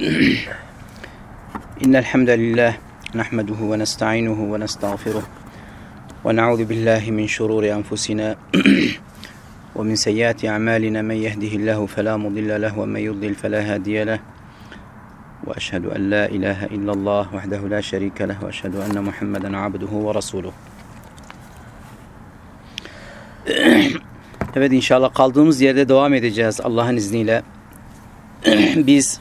إن الحمد لله نحمده ونستعينه ونستغفره ونعوذ بالله من شرور أنفسنا ومن سيئات أعمالنا من يهده الله فلا مضل له ومن يضلل فلا هادي له وأشهد أن لا إله إلا الله وحده لا شريك له وأشهد أن محمدا عبده ورسوله Evet inşallah kaldığımız yerde devam edeceğiz Allah'ın izniyle. Biz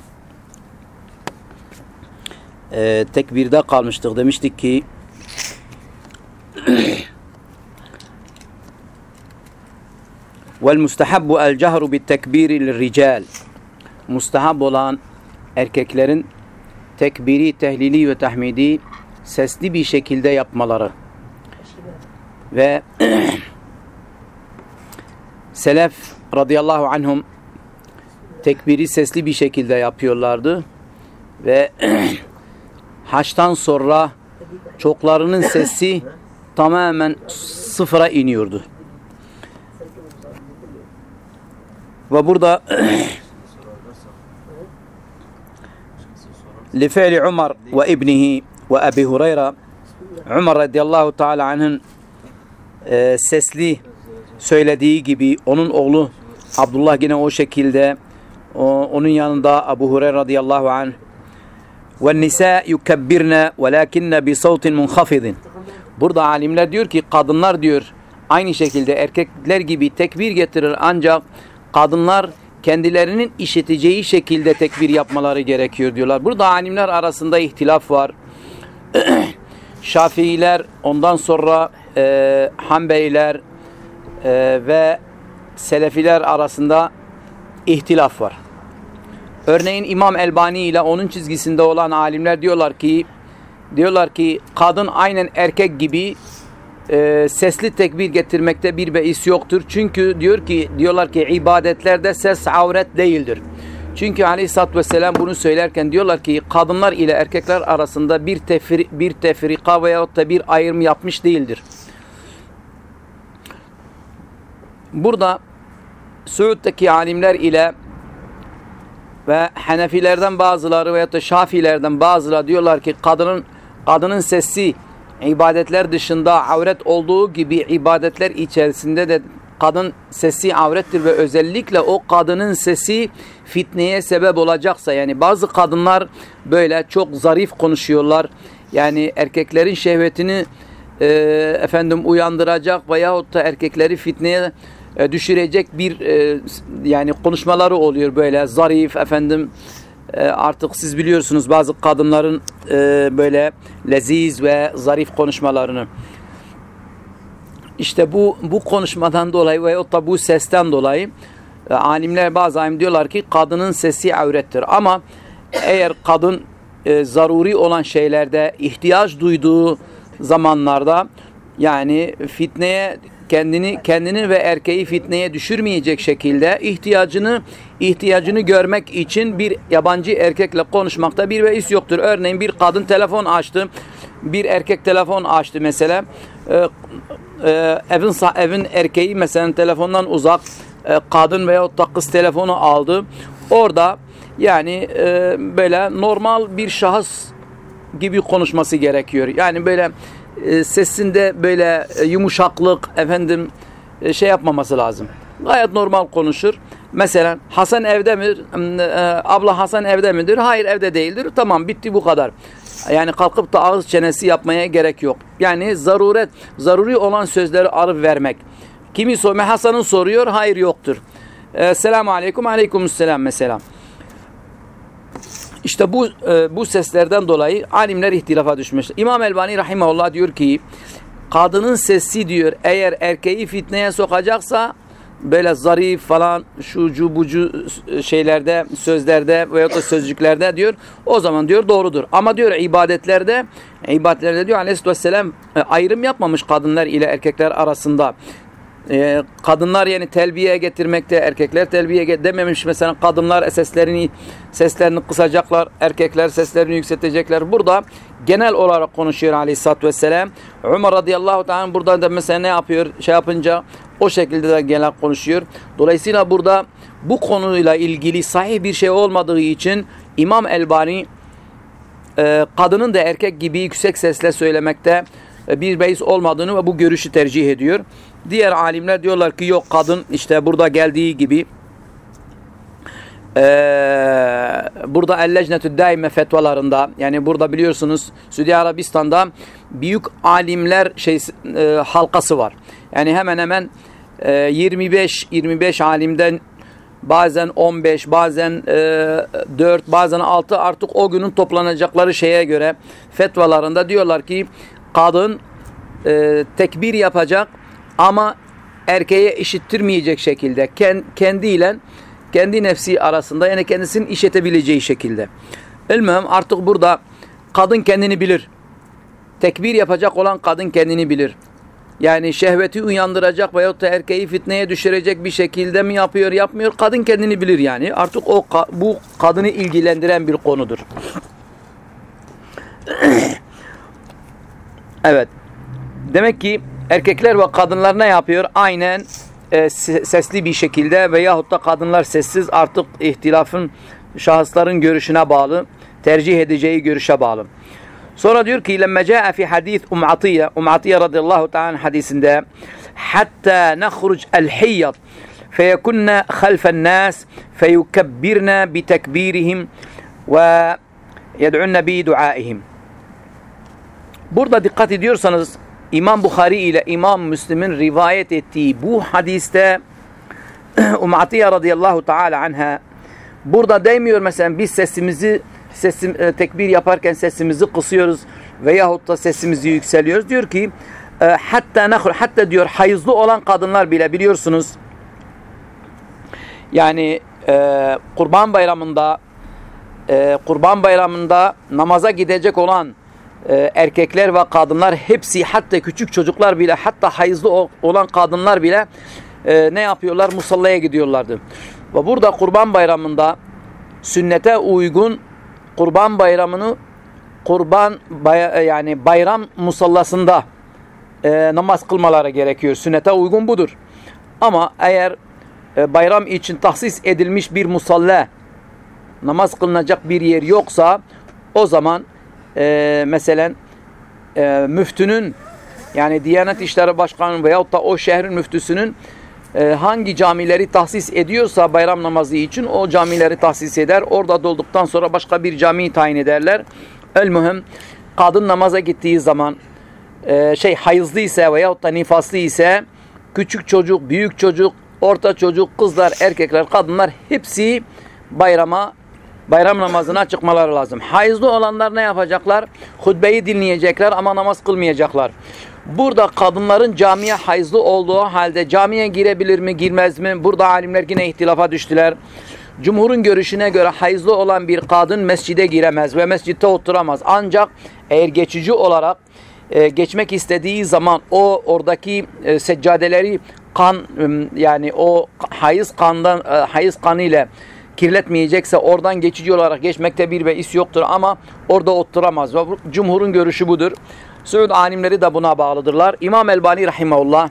e, tekbirde kalmıştık. Demiştik ki cehru bit tekbiri lirrical mustahab olan erkeklerin tekbiri, tehlili ve tahmidi sesli bir şekilde yapmaları. Ve Selef radıyallahu anhum tekbiri sesli bir şekilde yapıyorlardı. Ve haçtan sonra çoklarının sesi tamamen sıfıra iniyordu. Ve burada لفعل عمر وابنه وأبي هريرة Umar radıyallahu teala anh'ın e, sesli söylediği gibi onun oğlu Abdullah yine o şekilde o, onun yanında Abu Hureyre radıyallahu anh yukebbirne velakinne bi savtin munhafidin burada alimler diyor ki kadınlar diyor aynı şekilde erkekler gibi tekbir getirir ancak kadınlar kendilerinin işiteceği şekilde tekbir yapmaları gerekiyor diyorlar. Burada alimler arasında ihtilaf var. Şafiiler, ondan sonra e, Hanbeyler e, ve Selefiler arasında ihtilaf var. Örneğin İmam Elbani ile onun çizgisinde olan alimler diyorlar ki diyorlar ki kadın aynen erkek gibi e, sesli tekbir getirmekte bir beis yoktur. Çünkü diyor ki diyorlar ki ibadetlerde ses avret değildir. Çünkü Aleyhisselatü Vesselam bunu söylerken diyorlar ki kadınlar ile erkekler arasında bir tefri, bir tefrika veyahut da bir ayrım yapmış değildir. Burada Suud'daki alimler ile ve Hanefilerden bazıları veyahut da Şafilerden bazıları diyorlar ki kadının kadının sesi ibadetler dışında avret olduğu gibi ibadetler içerisinde de kadın sesi avrettir ve özellikle o kadının sesi fitneye sebep olacaksa yani bazı kadınlar böyle çok zarif konuşuyorlar. Yani erkeklerin şehvetini e, efendim uyandıracak veyahut da erkekleri fitneye e, düşürecek bir e, yani konuşmaları oluyor böyle zarif efendim e, artık siz biliyorsunuz bazı kadınların e, böyle leziz ve zarif konuşmalarını. İşte bu bu konuşmadan dolayı veyahut da bu sesten dolayı e, alimler alim diyorlar ki kadının sesi avrettir. Ama eğer kadın zaruri olan şeylerde ihtiyaç duyduğu zamanlarda yani fitneye kendini kendini ve erkeği fitneye düşürmeyecek şekilde ihtiyacını ihtiyacını görmek için bir yabancı erkekle konuşmakta bir beis yoktur. Örneğin bir kadın telefon açtı. Bir erkek telefon açtı mesela. Ee, e, evin evin erkeği mesela telefondan uzak e, kadın veyahut da kız telefonu aldı. Orada yani e, böyle normal bir şahıs gibi konuşması gerekiyor. Yani böyle e, sesinde böyle e, yumuşaklık efendim e, şey yapmaması lazım. Gayet normal konuşur. Mesela Hasan evde mi? Abla Hasan evde midir? Hayır evde değildir. Tamam bitti bu kadar. Yani kalkıp da ağız çenesi yapmaya gerek yok. Yani zaruret, zaruri olan sözleri arıp vermek. Kimi soruyor? Hasan'ın soruyor. Hayır yoktur. Selamun aleyküm. Aleyküm selam mesela. İşte bu e, bu seslerden dolayı alimler ihtilafa düşmüş. İmam Elbani rahimahullah diyor ki kadının sesi diyor eğer erkeği fitneye sokacaksa böyle zarif falan şucu bucu şeylerde sözlerde veya da sözcüklerde diyor o zaman diyor doğrudur. Ama diyor ibadetlerde ibadetlerde diyor aleyhisselatü vesselam e, ayrım yapmamış kadınlar ile erkekler arasında e, kadınlar yani telbiye getirmekte, erkekler telbiye dememiş. Mesela kadınlar seslerini seslerini kısacaklar, erkekler seslerini yükseltecekler. Burada genel olarak konuşuyor Aleyhisselatü Vesselam. Ömer radıyallahu ta'ala burada da mesela ne yapıyor? Şey yapınca o şekilde de genel konuşuyor. Dolayısıyla burada bu konuyla ilgili sahih bir şey olmadığı için İmam Elbani e, kadının da erkek gibi yüksek sesle söylemekte e, bir beis olmadığını ve bu görüşü tercih ediyor. Diğer alimler diyorlar ki yok kadın işte burada geldiği gibi ee, burada El-Lecnetü Daime fetvalarında yani burada biliyorsunuz Suudi Arabistan'da büyük alimler şey e, halkası var. Yani hemen hemen e, 25 25 alimden bazen 15 bazen e, 4 bazen 6 artık o günün toplanacakları şeye göre fetvalarında diyorlar ki kadın e, tekbir yapacak ama erkeğe işittirmeyecek şekilde kendiyle kendi nefsi arasında yani kendisinin işletebileceği şekilde. Elmem artık burada kadın kendini bilir. Tekbir yapacak olan kadın kendini bilir. Yani şehveti uyandıracak veyahut da erkeği fitneye düşürecek bir şekilde mi yapıyor yapmıyor kadın kendini bilir yani. Artık o bu kadını ilgilendiren bir konudur. evet. Demek ki erkekler ve kadınlar ne yapıyor? Aynen e, sesli bir şekilde veyahut da kadınlar sessiz artık ihtilafın şahısların görüşüne bağlı, tercih edeceği görüşe bağlı. Sonra diyor ki lemme ca'e fi hadis Um Atiye, Um Atiye radıyallahu ta'ala hadisinde hatta nehruc el-hiyyat feyekunna halfen nas feyukebbirna bi tekbirihim ve yed'unna bi. Burada dikkat ediyorsanız İmam Bukhari ile İmam Müslim'in rivayet ettiği bu hadiste Umatiye radıyallahu teala anha burada demiyor mesela biz sesimizi sesim, e, tekbir yaparken sesimizi kısıyoruz veyahut da sesimizi yükseliyoruz. Diyor ki e, hatta nahur hatta diyor hayızlı olan kadınlar bile biliyorsunuz yani e, kurban bayramında e, kurban bayramında namaza gidecek olan e, erkekler ve kadınlar hepsi hatta küçük çocuklar bile hatta hayızlı olan kadınlar bile e, ne yapıyorlar? Musallaya gidiyorlardı. Ve burada kurban bayramında sünnete uygun kurban bayramını kurban bay e, yani bayram musallasında e, namaz kılmaları gerekiyor. Sünnete uygun budur. Ama eğer e, bayram için tahsis edilmiş bir musalla namaz kılınacak bir yer yoksa o zaman e, mesela e, müftünün yani Diyanet İşleri Başkanı veyahut da o şehrin müftüsünün e, hangi camileri tahsis ediyorsa bayram namazı için o camileri tahsis eder. Orada dolduktan sonra başka bir camiyi tayin ederler. El mühim kadın namaza gittiği zaman e, şey hayızlı ise veyahut da nifaslı ise küçük çocuk, büyük çocuk, orta çocuk, kızlar, erkekler, kadınlar hepsi bayrama bayram namazına çıkmaları lazım. Hayızlı olanlar ne yapacaklar? Hutbeyi dinleyecekler ama namaz kılmayacaklar. Burada kadınların camiye hayızlı olduğu halde camiye girebilir mi girmez mi? Burada alimler yine ihtilafa düştüler. Cumhurun görüşüne göre hayızlı olan bir kadın mescide giremez ve mescitte oturamaz. Ancak eğer geçici olarak e, geçmek istediği zaman o oradaki e, seccadeleri kan yani o hayız kandan e, hayız kanı ile kirletmeyecekse oradan geçici olarak geçmekte bir beis yoktur ama orada oturamaz. Cumhurun görüşü budur. Suud alimleri de buna bağlıdırlar. İmam Elbani Rahimahullah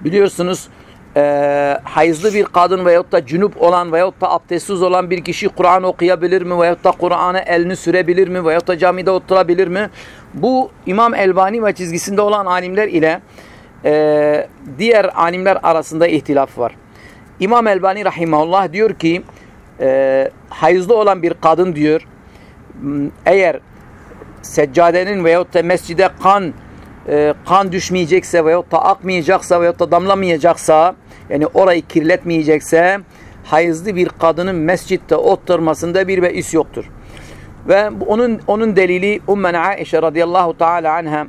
biliyorsunuz e, hayızlı bir kadın veyahut da cünüp olan veyahut da abdestsiz olan bir kişi Kur'an okuyabilir mi veyahut da Kur'an'a elini sürebilir mi veyahut da camide oturabilir mi? Bu İmam Elbani ve çizgisinde olan alimler ile e, diğer alimler arasında ihtilaf var. İmam Elbani Rahimahullah diyor ki e, hayızlı olan bir kadın diyor eğer seccadenin veyahut da mescide kan e, kan düşmeyecekse veyahut da akmayacaksa veyahut da damlamayacaksa yani orayı kirletmeyecekse hayızlı bir kadının mescitte oturmasında bir beis yoktur. Ve onun onun delili Ummen Aişe radıyallahu taala anha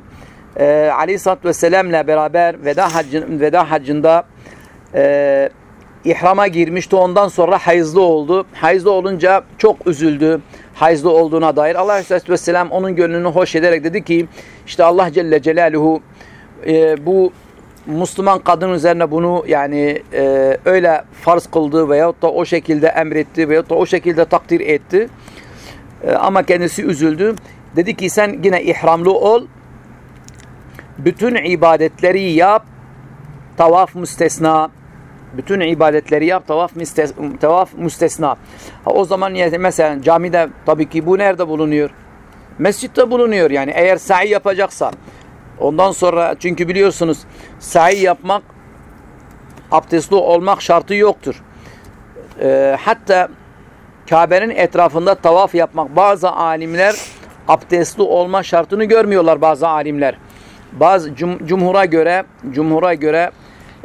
e, aleyhissalatü vesselam'la beraber veda, haccın, veda haccında e, ihrama girmişti. Ondan sonra hayızlı oldu. Hayızlı olunca çok üzüldü. Hayızlı olduğuna dair. Allah Aleyhisselatü Vesselam onun gönlünü hoş ederek dedi ki işte Allah Celle Celaluhu e, bu Müslüman kadın üzerine bunu yani e, öyle farz kıldı veyahut da o şekilde emretti veyahut da o şekilde takdir etti. E, ama kendisi üzüldü. Dedi ki sen yine ihramlı ol. Bütün ibadetleri yap. Tavaf müstesna Bütün ibadetleri yap. Tavaf, müstes tavaf müstesna. Ha, o zaman mesela camide tabii ki bu nerede bulunuyor? Mescitte bulunuyor yani. Eğer sa'i yapacaksa ondan sonra çünkü biliyorsunuz sa'i yapmak abdestli olmak şartı yoktur. Ee, hatta Kabe'nin etrafında tavaf yapmak bazı alimler abdestli olma şartını görmüyorlar bazı alimler. Bazı cum cumhura göre cumhura göre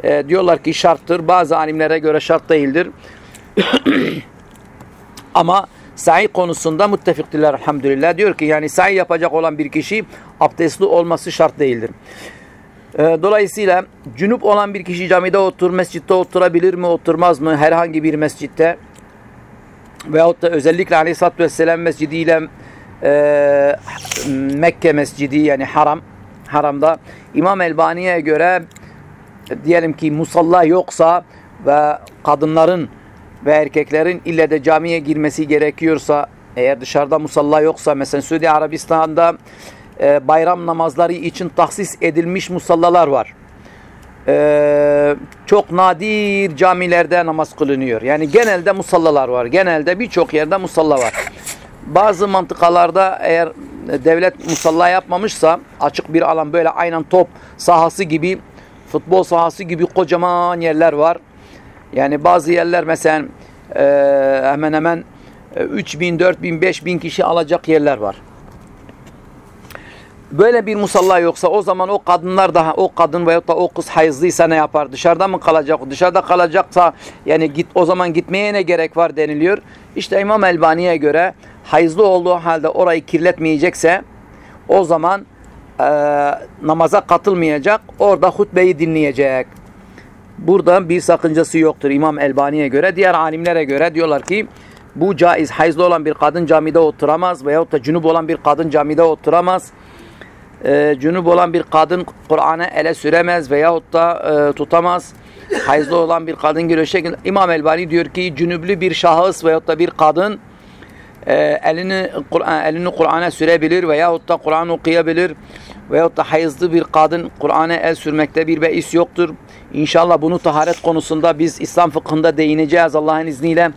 e, diyorlar ki şarttır. Bazı alimlere göre şart değildir. Ama sa'i konusunda müttefiktiler elhamdülillah. Diyor ki yani sa'i yapacak olan bir kişi abdestli olması şart değildir. E, dolayısıyla cünüp olan bir kişi camide otur, mescitte oturabilir mi, oturmaz mı? Herhangi bir mescitte veyahut da özellikle aleyhissalatü vesselam mescidiyle e, Mekke mescidi yani haram haramda İmam Elbani'ye göre diyelim ki musalla yoksa ve kadınların ve erkeklerin ille de camiye girmesi gerekiyorsa eğer dışarıda musalla yoksa mesela Suudi Arabistan'da e, bayram namazları için tahsis edilmiş musallalar var. E, çok nadir camilerde namaz kılınıyor. Yani genelde musallalar var. Genelde birçok yerde musalla var. Bazı mantıkalarda eğer devlet musalla yapmamışsa açık bir alan böyle aynen top sahası gibi futbol sahası gibi kocaman yerler var. Yani bazı yerler mesela e, hemen hemen 3000, 4000, 5000 kişi alacak yerler var. Böyle bir musalla yoksa o zaman o kadınlar daha o kadın veyahut da o kız hayızlıysa ne yapar? Dışarıda mı kalacak? Dışarıda kalacaksa yani git o zaman gitmeye ne gerek var deniliyor. İşte İmam Elbani'ye göre hayızlı olduğu halde orayı kirletmeyecekse o zaman e, namaza katılmayacak. Orada hutbeyi dinleyecek. Burada bir sakıncası yoktur İmam Elbani'ye göre. Diğer alimlere göre diyorlar ki bu caiz. Hayızlı olan bir kadın camide oturamaz veyahut da cünüp olan bir kadın camide oturamaz. E, cünüp olan bir kadın Kur'an'ı ele süremez veyahut da e, tutamaz. Hayızlı olan bir kadın gibi şekilde İmam Elbani diyor ki cünüblü bir şahıs veyahut da bir kadın e, elini Kur'an elini Kur'an'a sürebilir veyahut da Kur'an okuyabilir veyahut da hayızlı bir kadın Kur'an'a el sürmekte bir beis yoktur. İnşallah bunu taharet konusunda biz İslam fıkhında değineceğiz Allah'ın izniyle.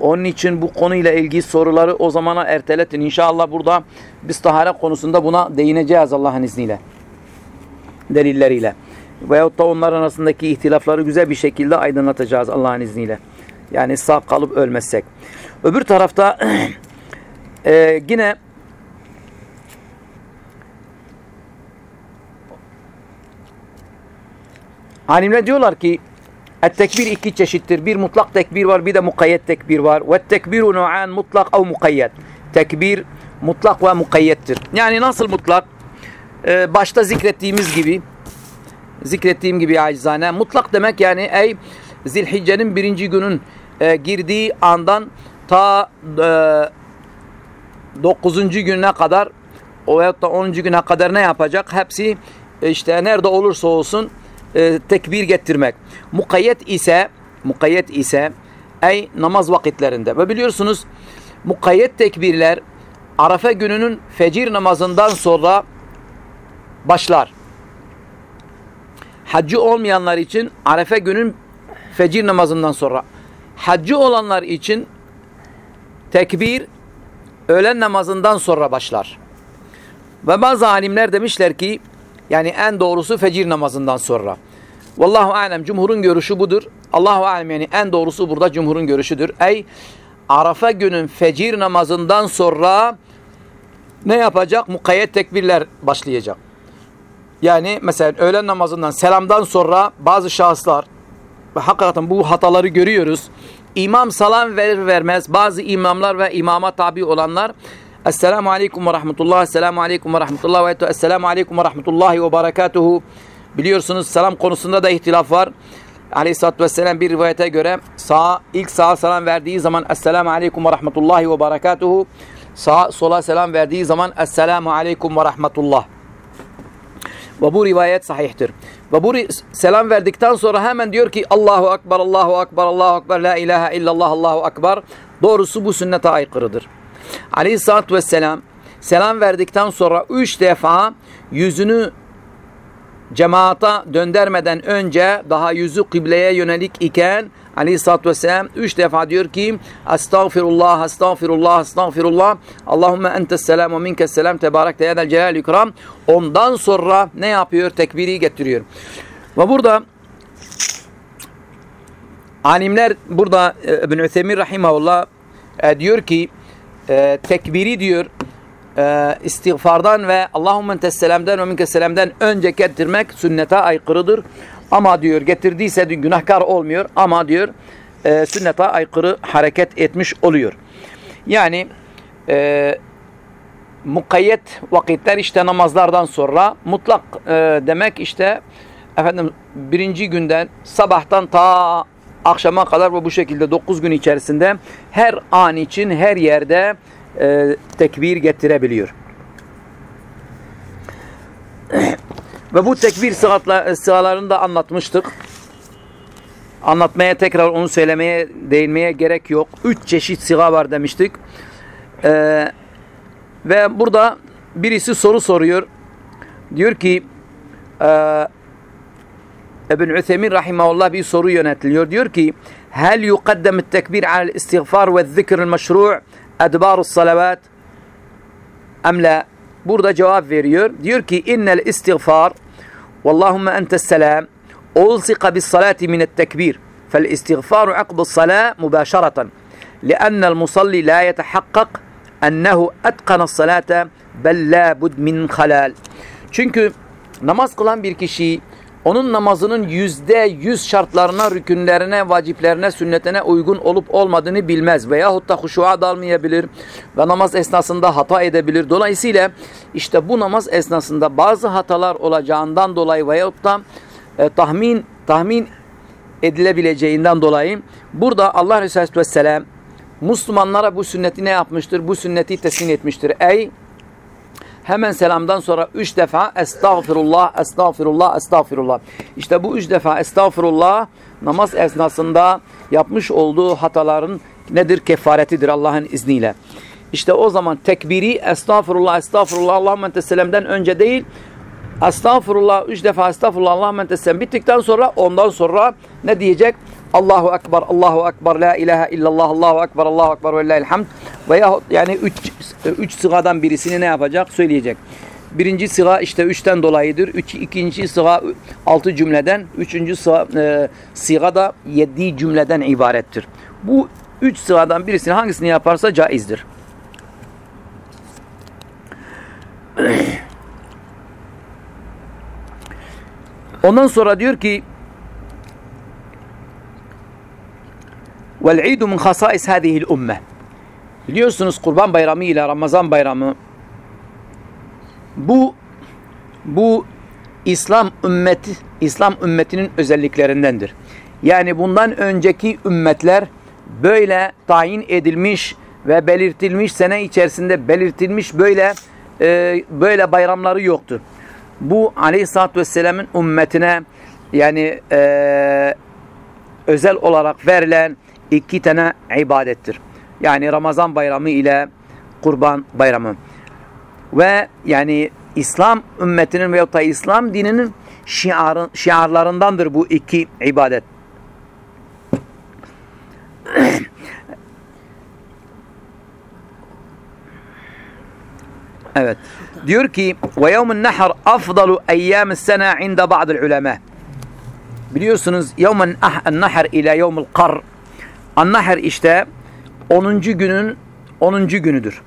Onun için bu konuyla ilgili soruları o zamana erteletin. İnşallah burada biz taharet konusunda buna değineceğiz Allah'ın izniyle. Delilleriyle. Veyahut da onlar arasındaki ihtilafları güzel bir şekilde aydınlatacağız Allah'ın izniyle. Yani sağ kalıp ölmezsek. Öbür tarafta e, yine alimler diyorlar ki tekbir iki çeşittir. Bir mutlak tekbir var bir de mukayyet tekbir var. Ve tekbiru nu'an mutlak av mukayyet. Tekbir mutlak ve mukayyettir. Yani nasıl mutlak? Ee, başta zikrettiğimiz gibi zikrettiğim gibi acizane. Mutlak demek yani ey Zilhicce'nin birinci günün e, girdiği andan ta e, 9. gününe kadar veyahut da 10. güne kadar ne yapacak? Hepsi işte nerede olursa olsun e, tekbir getirmek. Mukayyet ise mukayyet ise ey namaz vakitlerinde ve biliyorsunuz mukayyet tekbirler Arafa gününün fecir namazından sonra başlar. Haccı olmayanlar için Arefe günün fecir namazından sonra. Haccı olanlar için tekbir öğlen namazından sonra başlar. Ve bazı alimler demişler ki yani en doğrusu fecir namazından sonra. Vallahu alem cumhurun görüşü budur. Allahu alem yani en doğrusu burada cumhurun görüşüdür. Ey Arafa günün fecir namazından sonra ne yapacak? Mukayyet tekbirler başlayacak. Yani mesela öğlen namazından selamdan sonra bazı şahıslar ve hakikaten bu hataları görüyoruz. İmam salam verir vermez bazı imamlar ve imama tabi olanlar Esselamu Aleyküm ve Rahmetullah Esselamu Aleyküm ve Rahmetullah ve Esselamu Aleyküm ve Rahmetullahi ve Berekatuhu Biliyorsunuz selam konusunda da ihtilaf var. Aleyhisselatü Vesselam bir rivayete göre sağ, ilk sağa selam verdiği zaman Esselamu Aleyküm ve Rahmetullahi ve Berekatuhu Sağ sola selam verdiği zaman Esselamu Aleyküm ve Rahmetullah ve bu rivayet sahihtir. Ve bu selam verdikten sonra hemen diyor ki Allahu Akbar, Allahu Akbar, Allahu Akbar, La ilahe illallah, Allahu Akbar. Doğrusu bu sünnete aykırıdır. Aleyhisselatü Vesselam selam verdikten sonra üç defa yüzünü cemaata döndermeden önce daha yüzü kıbleye yönelik iken Aleyhisselatü Vesselam üç defa diyor ki Estağfirullah, estağfirullah, estağfirullah Allahümme entes selam ve minkes selam tebarek teyadel celal ikram Ondan sonra ne yapıyor? Tekbiri getiriyor. Ve burada alimler burada e, İbn Üthemin Rahimahullah e, diyor ki e, tekbiri diyor e, istiğfardan ve Allahümme entes selamden ve minkes selamden önce getirmek sünnete aykırıdır. Ama diyor getirdiyse günahkar olmuyor ama diyor e, sünnete aykırı hareket etmiş oluyor. Yani e, mukayyet vakitler işte namazlardan sonra mutlak e, demek işte efendim birinci günden sabahtan ta akşama kadar ve bu şekilde dokuz gün içerisinde her an için her yerde e, tekbir getirebiliyor. Ve bu tekbir sıralarını da anlatmıştık. Anlatmaya tekrar onu söylemeye, değinmeye gerek yok. Üç çeşit sıra var demiştik. Ee, ve burada birisi soru soruyor. Diyor ki e, İbn Üthemin rahimahullah bir soru yönetiliyor. Diyor ki Hel yuqaddem tekbir al istiğfar ve zikril meşru' edbarus salavat em la Burada cevap veriyor. Diyor ki innel istiğfar Vallahumme entes selam ulsika bis salati minet tekbir fel istiğfaru akbus salat mübaşaratan لأن المصلي لا يتحقق أنه أتقن الصلاة بل لا بد من خلال. Çünkü namaz kılan bir kişi onun namazının yüzde yüz şartlarına, rükünlerine, vaciplerine, sünnetine uygun olup olmadığını bilmez. Veyahut da huşuğa dalmayabilir ve namaz esnasında hata edebilir. Dolayısıyla işte bu namaz esnasında bazı hatalar olacağından dolayı veyahut da e, tahmin tahmin edilebileceğinden dolayı burada Allah Resulü Aleyhisselam Müslümanlara bu sünneti ne yapmıştır? Bu sünneti teslim etmiştir. Ey Hemen selamdan sonra üç defa estağfirullah, estağfirullah, estağfirullah. İşte bu üç defa estağfirullah namaz esnasında yapmış olduğu hataların nedir? Kefaretidir Allah'ın izniyle. İşte o zaman tekbiri estağfirullah, estağfirullah, Allahümme enteselam'den önce değil, estağfirullah, üç defa estağfirullah, Allahümme enteselam bittikten sonra ondan sonra ne diyecek? Allahu Ekber, Allahu Ekber, La ilahe illallah, Allahu Ekber, Allahu Ekber ve lillahi'l hamd. Veyahut yani üç, üç sıgadan birisini ne yapacak? Söyleyecek. Birinci sıga işte üçten dolayıdır. Üç, ikinci sıga altı cümleden, üçüncü sıga, e, sıga da yedi cümleden ibarettir. Bu üç sıgadan birisini hangisini yaparsa caizdir. Ondan sonra diyor ki Vel idu min hasais hadihil umme. Biliyorsunuz Kurban Bayramı ile Ramazan Bayramı bu bu İslam ümmeti İslam ümmetinin özelliklerindendir. Yani bundan önceki ümmetler böyle tayin edilmiş ve belirtilmiş sene içerisinde belirtilmiş böyle e, böyle bayramları yoktu. Bu Aleyhisselatü Vesselam'ın ümmetine yani e, özel olarak verilen iki tane ibadettir. Yani Ramazan bayramı ile Kurban bayramı. Ve yani İslam ümmetinin veyahut da İslam dininin şiarın, şiarlarındandır bu iki ibadet. evet. Diyor ki ve yevmun nahr afdalu eyyâmis sene inde ba'dil ulema. Biliyorsunuz yevmun nahr ile yevmul kar. An-nahr işte 10. günün 10. günüdür.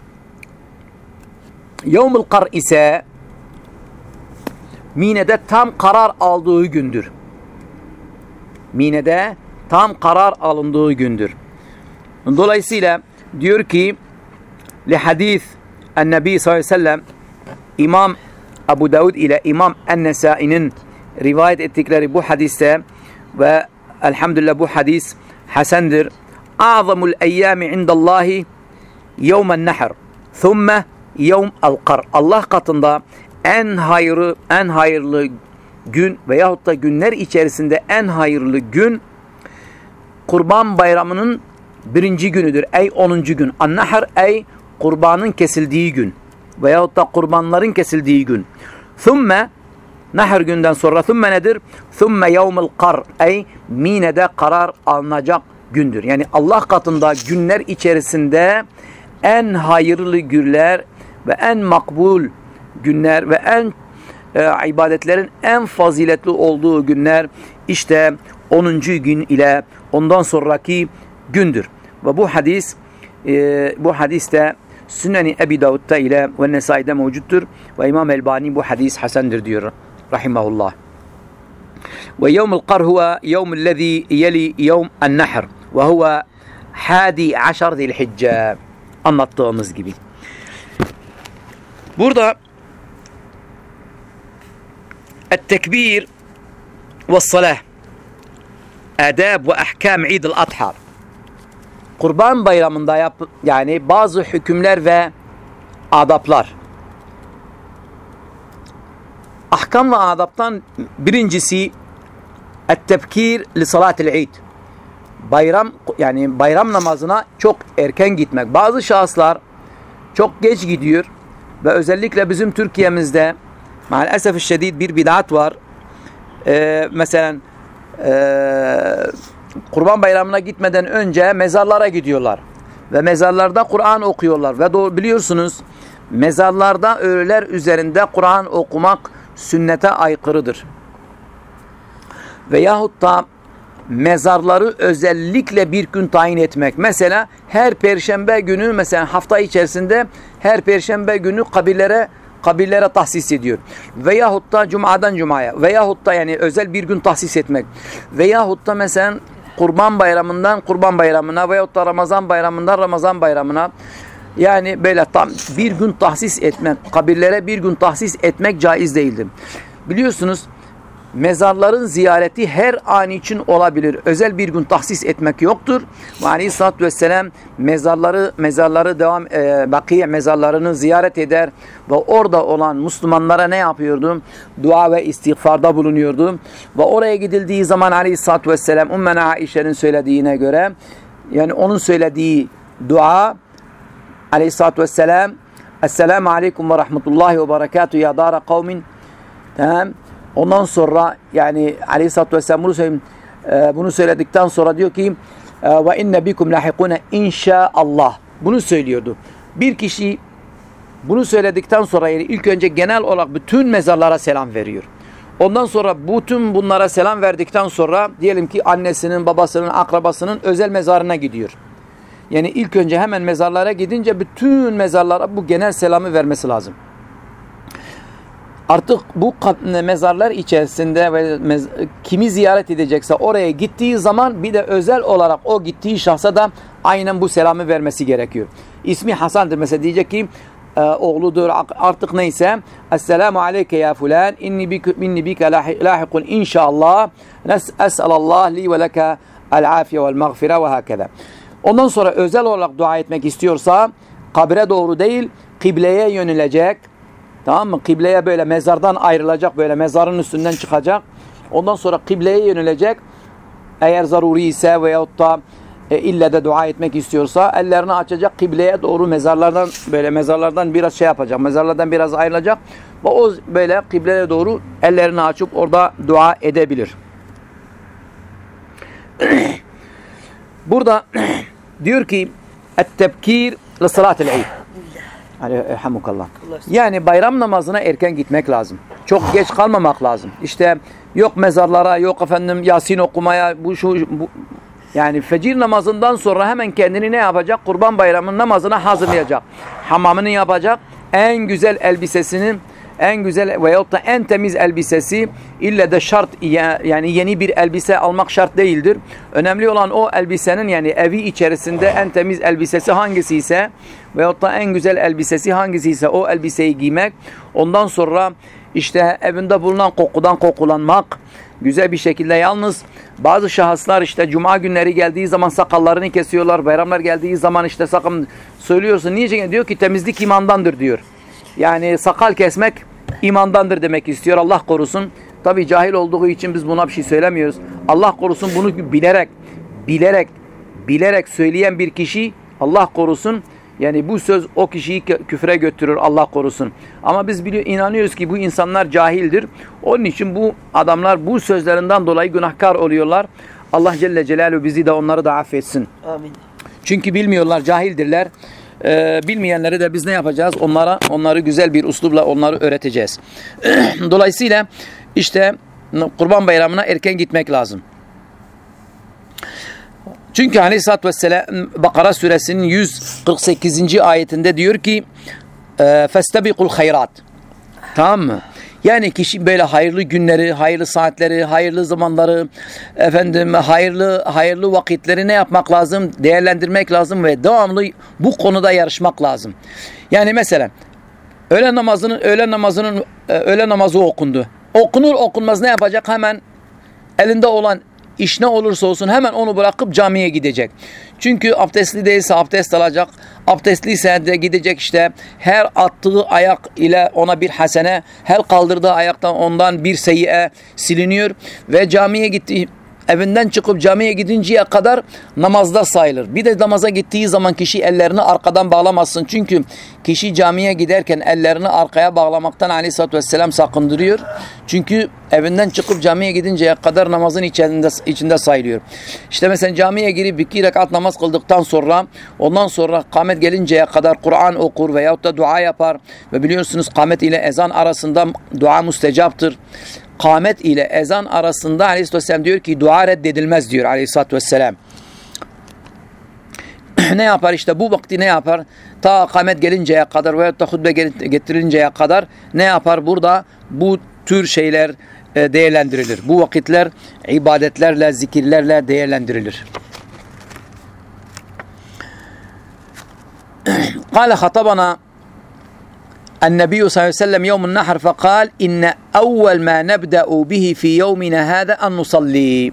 Yevmul kar ise Mine'de tam karar aldığı gündür. Mine'de tam karar alındığı gündür. Dolayısıyla diyor ki li hadis en-Nebi sallallahu aleyhi ve sellem İmam Abu Davud ile İmam En-Nesai'nin rivayet ettikleri bu hadiste ve elhamdülillah bu hadis hasendir. Azamul eyyami indallahi yevmen nehr. Thumme yevm al-kar. Allah katında en hayırlı en hayırlı gün veyahut da günler içerisinde en hayırlı gün Kurban Bayramı'nın birinci günüdür. Ey onuncu gün. An-Nahr ey kurbanın kesildiği gün. Veyahut da kurbanların kesildiği gün. Thumme Nahr günden sonra thumme nedir? Thumme yevmil kar. Ey Mine'de karar alınacak gündür. Yani Allah katında günler içerisinde en hayırlı günler ve en makbul günler ve en e, ibadetlerin en faziletli olduğu günler işte 10. gün ile ondan sonraki gündür. Ve bu hadis e, bu hadiste Sünnen-i Ebi Davud'da ile ve Nesai'de mevcuttur. Ve İmam Elbani bu hadis hasendir diyor. رحمه الله ويوم القر هو يوم الذي يلي يوم النحر وهو حادي عشر ذي الحجة. النط مزقبي برضا التكبير والصلاة آداب وأحكام عيد الأضحى. قربان بيرامında yap yani bazı hükümler ve adaplar Ahkam ve adaptan birincisi et-tebkir li salatil İd. Bayram yani bayram namazına çok erken gitmek. Bazı şahıslar çok geç gidiyor ve özellikle bizim Türkiye'mizde maalesef şiddet bir bid'at var. Ee, mesela e, Kurban Bayramı'na gitmeden önce mezarlara gidiyorlar. Ve mezarlarda Kur'an okuyorlar. Ve biliyorsunuz mezarlarda ölüler üzerinde Kur'an okumak sünnete aykırıdır. Veyahut da mezarları özellikle bir gün tayin etmek. Mesela her perşembe günü mesela hafta içerisinde her perşembe günü kabirlere kabirlere tahsis ediyor. Veyahut da cumadan cumaya veyahut da yani özel bir gün tahsis etmek. Veyahut da mesela kurban bayramından kurban bayramına veyahut da Ramazan bayramından Ramazan bayramına yani böyle tam bir gün tahsis etmek, kabirlere bir gün tahsis etmek caiz değildir. Biliyorsunuz mezarların ziyareti her an için olabilir. Özel bir gün tahsis etmek yoktur. Ve aleyhissalatü vesselam mezarları, mezarları devam, e, bakiye mezarlarını ziyaret eder ve orada olan Müslümanlara ne yapıyordu? Dua ve istiğfarda bulunuyordu. Ve oraya gidildiği zaman aleyhissalatü vesselam Ummen Aişe'nin söylediğine göre yani onun söylediği dua aleyhissalatü vesselam Esselamu aleyküm ve rahmetullahi ve berekatuhu ya dara kavmin tamam Ondan sonra yani Aleyhisselatü Vesselam bunu, söyleyeyim, e, bunu söyledikten sonra diyor ki e, ve inne bikum lahikune inşaallah. Bunu söylüyordu. Bir kişi bunu söyledikten sonra yani ilk önce genel olarak bütün mezarlara selam veriyor. Ondan sonra bütün bunlara selam verdikten sonra diyelim ki annesinin, babasının, akrabasının özel mezarına gidiyor. Yani ilk önce hemen mezarlara gidince bütün mezarlara bu genel selamı vermesi lazım. Artık bu mezarlar içerisinde ve mez kimi ziyaret edecekse oraya gittiği zaman bir de özel olarak o gittiği şahsa da aynen bu selamı vermesi gerekiyor. İsmi Hasan'dır mesela diyecek ki e, oğludur artık neyse Esselamu aleyke ya fulan inni bike, inni bike lahikun inşallah es'alallah li ve leke el afiye vel mağfire ve hakeza. Ondan sonra özel olarak dua etmek istiyorsa kabre doğru değil kıbleye yönelecek Tamam mı? Kıbleye böyle mezardan ayrılacak böyle mezarın üstünden çıkacak. Ondan sonra kıbleye yönelecek. Eğer zaruri ise veyahut da e, ille de dua etmek istiyorsa ellerini açacak kıbleye doğru mezarlardan böyle mezarlardan biraz şey yapacak. Mezarlardan biraz ayrılacak ve o böyle kıbleye doğru ellerini açıp orada dua edebilir. Burada diyor ki et-tebkir li salatil eid. Elhamdülillah. Yani bayram namazına erken gitmek lazım. Çok geç kalmamak lazım. İşte yok mezarlara, yok efendim Yasin okumaya, bu şu bu, yani fecir namazından sonra hemen kendini ne yapacak? Kurban bayramının namazına hazırlayacak. Hamamını yapacak. En güzel elbisesinin en güzel veyahut da en temiz elbisesi ille de şart yani yeni bir elbise almak şart değildir. Önemli olan o elbisenin yani evi içerisinde en temiz elbisesi hangisi ise veyahut da en güzel elbisesi hangisi ise o elbiseyi giymek. Ondan sonra işte evinde bulunan kokudan kokulanmak güzel bir şekilde yalnız bazı şahıslar işte cuma günleri geldiği zaman sakallarını kesiyorlar. Bayramlar geldiği zaman işte sakın söylüyorsun. Niye? Diyor ki temizlik imandandır diyor. Yani sakal kesmek imandandır demek istiyor. Allah korusun. Tabi cahil olduğu için biz buna bir şey söylemiyoruz. Allah korusun bunu bilerek, bilerek, bilerek söyleyen bir kişi Allah korusun Yani bu söz o kişiyi küfre götürür Allah korusun. Ama biz biliyor, inanıyoruz ki bu insanlar cahildir. Onun için bu adamlar bu sözlerinden dolayı günahkar oluyorlar. Allah Celle Celaluhu bizi de onları da affetsin. Amin. Çünkü bilmiyorlar, cahildirler. Ee, bilmeyenleri de biz ne yapacağız? Onlara onları güzel bir uslubla onları öğreteceğiz. Dolayısıyla işte Kurban Bayramı'na erken gitmek lazım. Çünkü Aleyhisselatü Vesselam Bakara suresinin 148. ayetinde diyor ki فَاسْتَبِقُوا الْخَيْرَاتِ Tamam mı? Yani kişi böyle hayırlı günleri, hayırlı saatleri, hayırlı zamanları, efendim hayırlı hayırlı vakitleri ne yapmak lazım? Değerlendirmek lazım ve devamlı bu konuda yarışmak lazım. Yani mesela öğle namazının öğle namazının e, öğle namazı okundu. Okunur okunmaz ne yapacak? Hemen elinde olan iş ne olursa olsun hemen onu bırakıp camiye gidecek. Çünkü abdestli değilse abdest alacak. Abdestliyse de gidecek işte her attığı ayak ile ona bir hasene, her kaldırdığı ayaktan ondan bir seyyiye siliniyor ve camiye gitti evinden çıkıp camiye gidinceye kadar namazda sayılır. Bir de namaza gittiği zaman kişi ellerini arkadan bağlamasın. Çünkü kişi camiye giderken ellerini arkaya bağlamaktan aleyhissalatü vesselam sakındırıyor. Çünkü evinden çıkıp camiye gidinceye kadar namazın içinde, içinde sayılıyor. İşte mesela camiye girip iki rekat namaz kıldıktan sonra ondan sonra kamet gelinceye kadar Kur'an okur veyahut da dua yapar. Ve biliyorsunuz kamet ile ezan arasında dua müstecaptır kamet ile ezan arasında aleyhissalatü vesselam diyor ki dua reddedilmez diyor aleyhissalatü vesselam. ne yapar işte bu vakti ne yapar? Ta kamet gelinceye kadar veya da hutbe getirinceye kadar ne yapar? Burada bu tür şeyler e, değerlendirilir. Bu vakitler ibadetlerle, zikirlerle değerlendirilir. Kale hatabana النبي صلى الله عليه وسلم يوم النحر فقال إن أول ما نبدأ به في يومنا هذا أن نصلي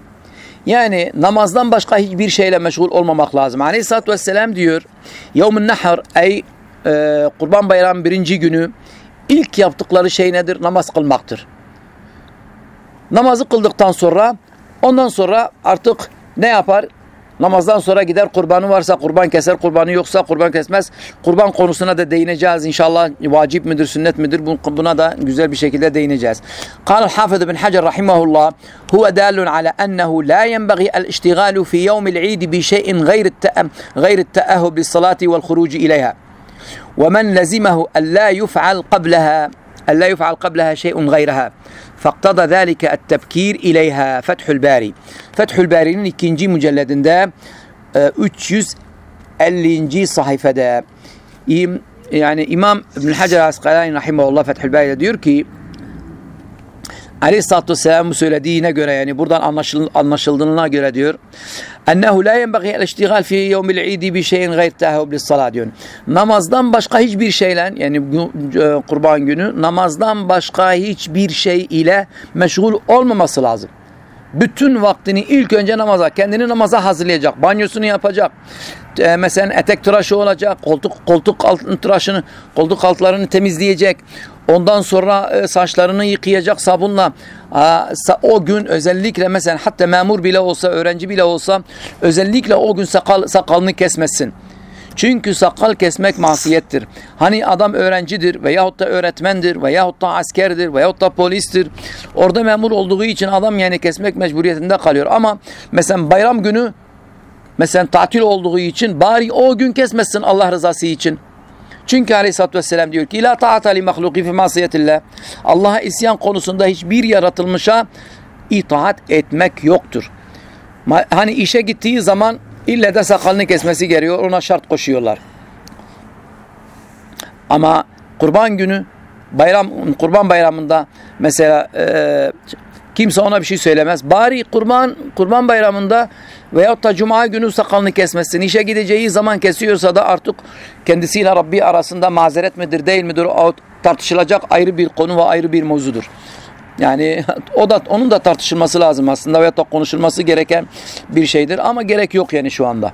Yani namazdan başka hiçbir şeyle meşgul olmamak lazım. Aleyhisselatü Vesselam diyor, Yevmin Nahar, ey e, Kurban Bayramı birinci günü ilk yaptıkları şey nedir? Namaz kılmaktır. Namazı kıldıktan sonra ondan sonra artık ne yapar? Namazdan sonra gider kurbanı varsa kurban keser, kurbanı yoksa kurban kesmez. Kurban konusuna da değineceğiz inşallah. Vacip midir, sünnet midir buna da güzel bir şekilde değineceğiz. Kal Hafız bin Hacer rahimahullah huve dalun ala ennehu la yenbeği el iştigalu fi yevmil idi bi şeyin gayrit teehub li salati vel hurucu ileyha. ومن لزمه أن لا يفعل قبلها ألا يفعل قبلها شيء غيرها فاقتضى ذلك التبكير إليها Fethül Bari. Fethül Bari'nin ikinci mücelledinde 350. sayfada yani İmam İbn Hacer Asqalani rahimehullah Fethül Bari'de diyor ki Aleyhisselatü Vesselam söylediğine göre yani buradan anlaşıl, anlaşıldığına göre diyor. Ennehu la yenbaghi el-iştigal fi yevmil idi bi şeyin gayr tahub lis diyor. Namazdan başka hiçbir şeyle yani e, kurban günü namazdan başka hiçbir şey ile meşgul olmaması lazım. Bütün vaktini ilk önce namaza, kendini namaza hazırlayacak, banyosunu yapacak. E, mesela etek tıraşı olacak, koltuk koltuk alt tıraşını, koltuk altlarını temizleyecek. Ondan sonra e, saçlarını yıkayacak sabunla. O gün özellikle mesela hatta memur bile olsa, öğrenci bile olsa özellikle o gün sakal, sakalını kesmesin. Çünkü sakal kesmek masiyettir. Hani adam öğrencidir veyahut da öğretmendir veyahut da askerdir veyahut da polistir. Orada memur olduğu için adam yani kesmek mecburiyetinde kalıyor. Ama mesela bayram günü mesela tatil olduğu için bari o gün kesmesin Allah rızası için. Çünkü aleyhissalatü vesselam diyor ki La ta'ata mahluki fi masiyetillah. Allah'a isyan konusunda hiçbir yaratılmışa itaat etmek yoktur. Hani işe gittiği zaman ille de sakalını kesmesi gerekiyor. Ona şart koşuyorlar. Ama kurban günü bayram kurban bayramında mesela e, kimse ona bir şey söylemez. Bari kurban kurban bayramında veyahut da cuma günü sakalını kesmesin. İşe gideceği zaman kesiyorsa da artık kendisiyle Rabbi arasında mazeret midir değil midir o tartışılacak ayrı bir konu ve ayrı bir mevzudur. Yani o da onun da tartışılması lazım aslında veyahut da konuşulması gereken bir şeydir ama gerek yok yani şu anda.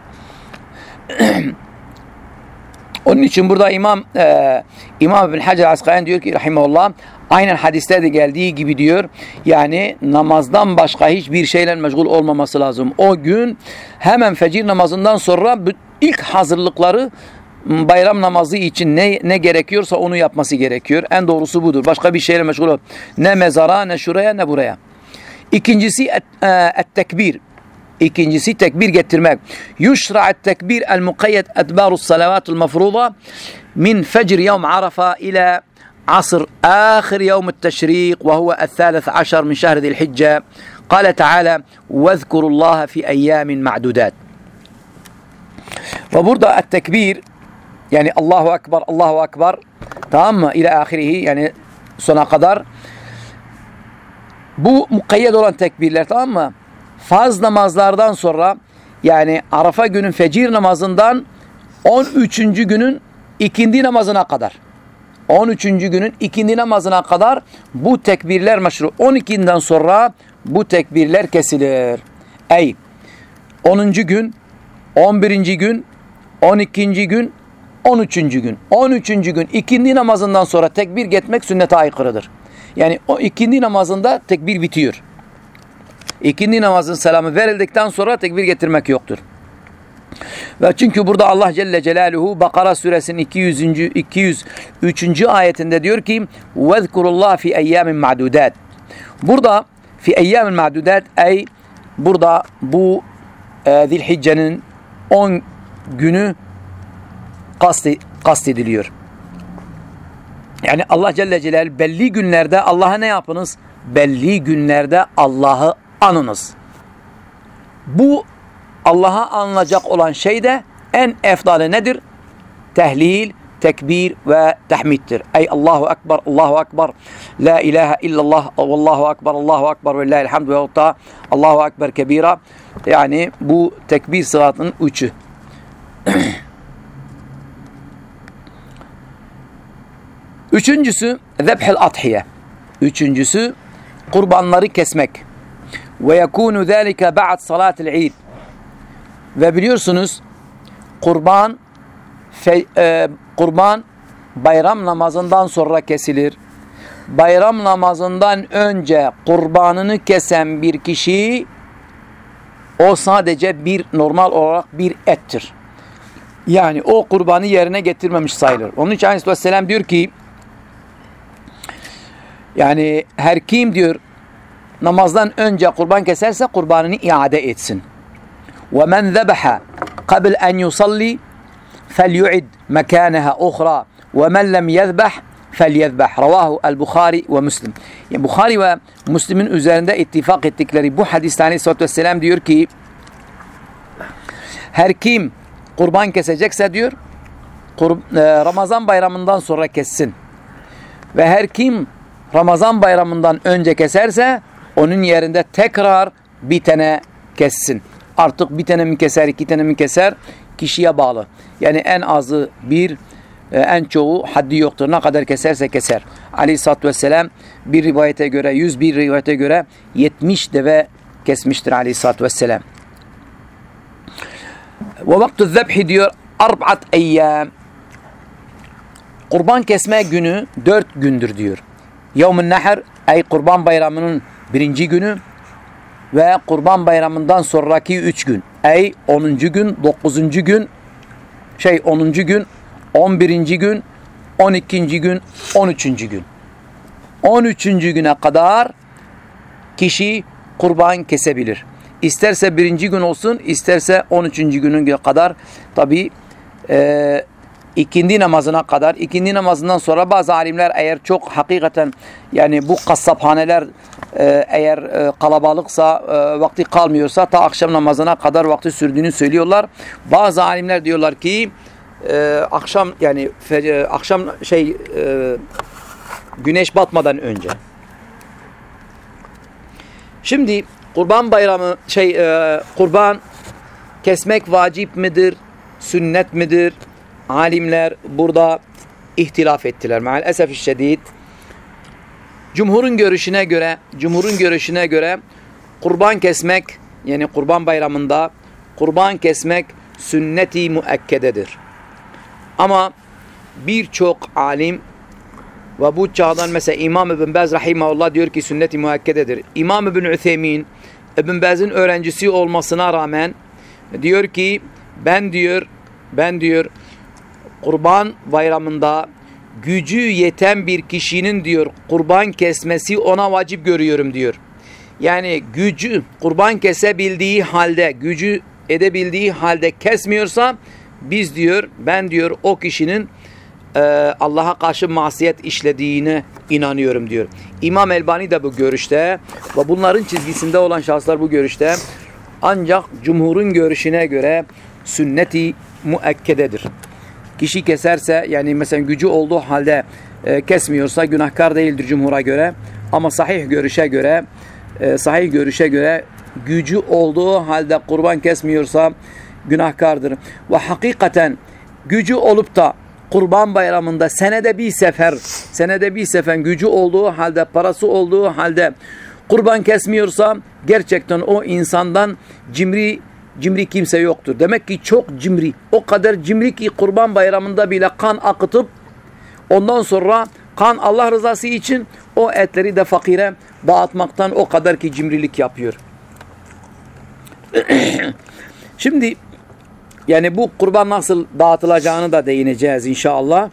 Onun için burada İmam e, İmam bin Hacer Asqalani diyor ki rahimahullah aynen hadiste de geldiği gibi diyor. Yani namazdan başka hiçbir şeyle meşgul olmaması lazım. O gün hemen fecir namazından sonra ilk hazırlıkları bayram namazı için ne, ne gerekiyorsa onu yapması gerekiyor. En doğrusu budur. Başka bir şeyle meşgul ol. Ne mezara, ne şuraya, ne buraya. İkincisi et, e, et tekbir. İkincisi tekbir getirmek. Yuşra'et tekbir el mukayyed etbarus salavatul mefruza min fecr yevm arafa ila عصر آخر يوم التشريق وهو الثالث عشر من شهر ذي الحجة قال تعالى واذكروا الله في أيام معدودات وبرضه التكبير yani Allahu Ekber, Allahu Ekber tamam mı? İle ahirihi yani sona kadar bu mukayyed olan tekbirler tamam mı? Farz namazlardan sonra yani Arafa günün fecir namazından 13. günün ikindi namazına kadar 13. günün ikindi namazına kadar bu tekbirler meşru. 12'den sonra bu tekbirler kesilir. Ey 10. gün, 11. gün, 12. gün, 13. gün. 13. gün ikindi namazından sonra tekbir getmek sünnete aykırıdır. Yani o ikindi namazında tekbir bitiyor. İkindi namazın selamı verildikten sonra tekbir getirmek yoktur. Ve çünkü burada Allah Celle Celaluhu Bakara suresinin 200. 203. ayetinde diyor ki وَذْكُرُ fi اَيَّامٍ مَعْدُودَاتٍ Burada fi eyyâmin ma'dudat ey burada bu e, Zilhicce'nin 10 günü kasti, kastediliyor. Yani Allah Celle Celaluhu belli günlerde Allah'a ne yapınız? Belli günlerde Allah'ı anınız. Bu Allah'a anılacak olan şey de en efdali nedir? Tehlil, tekbir ve tehmiddir. Ey Allahu Ekber, Allahu Ekber, La ilahe illallah, Allahu Ekber, Allahu Ekber ve Lillahi'l hamd ve da Allahu Ekber kebira. Yani bu tekbir sıratının üçü. Üçüncüsü zebhel athiye. Üçüncüsü kurbanları kesmek. Ve yekunu zalika ba'd salatil Eid. Ve biliyorsunuz kurban fe, e, kurban bayram namazından sonra kesilir. Bayram namazından önce kurbanını kesen bir kişi o sadece bir normal olarak bir ettir. Yani o kurbanı yerine getirmemiş sayılır. Onun için Aleyhisselam diyor ki yani her kim diyor namazdan önce kurban keserse kurbanını iade etsin. ومن ذبح قبل أن يصلي فليعد مكانها أخرى ومن لم يذبح فليذبح Ravahu el-Bukhari ve Müslim. Yani Bukhari ve Müslim'in üzerinde ittifak ettikleri bu hadiste aleyhissalatü vesselam diyor ki her kim kurban kesecekse diyor Ramazan bayramından sonra kessin. Ve her kim Ramazan bayramından önce keserse onun yerinde tekrar bir tane kessin. Artık bir tane mi keser, iki tane mi keser kişiye bağlı. Yani en azı bir, e, en çoğu haddi yoktur. Ne kadar keserse keser. Aleyhisselatü Vesselam bir rivayete göre, yüz bir rivayete göre 70 deve kesmiştir Aleyhisselatü Vesselam. Ve vaktu zebhi diyor arbaat eyyam. Kurban kesme günü dört gündür diyor. Yevmin nehr ey kurban bayramının birinci günü ve kurban bayramından sonraki üç gün. Ey 10. gün, 9. gün, şey 10. gün, 11. gün, 12. gün, 13. gün. 13. güne kadar kişi kurban kesebilir. İsterse birinci gün olsun, isterse 13. günün kadar tabi e, ikindi namazına kadar, ikindi namazından sonra bazı alimler eğer çok hakikaten yani bu kasaphaneler e, eğer e, kalabalıksa, e, vakti kalmıyorsa ta akşam namazına kadar vakti sürdüğünü söylüyorlar. Bazı alimler diyorlar ki akşam yani akşam şey güneş batmadan önce. Şimdi kurban bayramı şey kurban kesmek vacip midir? Sünnet midir? Alimler burada ihtilaf ettiler. Maalesef şiddet. Cumhurun görüşüne göre, cumhurun görüşüne göre kurban kesmek yani kurban bayramında kurban kesmek sünneti müekkededir. Ama birçok alim ve bu çağdan mesela İmam İbn Baz rahimahullah diyor ki sünneti müekkededir. İmam İbn Üthemin İbn Baz'ın öğrencisi olmasına rağmen diyor ki ben diyor ben diyor kurban bayramında gücü yeten bir kişinin diyor kurban kesmesi ona vacip görüyorum diyor. Yani gücü kurban kesebildiği halde, gücü edebildiği halde kesmiyorsa biz diyor ben diyor o kişinin e, Allah'a karşı masiyet işlediğine inanıyorum diyor. İmam Elbani de bu görüşte ve bunların çizgisinde olan şahıslar bu görüşte. Ancak cumhurun görüşüne göre sünneti müekkededir. Kişi keserse yani mesela gücü olduğu halde e, kesmiyorsa günahkar değildir cumhura göre. Ama sahih görüşe göre e, sahih görüşe göre gücü olduğu halde kurban kesmiyorsa günahkardır. Ve hakikaten gücü olup da kurban bayramında senede bir sefer senede bir sefer gücü olduğu halde parası olduğu halde kurban kesmiyorsa gerçekten o insandan cimri cimri kimse yoktur. Demek ki çok cimri. O kadar cimri ki kurban bayramında bile kan akıtıp ondan sonra kan Allah rızası için o etleri de fakire dağıtmaktan o kadar ki cimrilik yapıyor. Şimdi yani bu kurban nasıl dağıtılacağını da değineceğiz inşallah.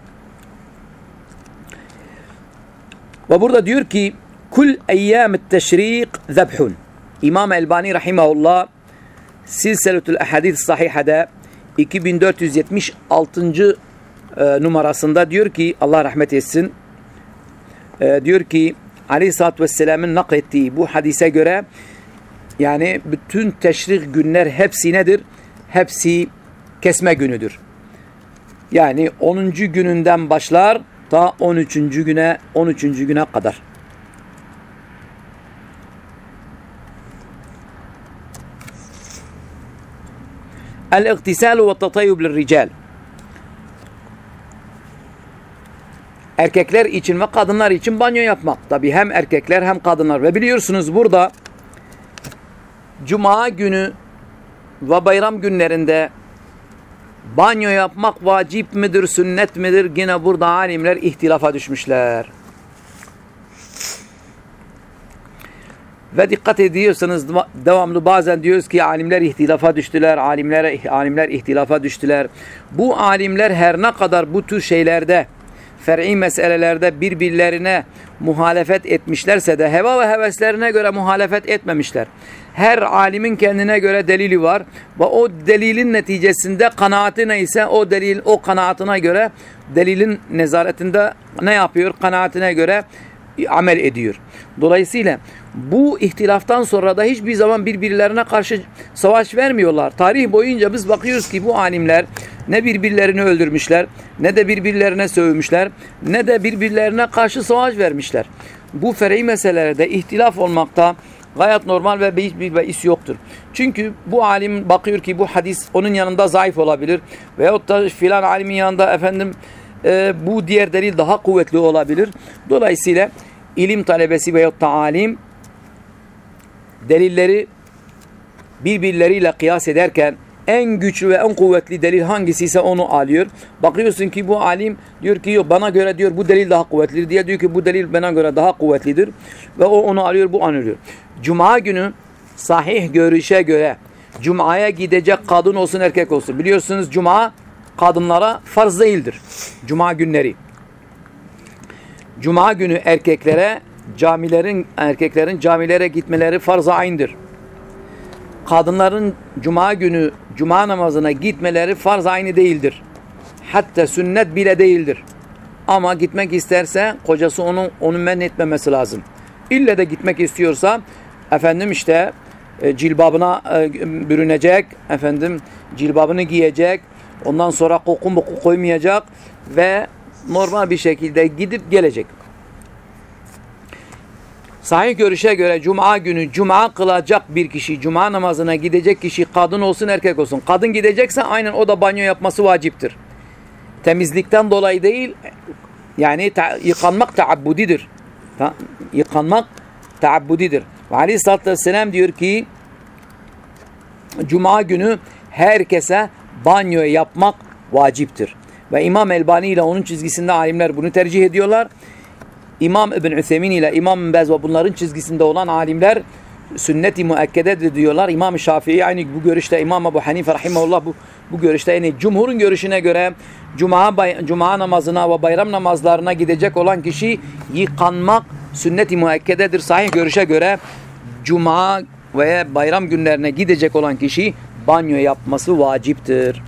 Ve burada diyor ki kul eyyâmet teşrik zebhun. İmam Elbani rahimahullah Silseletül Ahadith Sahiha'da 2476. E, numarasında diyor ki Allah rahmet etsin e, diyor ki Aleyhisselatü Vesselam'ın naklettiği bu hadise göre yani bütün teşrik günler hepsi nedir? Hepsi kesme günüdür. Yani 10. gününden başlar ta 13. güne 13. güne kadar. El-iktisalu ve tatayyub rical. Erkekler için ve kadınlar için banyo yapmak. Tabi hem erkekler hem kadınlar. Ve biliyorsunuz burada Cuma günü ve bayram günlerinde banyo yapmak vacip midir, sünnet midir? Yine burada alimler ihtilafa düşmüşler. Ve dikkat ediyorsanız devamlı bazen diyoruz ki alimler ihtilafa düştüler, alimler, alimler ihtilafa düştüler. Bu alimler her ne kadar bu tür şeylerde, fer'i meselelerde birbirlerine muhalefet etmişlerse de heva ve heveslerine göre muhalefet etmemişler. Her alimin kendine göre delili var ve o delilin neticesinde kanaati neyse o delil o kanaatine göre delilin nezaretinde ne yapıyor? Kanaatine göre amel ediyor. Dolayısıyla bu ihtilaftan sonra da hiçbir zaman birbirlerine karşı savaş vermiyorlar. Tarih boyunca biz bakıyoruz ki bu alimler ne birbirlerini öldürmüşler, ne de birbirlerine sövmüşler, ne de birbirlerine karşı savaş vermişler. Bu fer'i meselelerde ihtilaf olmakta gayet normal ve hiçbir beis yoktur. Çünkü bu alim bakıyor ki bu hadis onun yanında zayıf olabilir veyahut da filan alimin yanında efendim e, bu diğer delil daha kuvvetli olabilir. Dolayısıyla ilim talebesi veyahut da alim delilleri birbirleriyle kıyas ederken en güçlü ve en kuvvetli delil hangisi ise onu alıyor. Bakıyorsun ki bu alim diyor ki yok bana göre diyor bu delil daha kuvvetlidir diye diyor ki bu delil bana göre daha kuvvetlidir ve o onu alıyor bu anılıyor. Cuma günü sahih görüşe göre Cuma'ya gidecek kadın olsun erkek olsun. Biliyorsunuz Cuma kadınlara farz değildir. Cuma günleri. Cuma günü erkeklere camilerin erkeklerin camilere gitmeleri farz-ı aynıdır. Kadınların cuma günü cuma namazına gitmeleri farz aynı değildir. Hatta sünnet bile değildir. Ama gitmek isterse kocası onu onun men etmemesi lazım. İlle de gitmek istiyorsa efendim işte e, cilbabına e, bürünecek, efendim cilbabını giyecek, ondan sonra koku koymayacak ve normal bir şekilde gidip gelecek. Sahih görüşe göre cuma günü cuma kılacak bir kişi, cuma namazına gidecek kişi kadın olsun erkek olsun. Kadın gidecekse aynen o da banyo yapması vaciptir. Temizlikten dolayı değil, yani ta yıkanmak taabbudidir. Ta yıkanmak taabbudidir. Ve aleyhissalatü vesselam diyor ki, cuma günü herkese banyo yapmak vaciptir. Ve İmam Elbani ile onun çizgisinde alimler bunu tercih ediyorlar. İmam İbn Üsemin ile İmam Bez ve bunların çizgisinde olan alimler sünneti müekkededir diyorlar. İmam Şafii aynı bu görüşte İmam Ebu Hanife rahimahullah bu, bu görüşte yani cumhurun görüşüne göre cuma, bay, cuma namazına ve bayram namazlarına gidecek olan kişi yıkanmak sünnet-i müekkededir. Sahih görüşe göre cuma veya bayram günlerine gidecek olan kişi banyo yapması vaciptir.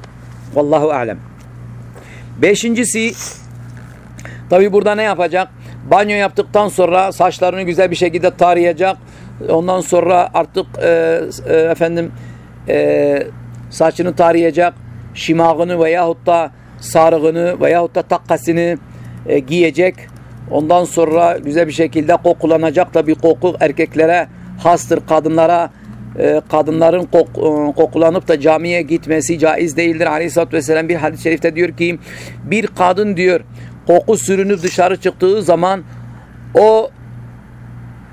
Vallahu alem. Beşincisi tabi burada ne yapacak? Banyo yaptıktan sonra saçlarını güzel bir şekilde tarayacak. Ondan sonra artık e, e, efendim e, saçını tarayacak. Şimağını veyahut da sarığını veyahut da takkasını e, giyecek. Ondan sonra güzel bir şekilde kokulanacak. Tabi koku erkeklere hastır. Kadınlara e, kadınların kok, e, kokulanıp da camiye gitmesi caiz değildir. Aleyhisselatü Vesselam bir hadis-i şerifte diyor ki bir kadın diyor koku sürünüp dışarı çıktığı zaman o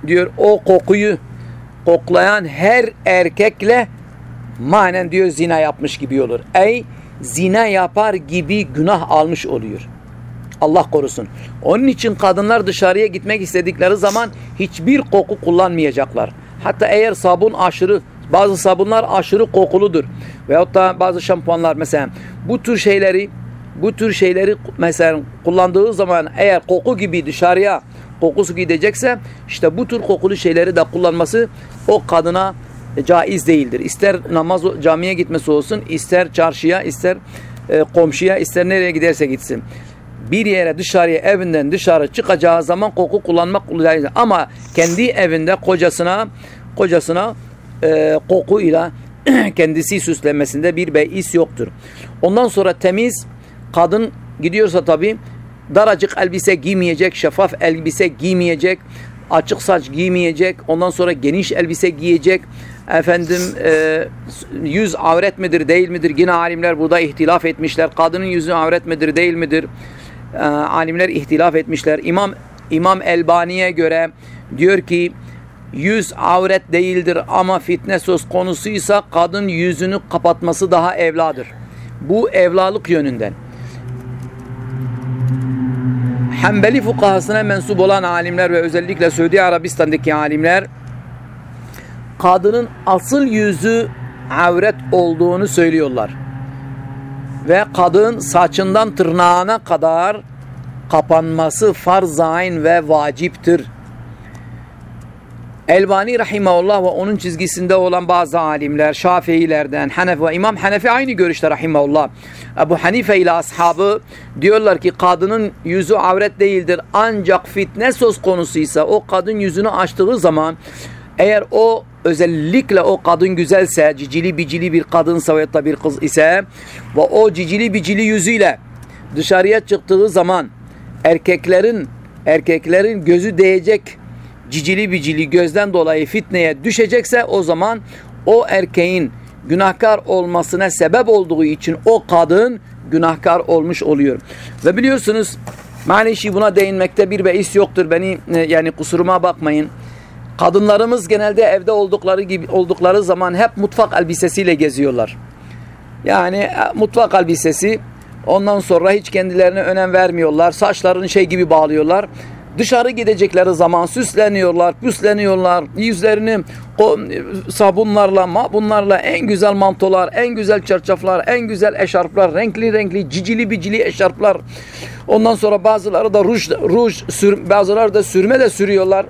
diyor o kokuyu koklayan her erkekle manen diyor zina yapmış gibi olur. Ey zina yapar gibi günah almış oluyor. Allah korusun. Onun için kadınlar dışarıya gitmek istedikleri zaman hiçbir koku kullanmayacaklar. Hatta eğer sabun aşırı bazı sabunlar aşırı kokuludur. Veyahut da bazı şampuanlar mesela bu tür şeyleri bu tür şeyleri mesela kullandığı zaman eğer koku gibi dışarıya kokusu gidecekse işte bu tür kokulu şeyleri de kullanması o kadına caiz değildir. İster namaz camiye gitmesi olsun, ister çarşıya, ister e, komşuya, ister nereye giderse gitsin. Bir yere dışarıya evinden dışarı çıkacağı zaman koku kullanmak caiz. Ama kendi evinde kocasına kocasına e, kokuyla kendisi süslenmesinde bir beis yoktur. Ondan sonra temiz kadın gidiyorsa tabi daracık elbise giymeyecek, şeffaf elbise giymeyecek, açık saç giymeyecek, ondan sonra geniş elbise giyecek. Efendim e, yüz avret midir değil midir? Yine alimler burada ihtilaf etmişler. Kadının yüzü avret midir değil midir? E, alimler ihtilaf etmişler. İmam İmam Elbani'ye göre diyor ki yüz avret değildir ama fitne söz konusuysa kadın yüzünü kapatması daha evladır. Bu evlalık yönünden. Hanbeli fukahasına mensup olan alimler ve özellikle Suudi Arabistan'daki alimler kadının asıl yüzü avret olduğunu söylüyorlar. Ve kadın saçından tırnağına kadar kapanması farz ve vaciptir. Elbani rahimahullah ve onun çizgisinde olan bazı alimler, Şafiilerden, Hanefi ve İmam Hanefi aynı görüşte rahimahullah. Ebu Hanife ile ashabı diyorlar ki kadının yüzü avret değildir. Ancak fitne söz konusuysa o kadın yüzünü açtığı zaman eğer o özellikle o kadın güzelse, cicili bicili bir kadınsa veya da bir kız ise ve o cicili bicili yüzüyle dışarıya çıktığı zaman erkeklerin erkeklerin gözü değecek cicili bicili gözden dolayı fitneye düşecekse o zaman o erkeğin günahkar olmasına sebep olduğu için o kadın günahkar olmuş oluyor. Ve biliyorsunuz Maalesef buna değinmekte bir beis yoktur. Beni e, yani kusuruma bakmayın. Kadınlarımız genelde evde oldukları gibi oldukları zaman hep mutfak elbisesiyle geziyorlar. Yani e, mutfak elbisesi ondan sonra hiç kendilerine önem vermiyorlar. Saçlarını şey gibi bağlıyorlar. Dışarı gidecekleri zaman süsleniyorlar, püsleniyorlar. Yüzlerini sabunlarla, bunlarla en güzel mantolar, en güzel çarşaflar, en güzel eşarplar, renkli renkli, cicili bicili eşarplar. Ondan sonra bazıları da ruj, ruj sür, bazıları da sürme de sürüyorlar.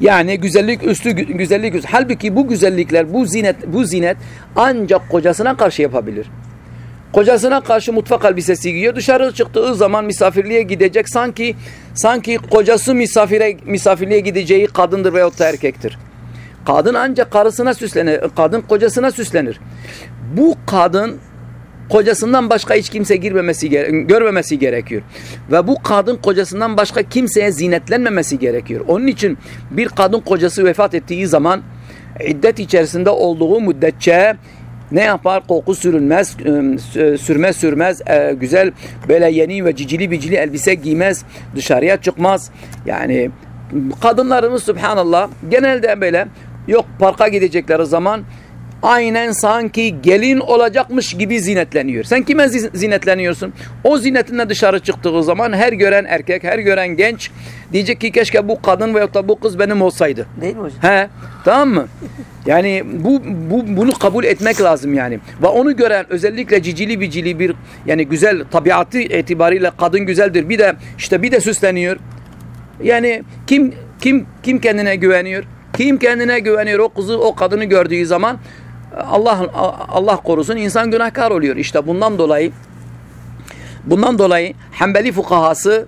Yani güzellik üstü güzellik üstü. Halbuki bu güzellikler, bu zinet, bu zinet ancak kocasına karşı yapabilir. Kocasına karşı mutfak elbisesi giyiyor. Dışarı çıktığı zaman misafirliğe gidecek. Sanki sanki kocası misafire misafirliğe gideceği kadındır veyahut da erkektir. Kadın ancak karısına süslenir. Kadın kocasına süslenir. Bu kadın kocasından başka hiç kimse girmemesi görmemesi gerekiyor. Ve bu kadın kocasından başka kimseye zinetlenmemesi gerekiyor. Onun için bir kadın kocası vefat ettiği zaman iddet içerisinde olduğu müddetçe ne yapar? Koku sürülmez, sürmez sürmez, e, güzel böyle yeni ve cicili bicili elbise giymez, dışarıya çıkmaz. Yani kadınlarımız subhanallah genelde böyle yok parka gidecekleri zaman aynen sanki gelin olacakmış gibi zinetleniyor. Sen kime zinetleniyorsun? O zinetinle dışarı çıktığı zaman her gören erkek, her gören genç diyecek ki keşke bu kadın veyahut da bu kız benim olsaydı. Değil mi hocam? He, tamam mı? Yani bu, bu bunu kabul etmek lazım yani. Ve onu gören özellikle cicili bicili bir yani güzel tabiatı itibariyle kadın güzeldir. Bir de işte bir de süsleniyor. Yani kim kim kim kendine güveniyor? Kim kendine güveniyor o kızı o kadını gördüğü zaman Allah Allah korusun insan günahkar oluyor. İşte bundan dolayı bundan dolayı Hanbeli fukahası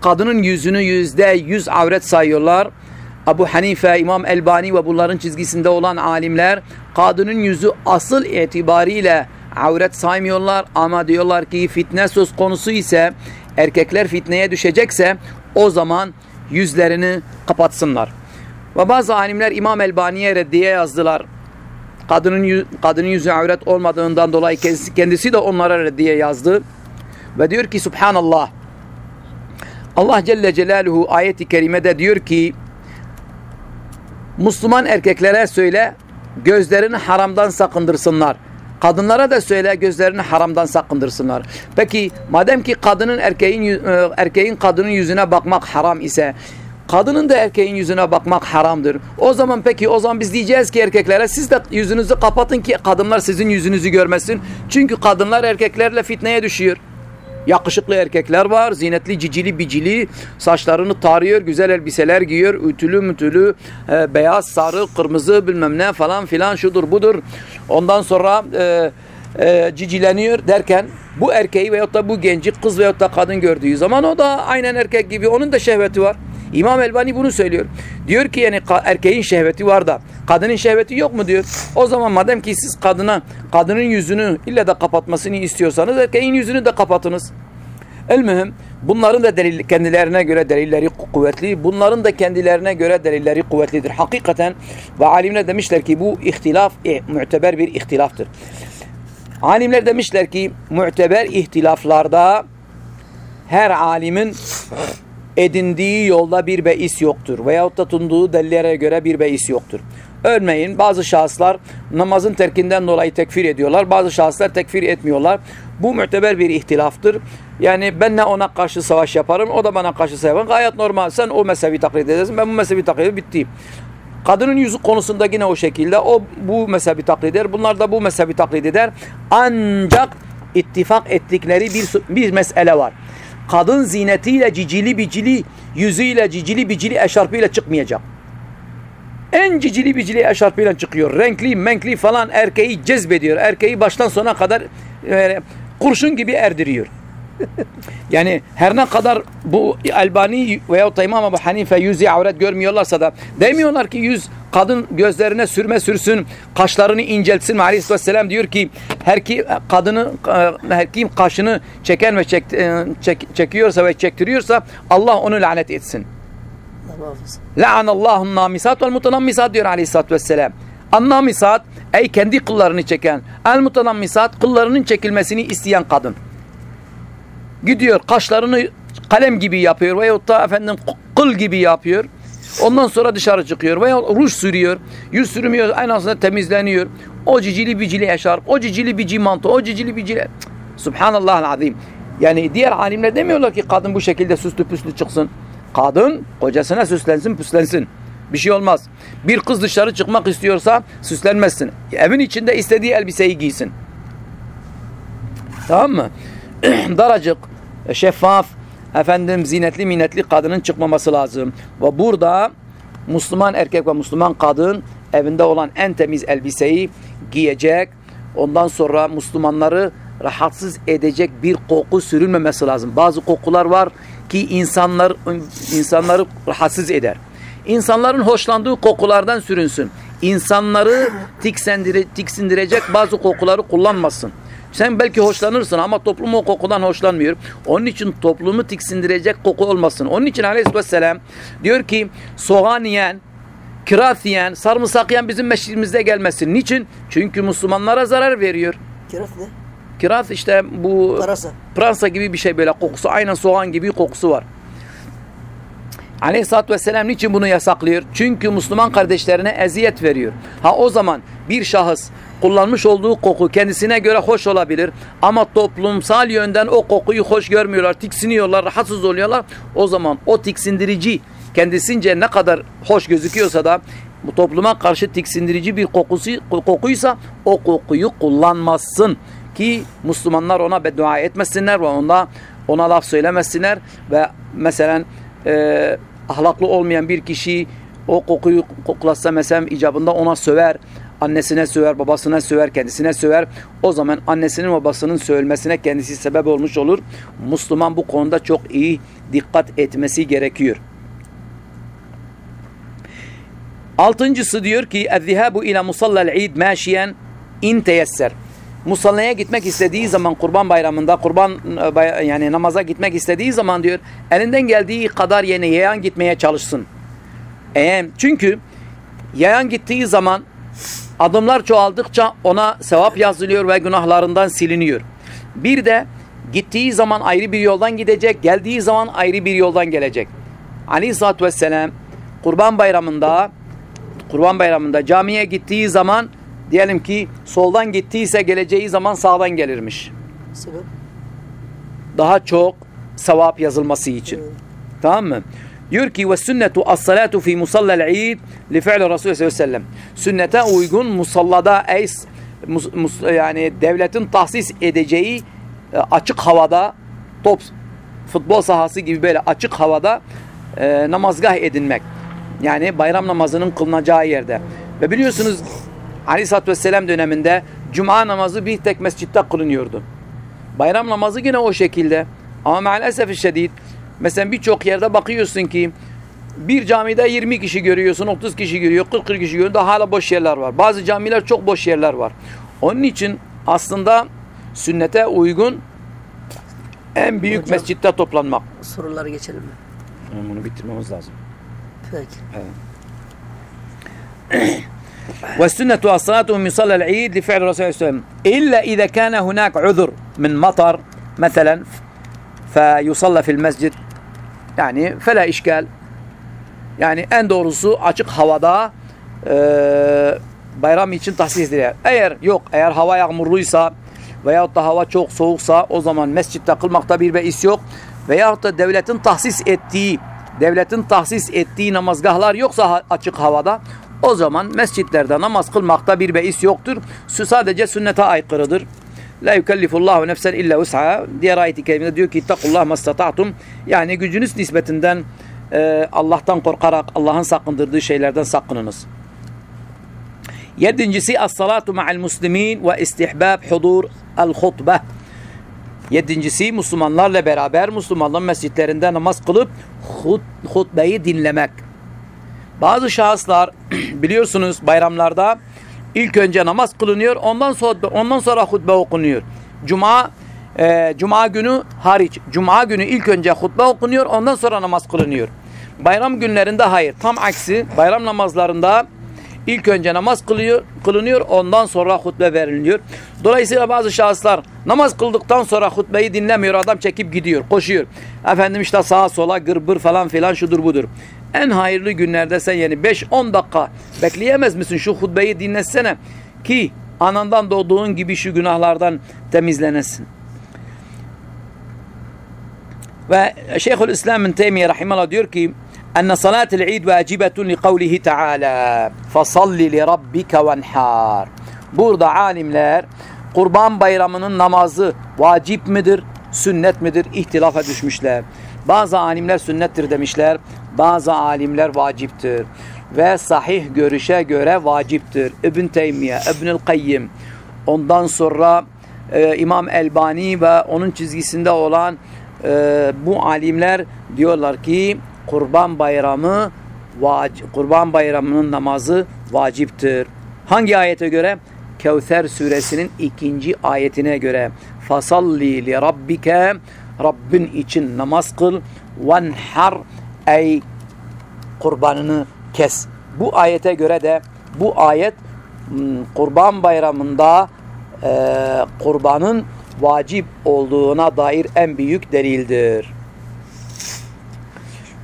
kadının yüzünü yüzde yüz avret sayıyorlar. Abu Hanife, İmam Elbani ve bunların çizgisinde olan alimler kadının yüzü asıl itibariyle avret saymıyorlar ama diyorlar ki fitne söz konusu ise erkekler fitneye düşecekse o zaman yüzlerini kapatsınlar. Ve bazı alimler İmam Elbani'ye reddiye yazdılar. Kadının, kadının yüzü avret olmadığından dolayı kendisi, kendisi de onlara reddiye yazdı. Ve diyor ki Subhanallah Allah Celle Celaluhu ayeti kerimede diyor ki Müslüman erkeklere söyle gözlerini haramdan sakındırsınlar. Kadınlara da söyle gözlerini haramdan sakındırsınlar. Peki madem ki kadının erkeğin e, erkeğin kadının yüzüne bakmak haram ise kadının da erkeğin yüzüne bakmak haramdır. O zaman peki o zaman biz diyeceğiz ki erkeklere siz de yüzünüzü kapatın ki kadınlar sizin yüzünüzü görmesin. Çünkü kadınlar erkeklerle fitneye düşüyor. Yakışıklı erkekler var. Zinetli, cicili, bicili. Saçlarını tarıyor. Güzel elbiseler giyiyor. Ütülü, mütülü. E, beyaz, sarı, kırmızı bilmem ne falan filan şudur budur. Ondan sonra e, e, cicileniyor derken bu erkeği veyahut da bu genci kız veyahut da kadın gördüğü zaman o da aynen erkek gibi. Onun da şehveti var. İmam Elbani bunu söylüyor. Diyor ki yani erkeğin şehveti var da kadının şehveti yok mu diyor. O zaman madem ki siz kadına kadının yüzünü illa da kapatmasını istiyorsanız erkeğin yüzünü de kapatınız. El mühim bunların da delil, kendilerine göre delilleri kuvvetli. Bunların da kendilerine göre delilleri kuvvetlidir. Hakikaten ve alimler demişler ki bu ihtilaf e, müteber bir ihtilaftır. Alimler demişler ki müteber ihtilaflarda her alimin edindiği yolda bir beis yoktur. Veyahut da tunduğu delillere göre bir beis yoktur. Örneğin bazı şahıslar namazın terkinden dolayı tekfir ediyorlar. Bazı şahıslar tekfir etmiyorlar. Bu müteber bir ihtilaftır. Yani ben ne ona karşı savaş yaparım, o da bana karşı savaş yapar. Gayet normal. Sen o mezhebi taklit edersin, ben bu mezhebi taklit bitti. Kadının yüzü konusunda yine o şekilde. O bu mezhebi taklit eder, bunlar da bu mezhebi taklit eder. Ancak ittifak ettikleri bir, bir mesele var kadın zinetiyle cicili bicili, yüzüyle cicili bicili eşarpıyla çıkmayacak. En cicili bicili eşarpıyla çıkıyor. Renkli, menkli falan erkeği cezbediyor. Erkeği baştan sona kadar e, kurşun gibi erdiriyor. yani her ne kadar bu Albani veya da İmam Ebu Hanife yüzü avret görmüyorlarsa da demiyorlar ki yüz kadın gözlerine sürme sürsün, kaşlarını inceltsin. Aleyhisselam diyor ki her ki kadını e, her kim kaşını çeken ve çek, e, çek, çekiyorsa ve çektiriyorsa Allah onu lanet etsin. La'anallahu namisat vel mutanammisat diyor Aleyhisselatü Vesselam. Annamisat ey kendi kıllarını çeken. El mutanammisat kıllarının çekilmesini isteyen kadın gidiyor kaşlarını kalem gibi yapıyor veyahut da efendim kıl gibi yapıyor. Ondan sonra dışarı çıkıyor veya ruj sürüyor. Yüz sürmüyor en azından temizleniyor. O cicili bicili eşarp, o cicili bici manto, o cicili bicili... Subhanallah azim. Yani diğer alimler demiyorlar ki kadın bu şekilde süslü püslü çıksın. Kadın kocasına süslensin püslensin. Bir şey olmaz. Bir kız dışarı çıkmak istiyorsa süslenmezsin. Evin içinde istediği elbiseyi giysin. Tamam mı? Daracık şeffaf, efendim zinetli minetli kadının çıkmaması lazım. Ve burada Müslüman erkek ve Müslüman kadın evinde olan en temiz elbiseyi giyecek. Ondan sonra Müslümanları rahatsız edecek bir koku sürülmemesi lazım. Bazı kokular var ki insanlar insanları rahatsız eder. İnsanların hoşlandığı kokulardan sürünsün. İnsanları tiksindirecek bazı kokuları kullanmasın. Sen belki hoşlanırsın ama toplum o kokudan hoşlanmıyor. Onun için toplumu tiksindirecek koku olmasın. Onun için aleyhisselam diyor ki soğan yiyen, kiraz yiyen, sarımsak yiyen bizim meşrimizde gelmesin. Niçin? Çünkü Müslümanlara zarar veriyor. Kiraz ne? Kiraz işte bu Pırasa. pırasa gibi bir şey böyle kokusu. Aynen soğan gibi kokusu var. Aleyhisselatü Vesselam niçin bunu yasaklıyor? Çünkü Müslüman kardeşlerine eziyet veriyor. Ha o zaman bir şahıs kullanmış olduğu koku kendisine göre hoş olabilir ama toplumsal yönden o kokuyu hoş görmüyorlar, tiksiniyorlar, rahatsız oluyorlar. O zaman o tiksindirici kendisince ne kadar hoş gözüküyorsa da bu topluma karşı tiksindirici bir kokusu, kokuysa o kokuyu kullanmazsın ki Müslümanlar ona beddua etmesinler ve ona ona laf söylemesinler ve mesela e, ahlaklı olmayan bir kişi o kokuyu koklatsa mesela icabında ona söver, annesine söver, babasına söver, kendisine söver. O zaman annesinin babasının söylemesine kendisi sebep olmuş olur. Müslüman bu konuda çok iyi dikkat etmesi gerekiyor. Altıncısı diyor ki اَذِّهَابُ اِلَى مُصَلَّ الْعِيدِ مَاشِيًا اِنْ تَيَسَّرْ Musallaya gitmek istediği zaman kurban bayramında kurban e, yani namaza gitmek istediği zaman diyor elinden geldiği kadar yeni yayan gitmeye çalışsın. E, çünkü yayan gittiği zaman adımlar çoğaldıkça ona sevap yazılıyor ve günahlarından siliniyor. Bir de gittiği zaman ayrı bir yoldan gidecek, geldiği zaman ayrı bir yoldan gelecek. Aleyhisselatü Vesselam kurban bayramında kurban bayramında camiye gittiği zaman diyelim ki soldan gittiyse geleceği zaman sağdan gelirmiş. Sebep? Daha çok sevap yazılması için. Evet. Tamam mı? Diyor ki ve sünnetu as-salatu fi musallal eid li fi'li Resulü sallallahu aleyhi ve sellem. Sünnete uygun musallada ey mus, mus, yani devletin tahsis edeceği e, açık havada top futbol sahası gibi böyle açık havada e, namazgah edinmek. Yani bayram namazının kılınacağı yerde. Ve biliyorsunuz Aleyhisselatü Vesselam döneminde cuma namazı bir tek mescitte kılınıyordu. Bayram namazı yine o şekilde. Ama maalesef şiddet mesela birçok yerde bakıyorsun ki bir camide 20 kişi görüyorsun, 30 kişi görüyor, 40 kişi görüyor. Daha hala boş yerler var. Bazı camiler çok boş yerler var. Onun için aslında sünnete uygun en büyük Hocam, mescitte toplanmak. Soruları geçelim mi? Bunu bitirmemiz lazım. Peki. Evet. والسنة الصلاة من صلى العيد لفعل الرسول صلى الله عليه وسلم إلا إذا كان هناك عذر من مطر مثلا فيصلى في المسجد yani fela işgal yani en doğrusu açık havada e, bayram için tahsis edilir. Eğer yok eğer hava yağmurluysa veyahut da hava çok soğuksa o zaman mescitte kılmakta bir beis yok. Veyahut da devletin tahsis ettiği devletin tahsis ettiği namazgahlar yoksa açık havada o zaman mescitlerde namaz kılmakta bir beis yoktur. Sadece sünnete aykırıdır. La yukellifullahu nefsen illa us'a. Diğer ayet-i kerimede diyor ki ittakullah mastata'tum. Yani gücünüz nispetinden e, Allah'tan korkarak Allah'ın sakındırdığı şeylerden sakınınız. Yedincisi as-salatu ma'al muslimin ve istihbab hudur el-hutbeh. Yedincisi Müslümanlarla beraber Müslümanların mescitlerinde namaz kılıp hut, hutbeyi dinlemek. Bazı şahıslar biliyorsunuz bayramlarda ilk önce namaz kılınıyor ondan sonra ondan sonra hutbe okunuyor. Cuma e, Cuma günü hariç Cuma günü ilk önce hutbe okunuyor ondan sonra namaz kılınıyor. Bayram günlerinde hayır tam aksi bayram namazlarında İlk önce namaz kılıyor, kılınıyor ondan sonra hutbe veriliyor. Dolayısıyla bazı şahıslar namaz kıldıktan sonra hutbeyi dinlemiyor. Adam çekip gidiyor, koşuyor. Efendim işte sağa sola gırbır falan filan şudur budur. En hayırlı günlerde sen yani 5-10 dakika bekleyemez misin şu hutbeyi dinlesene ki anandan doğduğun gibi şu günahlardan temizlenesin. Ve Şeyhülislam İslam Teymiye Rahimallah diyor ki أن صلاة العيد واجبة لقوله تعالى فصل لربك وانحار Burada alimler kurban bayramının namazı vacip midir, sünnet midir ihtilafa düşmüşler. Bazı alimler sünnettir demişler, bazı alimler vaciptir. Ve sahih görüşe göre vaciptir. İbn Teymiye, İbnül Kayyim, ondan sonra e, İmam Elbani ve onun çizgisinde olan e, bu alimler diyorlar ki Kurban Bayramı Kurban Bayramı'nın namazı vaciptir. Hangi ayete göre? Kevser suresinin ikinci ayetine göre fasalli li rabbike Rabbin için namaz kıl venhar ey kurbanını kes. Bu ayete göre de bu ayet hmm, kurban bayramında e, kurbanın vacip olduğuna dair en büyük delildir.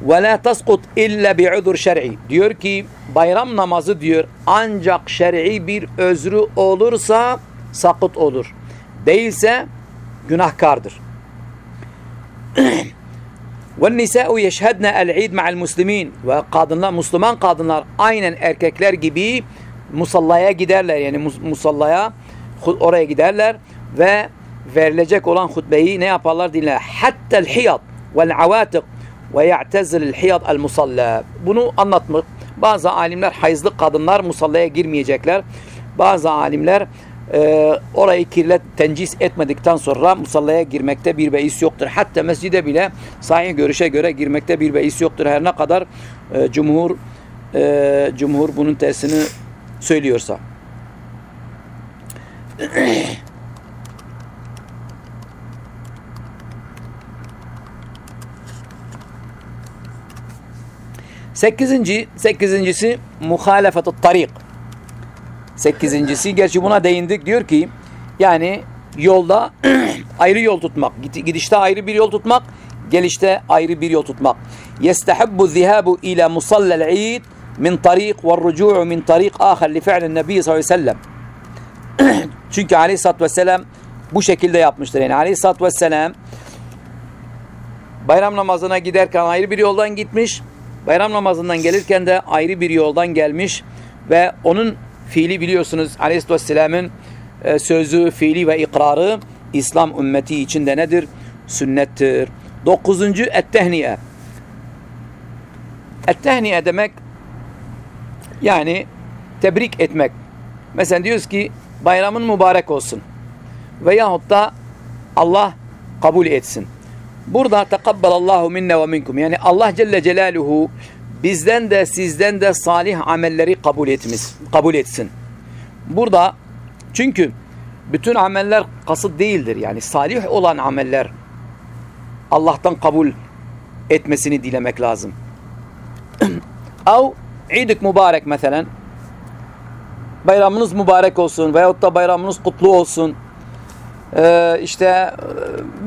ve la tasqut illa bi'udur şer'i. Diyor ki bayram namazı diyor ancak şer'i bir özrü olursa sakıt olur. Değilse günahkardır. Nisa'u yeşhedne el-id ma'al muslimin. Ve kadınlar, Müslüman kadınlar aynen erkekler gibi musallaya giderler. Yani mus musallaya oraya giderler ve verilecek olan hutbeyi ne yaparlar dinler. Avatik ve ya'tezil hiyad el musalla. Bunu anlatmak. Bazı alimler hayızlı kadınlar musallaya girmeyecekler. Bazı alimler e, orayı kirlet, tencis etmedikten sonra musallaya girmekte bir beis yoktur. Hatta mescide bile sahih görüşe göre girmekte bir beis yoktur. Her ne kadar e, cumhur e, cumhur bunun tersini söylüyorsa. Sekizinci, sekizincisi muhalefet-i tarik. Sekizincisi, gerçi buna değindik, diyor ki, yani yolda ayrı yol tutmak, gidişte ayrı bir yol tutmak, gelişte ayrı bir yol tutmak. يستحب الذهاب إلى مصلى العيد من طريق والرجوع من طريق آخر لفعل النبي صلى الله عليه وسلم. Çünkü aleyhissalatü vesselam bu şekilde yapmıştır. Yani aleyhissalatü vesselam bayram namazına giderken ayrı bir yoldan gitmiş. Bayram namazından gelirken de ayrı bir yoldan gelmiş. Ve onun fiili biliyorsunuz aleyhissalatü vesselamın e, sözü, fiili ve ikrarı İslam ümmeti içinde nedir? Sünnettir. Dokuzuncu ettehniye. Ettehniye demek yani tebrik etmek. Mesela diyoruz ki bayramın mübarek olsun. Veyahut da Allah kabul etsin. Burada tekabbelallahu minne ve minkum. Yani Allah Celle Celaluhu bizden de sizden de salih amelleri kabul etmiş, kabul etsin. Burada çünkü bütün ameller kasıt değildir. Yani salih olan ameller Allah'tan kabul etmesini dilemek lazım. Av idik mübarek mesela bayramınız mübarek olsun veyahut da bayramınız kutlu olsun. Ee, işte e,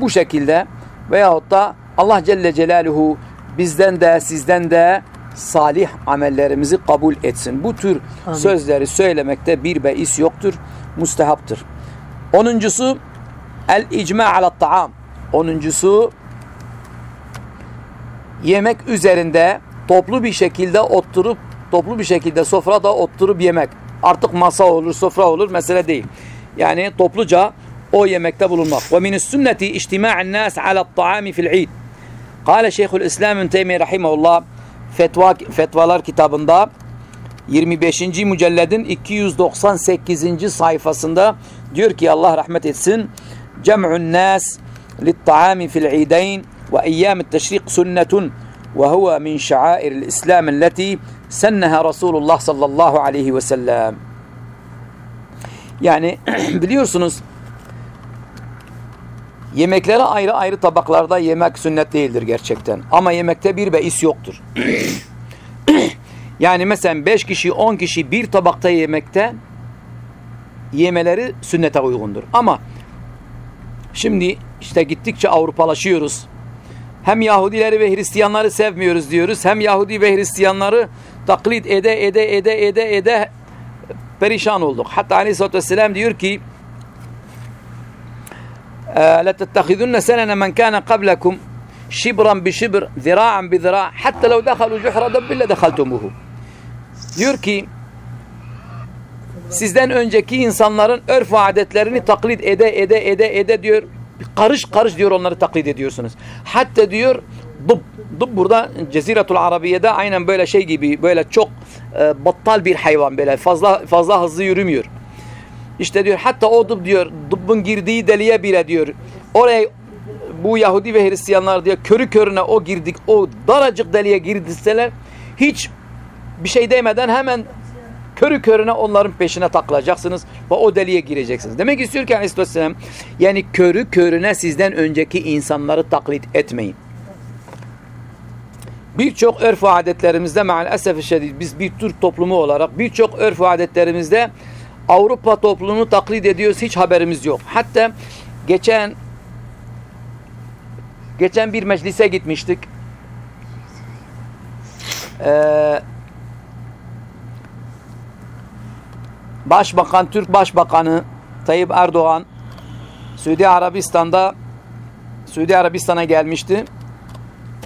bu şekilde veyahut da Allah Celle Celaluhu bizden de sizden de salih amellerimizi kabul etsin. Bu tür Amin. sözleri söylemekte bir beis yoktur, mustehaptır. Onuncusu el icma ala taam. Onuncusu yemek üzerinde toplu bir şekilde oturup toplu bir şekilde sofrada oturup yemek. Artık masa olur, sofra olur mesele değil. Yani topluca o yemekte bulunmak. Ve minus sünneti içtima'en nas ala taami fil id. Kale Şeyhül İslam İbn Teymiye rahimehullah Fetva, Fetvalar kitabında 25. mücelledin 298. sayfasında diyor ki Allah rahmet etsin Cem'un nas li't-ta'ami fi'l-idayn ve eyyamit teşrik sünnetun ve huve min şa'airil İslam elleti senneha Resulullah sallallahu aleyhi ve sellem. Yani biliyorsunuz Yemekleri ayrı ayrı tabaklarda yemek sünnet değildir gerçekten. Ama yemekte bir beis yoktur. yani mesela 5 kişi 10 kişi bir tabakta yemekte yemeleri sünnete uygundur. Ama şimdi işte gittikçe Avrupalaşıyoruz. Hem Yahudileri ve Hristiyanları sevmiyoruz diyoruz. Hem Yahudi ve Hristiyanları taklit ede ede ede ede ede perişan olduk. Hatta Aleyhisselatü Vesselam diyor ki لتتخذن سنن من كان قبلكم شبرا بشبر ذراعا بذراع حتى لو دخلوا جحر دب لدخلتموه diyor ki sizden önceki insanların örf ve adetlerini taklit ede ede ede ede diyor karış karış diyor onları taklit ediyorsunuz. Hatta diyor dub, dub burada Ceziretul Arabiye'de aynen böyle şey gibi böyle çok e, battal bir hayvan böyle fazla fazla hızlı yürümüyor. İşte diyor hatta o dub diyor dubbun girdiği deliğe bile diyor oraya bu Yahudi ve Hristiyanlar diyor körü körüne o girdik o daracık deliğe girdiseler hiç bir şey demeden hemen körü körüne onların peşine takılacaksınız ve o deliğe gireceksiniz. Demek istiyor ki Aleyhisselam yani körü körüne sizden önceki insanları taklit etmeyin. Birçok örf ve adetlerimizde maalesef şiddet biz bir Türk toplumu olarak birçok örf ve adetlerimizde Avrupa toplumunu taklit ediyoruz hiç haberimiz yok. Hatta geçen geçen bir meclise gitmiştik. Ee, Başbakan, Türk Başbakanı Tayyip Erdoğan Suudi Arabistan'da Suudi Arabistan'a gelmişti.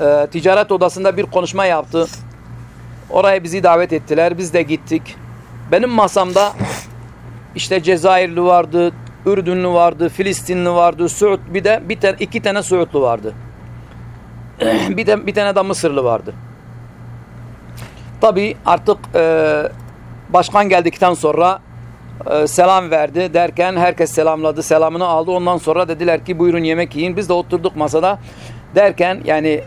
Ee, ticaret odasında bir konuşma yaptı. Oraya bizi davet ettiler. Biz de gittik. Benim masamda işte Cezayirli vardı, Ürdünlü vardı, Filistinli vardı, Suud bir de bir tane iki tane Suudlu vardı. bir de bir tane de Mısırlı vardı. Tabii artık e, başkan geldikten sonra e, selam verdi derken herkes selamladı, selamını aldı. Ondan sonra dediler ki buyurun yemek yiyin. Biz de oturduk masada derken yani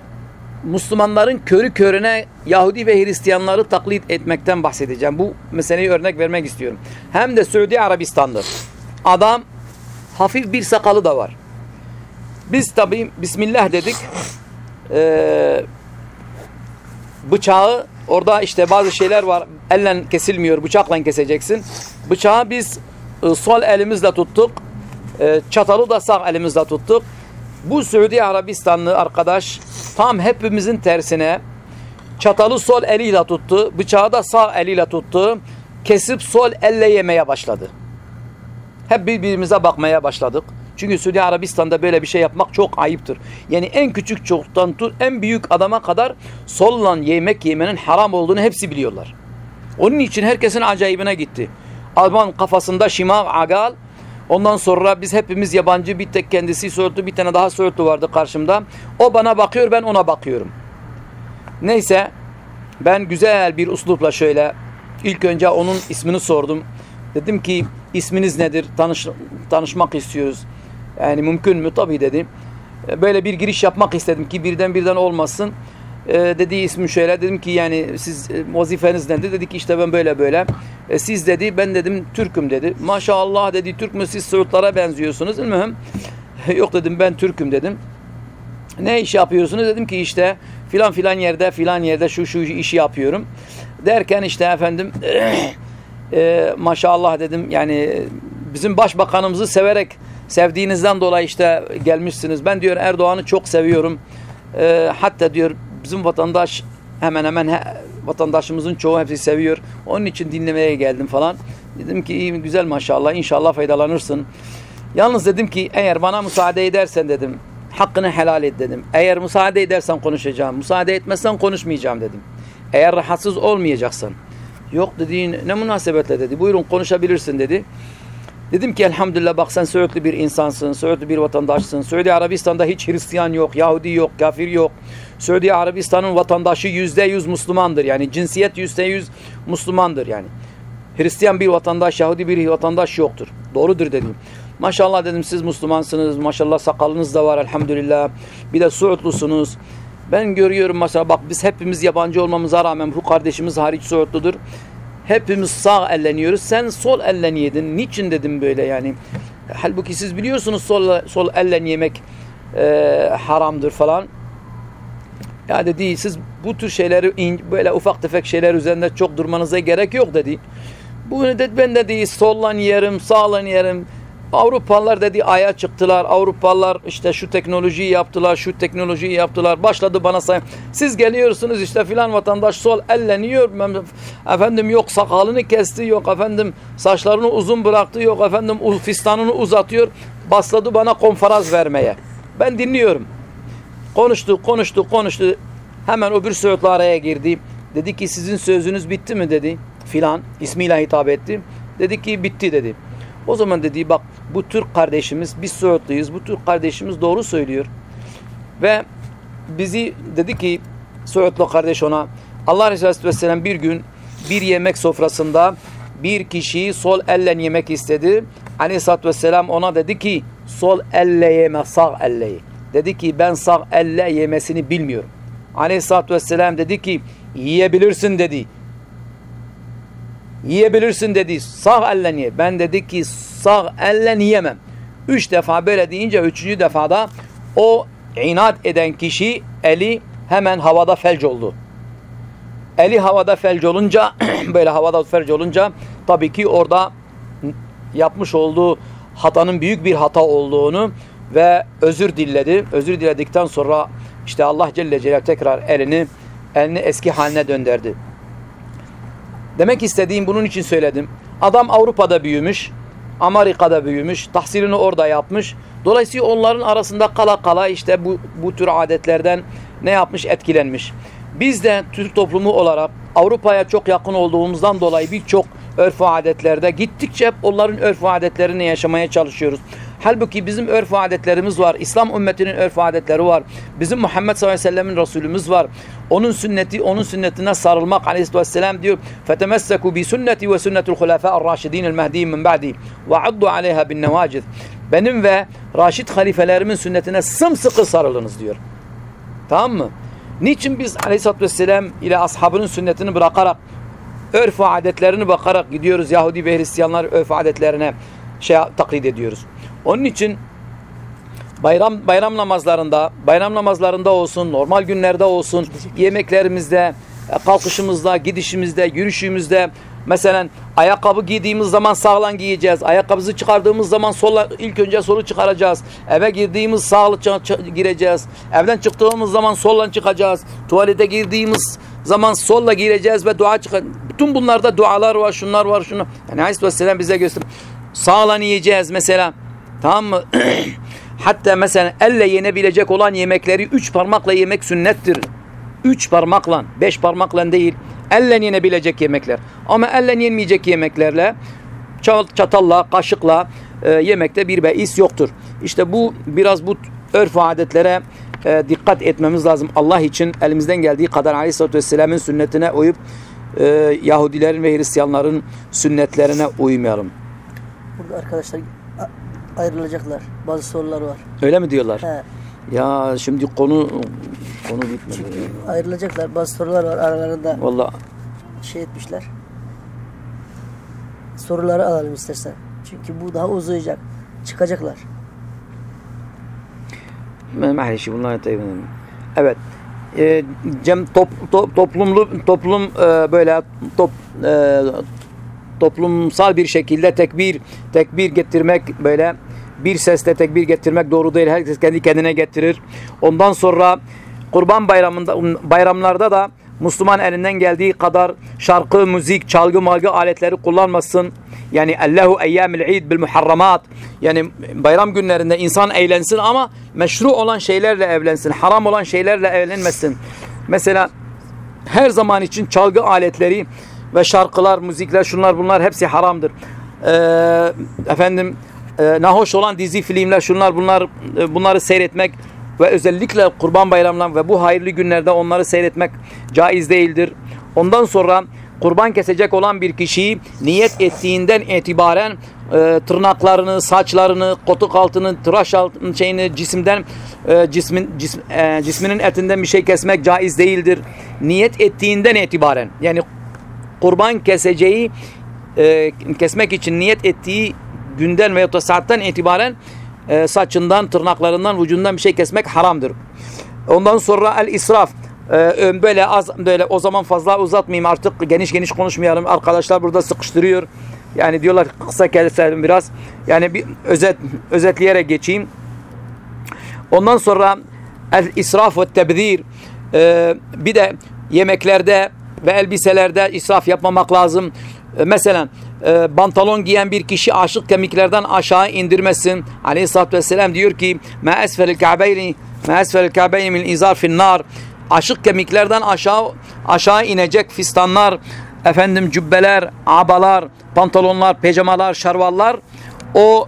Müslümanların körü körüne Yahudi ve Hristiyanları taklit etmekten bahsedeceğim. Bu meseleyi örnek vermek istiyorum. Hem de Suudi Arabistan'dır. Adam hafif bir sakalı da var. Biz tabi Bismillah dedik. Ee, bıçağı orada işte bazı şeyler var. Elle kesilmiyor. Bıçakla keseceksin. Bıçağı biz e, sol elimizle tuttuk. E, çatalı da sağ elimizle tuttuk. Bu Suudi Arabistanlı arkadaş tam hepimizin tersine çatalı sol eliyle tuttu. Bıçağı da sağ eliyle tuttu. Kesip sol elle yemeye başladı. Hep birbirimize bakmaya başladık. Çünkü Suudi Arabistan'da böyle bir şey yapmak çok ayıptır. Yani en küçük çoktan tut en büyük adama kadar solla yemek yemenin haram olduğunu hepsi biliyorlar. Onun için herkesin acayibine gitti. Alman kafasında şimal agal. Ondan sonra biz hepimiz yabancı bir tek kendisi Söğütlü bir tane daha Söğütlü vardı karşımda. O bana bakıyor ben ona bakıyorum. Neyse ben güzel bir uslupla şöyle ilk önce onun ismini sordum. Dedim ki isminiz nedir? Tanış, tanışmak istiyoruz. Yani mümkün mü? Tabii dedim. Böyle bir giriş yapmak istedim ki birden birden olmasın. Ee, dediği ismi şöyle. Dedim ki yani siz e, vazifeniz nedir? Dedi ki işte ben böyle böyle. E, siz dedi ben dedim Türk'üm dedi. Maşallah dedi Türk mü siz Suudlara benziyorsunuz. Mühim. Yok dedim ben Türk'üm dedim. Ne iş yapıyorsunuz? Dedim ki işte filan filan yerde filan yerde şu şu işi yapıyorum. Derken işte efendim e, maşallah dedim yani bizim başbakanımızı severek sevdiğinizden dolayı işte gelmişsiniz. Ben diyor Erdoğan'ı çok seviyorum. E, hatta diyor bizim vatandaş hemen hemen he, vatandaşımızın çoğu hepsi seviyor. Onun için dinlemeye geldim falan. Dedim ki iyi güzel maşallah inşallah faydalanırsın. Yalnız dedim ki eğer bana müsaade edersen dedim hakkını helal et dedim. Eğer müsaade edersen konuşacağım. Müsaade etmezsen konuşmayacağım dedim. Eğer rahatsız olmayacaksan. Yok dediğin ne münasebetle dedi. Buyurun konuşabilirsin dedi. Dedim ki elhamdülillah bak sen Söğütlü bir insansın, Söğütlü bir vatandaşsın. Suudi Arabistan'da hiç Hristiyan yok, Yahudi yok, kafir yok. Suudi Arabistan'ın vatandaşı yüzde yüz Müslümandır. Yani cinsiyet yüzde yüz Müslümandır yani. Hristiyan bir vatandaş, Yahudi bir vatandaş yoktur. Doğrudur dedim. Maşallah dedim siz Müslümansınız. Maşallah sakalınız da var elhamdülillah. Bir de Suudlusunuz. Ben görüyorum mesela bak biz hepimiz yabancı olmamıza rağmen bu kardeşimiz hariç Suudludur. Hepimiz sağ elleniyoruz. Sen sol ellen yedin. Niçin dedim böyle yani. Halbuki siz biliyorsunuz sol, sol ellen yemek e, haramdır falan. Ya dedi siz bu tür şeyleri böyle ufak tefek şeyler üzerinde çok durmanıza gerek yok dedi. Bu dedi ben dedi sollan yerim, sağlan yerim. Avrupalılar dedi aya çıktılar. Avrupalılar işte şu teknolojiyi yaptılar, şu teknolojiyi yaptılar. Başladı bana say. Siz geliyorsunuz işte filan vatandaş sol elleniyor. Efendim yok sakalını kesti, yok efendim saçlarını uzun bıraktı, yok efendim fistanını uzatıyor. Başladı bana konferans vermeye. Ben dinliyorum. Konuştu, konuştu, konuştu. Hemen öbür Söğütlü araya girdi. Dedi ki sizin sözünüz bitti mi dedi. Filan ismiyle hitap etti. Dedi ki bitti dedi. O zaman dedi bak bu Türk kardeşimiz biz Söğütlüyüz. Bu Türk kardeşimiz doğru söylüyor. Ve bizi dedi ki Söğütlü kardeş ona Allah Resulü Aleyhisselam bir gün bir yemek sofrasında bir kişiyi sol elle yemek istedi. Aleyhisselatü Vesselam ona dedi ki sol elle yeme sağ elle ye. Dedi ki ben sağ elle yemesini bilmiyorum. Aleyhisselatü Vesselam dedi ki yiyebilirsin dedi. Yiyebilirsin dedi. Sağ elle ye. Ben dedi ki sağ elle yiyemem. Üç defa böyle deyince üçüncü defada o inat eden kişi eli hemen havada felç oldu. Eli havada felç olunca böyle havada felç olunca tabii ki orada yapmış olduğu hatanın büyük bir hata olduğunu ve özür diledi. Özür diledikten sonra işte Allah Celle Celaluhu tekrar elini elini eski haline döndürdü. Demek istediğim bunun için söyledim. Adam Avrupa'da büyümüş, Amerika'da büyümüş, tahsilini orada yapmış. Dolayısıyla onların arasında kala kala işte bu, bu tür adetlerden ne yapmış? Etkilenmiş. Biz de Türk toplumu olarak Avrupa'ya çok yakın olduğumuzdan dolayı birçok örf adetlerde gittikçe hep onların örf adetlerini yaşamaya çalışıyoruz. Halbuki bizim örf adetlerimiz var. İslam ümmetinin örf adetleri var. Bizim Muhammed sallallahu aleyhi ve sellemin Resulümüz var. Onun sünneti, onun sünnetine sarılmak aleyhissalatü vesselam diyor. فَتَمَسَّكُوا بِسُنَّتِ وَسُنَّةُ الْخُلَفَاءَ الرَّاشِد۪ينَ الْمَهْد۪ينَ مِنْ بَعْد۪ي وَعَضُّوا عَلَيْهَا بِالنَّوَاجِذ Benim ve Raşid halifelerimin sünnetine sımsıkı sarılınız diyor. Tamam mı? Niçin biz aleyhissalatü vesselam ile ashabının sünnetini bırakarak örf adetlerini bakarak gidiyoruz Yahudi ve Hristiyanlar örf adetlerine şey taklit ediyoruz. Onun için bayram bayram namazlarında, bayram namazlarında olsun, normal günlerde olsun, yemeklerimizde, kalkışımızda, gidişimizde, yürüyüşümüzde mesela ayakkabı giydiğimiz zaman sağlan giyeceğiz. Ayakkabımızı çıkardığımız zaman sola ilk önce solu çıkaracağız. Eve girdiğimiz sağlı gireceğiz. Evden çıktığımız zaman solla çıkacağız. Tuvalete girdiğimiz zaman solla gireceğiz ve dua çıkar. Bütün bunlarda dualar var, şunlar var, şunlar. Yani Aleyhisselam bize göster. Sağlan yiyeceğiz mesela. Tamam mı? Hatta mesela elle yenebilecek olan yemekleri üç parmakla yemek sünnettir. Üç parmakla, beş parmakla değil. Elle yenebilecek yemekler. Ama elle yenmeyecek yemeklerle çatalla, kaşıkla e, yemekte bir beis yoktur. İşte bu biraz bu örf adetlere e, dikkat etmemiz lazım. Allah için elimizden geldiği kadar Aleyhisselatü Vesselam'ın sünnetine uyup e, Yahudilerin ve Hristiyanların sünnetlerine uymayalım. Burada arkadaşlar ayrılacaklar. Bazı sorular var. Öyle mi diyorlar? He. Ya şimdi konu konu bitmedi. Çünkü ayrılacaklar. Bazı sorular var aralarında. Valla Şey etmişler. Soruları alalım istersen. Çünkü bu daha uzayacak. Çıkacaklar. Mahleşi bunlar tabii. Evet. E, cem top, top, toplumlu toplum e, böyle top e, toplumsal bir şekilde tekbir tekbir getirmek böyle bir sesle tekbir getirmek doğru değil. Herkes kendi kendine getirir. Ondan sonra Kurban Bayramında bayramlarda da Müslüman elinden geldiği kadar şarkı, müzik, çalgı, malgı aletleri kullanmasın. Yani Allahu eyyamil id bil muharramat. Yani bayram günlerinde insan eğlensin ama meşru olan şeylerle evlensin. Haram olan şeylerle evlenmesin. Mesela her zaman için çalgı aletleri ve şarkılar, müzikler, şunlar bunlar hepsi haramdır. Ee, efendim e, nahoş olan dizi, filmler, şunlar bunlar e, bunları seyretmek ve özellikle kurban bayramlarında ve bu hayırlı günlerde onları seyretmek caiz değildir. Ondan sonra kurban kesecek olan bir kişiyi niyet ettiğinden itibaren e, tırnaklarını, saçlarını, kotuk altını, tıraş altını şeyini cisimden e, cismin cism, e, cisminin etinden bir şey kesmek caiz değildir. Niyet ettiğinden itibaren yani kurban keseceği e, kesmek için niyet ettiği günden veya da saatten itibaren e, saçından, tırnaklarından, vücudundan bir şey kesmek haramdır. Ondan sonra el israf e, böyle az böyle o zaman fazla uzatmayayım artık geniş geniş konuşmayalım. Arkadaşlar burada sıkıştırıyor. Yani diyorlar kısa keselim biraz. Yani bir özet özetleyerek geçeyim. Ondan sonra el israf ve tebzir e, bir de yemeklerde ve elbiselerde israf yapmamak lazım. E, mesela e, bantalon giyen bir kişi aşık kemiklerden aşağı indirmesin. Aleyhisselatü Vesselam diyor ki ma esfelil ka'beyni ma esfelil ka'beyni min izar fin nar aşık kemiklerden aşağı aşağı inecek fistanlar efendim cübbeler, abalar, pantolonlar, pijamalar, şarvallar o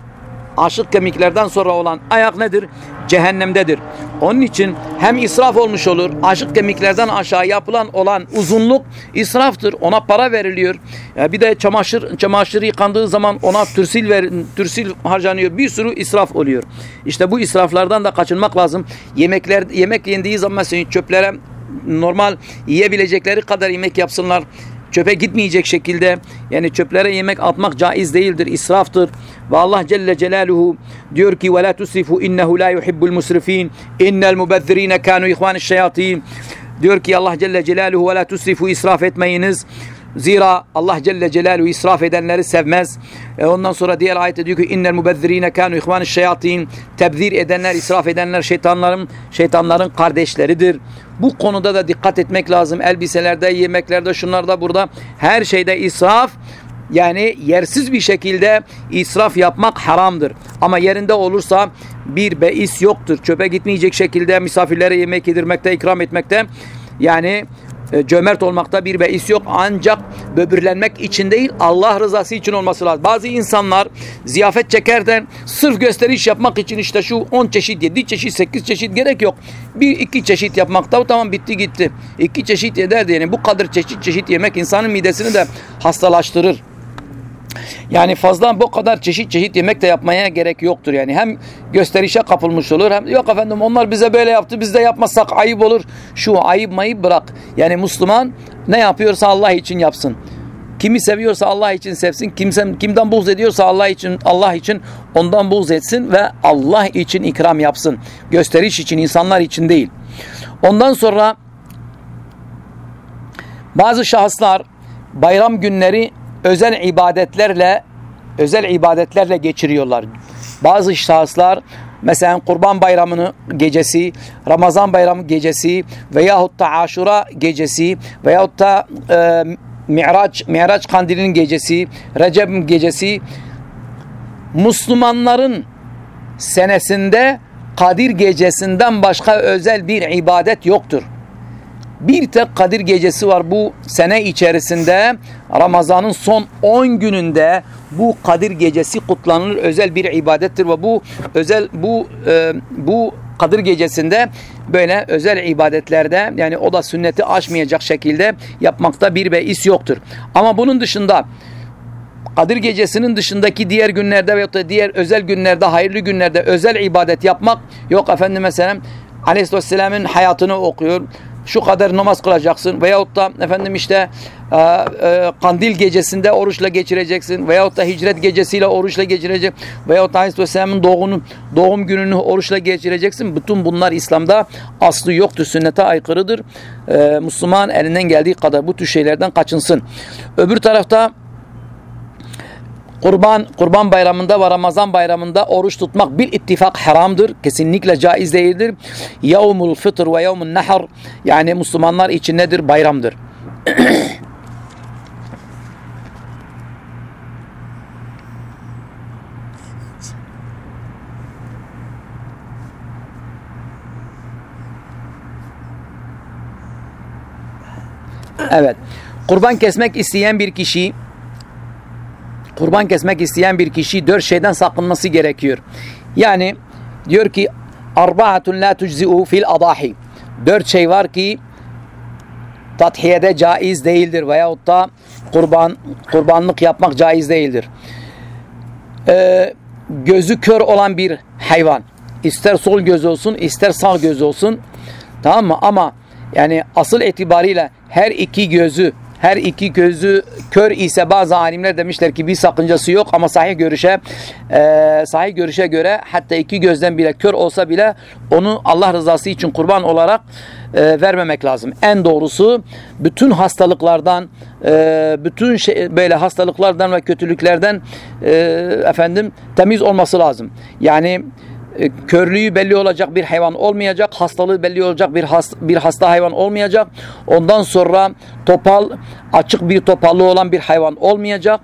aşık kemiklerden sonra olan ayak nedir? Cehennemdedir. Onun için hem israf olmuş olur. Aşık kemiklerden aşağı yapılan olan uzunluk israftır. Ona para veriliyor. Yani bir de çamaşır çamaşır yıkandığı zaman ona türsil ver, türsil harcanıyor. Bir sürü israf oluyor. İşte bu israflardan da kaçınmak lazım. Yemekler yemek yendiği zaman mesela çöplere normal yiyebilecekleri kadar yemek yapsınlar çöpe gitmeyecek şekilde yani çöplere yemek atmak caiz değildir, israftır. Ve Allah Celle Celaluhu diyor ki وَلَا تُسْرِفُوا اِنَّهُ لَا يُحِبُّ الْمُسْرِف۪ينَ اِنَّ الْمُبَذِّر۪ينَ كَانُوا اِخْوَانِ الشَّيَاطِينَ Diyor ki Allah Celle Celaluhu وَلَا تُسْرِفُوا israf etmeyiniz. Zira Allah Celle Celaluhu israf edenleri sevmez. E ondan sonra diğer ayette diyor ki innel mubezzirine kanu ihvaniş şeyatin. Tebzir edenler, israf edenler şeytanların şeytanların kardeşleridir. Bu konuda da dikkat etmek lazım. Elbiselerde, yemeklerde, şunlarda, burada her şeyde israf yani yersiz bir şekilde israf yapmak haramdır. Ama yerinde olursa bir beis yoktur. Çöpe gitmeyecek şekilde misafirlere yemek yedirmekte, ikram etmekte yani e, cömert olmakta bir beis yok. Ancak böbürlenmek için değil Allah rızası için olması lazım. Bazı insanlar ziyafet çekerken sırf gösteriş yapmak için işte şu 10 çeşit, 7 çeşit, 8 çeşit gerek yok. Bir iki çeşit yapmakta tamam bitti gitti. İki çeşit yeder yani bu kadar çeşit çeşit yemek insanın midesini de hastalaştırır. Yani fazla bu kadar çeşit çeşit yemek de yapmaya gerek yoktur. Yani hem gösterişe kapılmış olur hem yok efendim onlar bize böyle yaptı biz de yapmazsak ayıp olur. Şu ayıp mayıp bırak. Yani Müslüman ne yapıyorsa Allah için yapsın. Kimi seviyorsa Allah için sevsin. Kimse, kimden buğz ediyorsa Allah için Allah için ondan buğz etsin ve Allah için ikram yapsın. Gösteriş için insanlar için değil. Ondan sonra bazı şahıslar bayram günleri özel ibadetlerle özel ibadetlerle geçiriyorlar. Bazı şahıslar mesela Kurban Bayramı'nı gecesi, Ramazan Bayramı gecesi veyahut da Aşura gecesi veyahut da e, Mi'raç, Mi'raç Kandili'nin gecesi, Recep gecesi Müslümanların senesinde Kadir gecesinden başka özel bir ibadet yoktur. Bir tek Kadir gecesi var bu sene içerisinde Ramazan'ın son 10 gününde bu Kadir gecesi kutlanılır özel bir ibadettir ve bu özel bu e, bu Kadir gecesinde böyle özel ibadetlerde yani o da sünneti aşmayacak şekilde yapmakta bir beis yoktur. Ama bunun dışında Kadir gecesinin dışındaki diğer günlerde veyahut da diğer özel günlerde, hayırlı günlerde özel ibadet yapmak yok efendim mesela Aleyhisselam'ın hayatını okuyor şu kadar namaz kılacaksın veyahut da efendim işte e, e, kandil gecesinde oruçla geçireceksin veyahut da hicret gecesiyle oruçla geçirecek veyahut da Aleyhisselam'ın doğumunu, doğum gününü oruçla geçireceksin. Bütün bunlar İslam'da aslı yoktur. Sünnete aykırıdır. E, Müslüman elinden geldiği kadar bu tür şeylerden kaçınsın. Öbür tarafta Kurban Kurban bayramında ve Ramazan bayramında oruç tutmak bir ittifak haramdır. Kesinlikle caiz değildir. Yevmul fıtr ve yevmun nahar yani Müslümanlar için nedir? Bayramdır. evet. Kurban kesmek isteyen bir kişi kurban kesmek isteyen bir kişi dört şeyden sakınması gerekiyor. Yani diyor ki arbaatun la tujzi'u fil adahi. Dört şey var ki tathiyede caiz değildir veyahut da kurban kurbanlık yapmak caiz değildir. Ee, gözü kör olan bir hayvan. ister sol göz olsun ister sağ göz olsun. Tamam mı? Ama yani asıl itibariyle her iki gözü her iki gözü kör ise bazı alimler demişler ki bir sakıncası yok ama sahih görüşe e, sahih görüşe göre hatta iki gözden bile kör olsa bile onu Allah rızası için kurban olarak e, vermemek lazım. En doğrusu bütün hastalıklardan e, bütün şey, böyle hastalıklardan ve kötülüklerden e, efendim temiz olması lazım. Yani e, körlüğü belli olacak bir hayvan olmayacak, hastalığı belli olacak bir hasta, bir hasta hayvan olmayacak. Ondan sonra topal, açık bir topallığı olan bir hayvan olmayacak.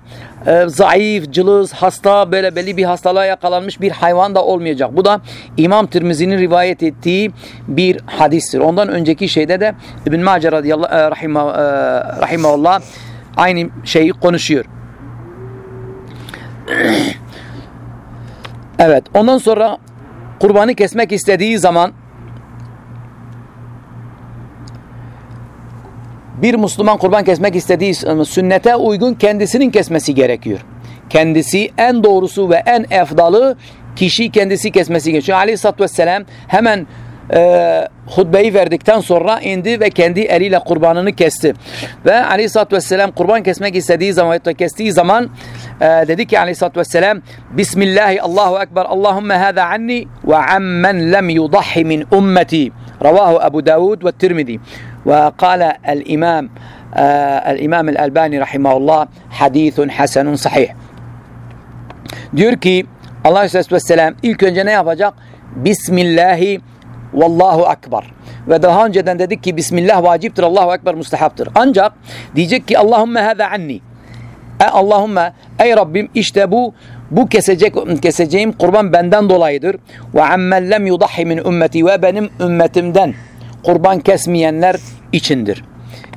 E, zayıf, cılız, hasta, böyle belli bir hastalığa yakalanmış bir hayvan da olmayacak. Bu da İmam Tirmizi'nin rivayet ettiği bir hadistir. Ondan önceki şeyde de İbn Mace radıyallahu e, e, rahimahullah aynı şeyi konuşuyor. Evet. Ondan sonra kurbanı kesmek istediği zaman bir Müslüman kurban kesmek istediği sünnete uygun kendisinin kesmesi gerekiyor. Kendisi en doğrusu ve en efdalı kişi kendisi kesmesi gerekiyor. Aleyhisselatü Vesselam hemen e, hutbeyi verdikten sonra indi ve kendi eliyle kurbanını kesti. Ve aleyhissalatü vesselam kurban kesmek istediği zaman ve kestiği zaman e, dedi ki aleyhissalatü vesselam Bismillahi Allahu Ekber Allahümme hâzâ anni ve ammen lem yudahhi min ummeti Ravahu Ebu Davud ve Tirmidhi ve kâle el-imam el-imam el-Albani rahimahullah hadithun hasenun sahih diyor ki Allah Aleyhisselatü Vesselam ilk önce ne yapacak? Bismillahi Vallahu akbar. Ve daha önceden dedik ki Bismillah vaciptir, Allahu Ekber mustahaptır. Ancak diyecek ki Allahümme hâzâ anni. E Allahümme ey Rabbim işte bu bu kesecek keseceğim kurban benden dolayıdır. Ve ammen lem yudahhi min ümmeti ve benim ümmetimden kurban kesmeyenler içindir.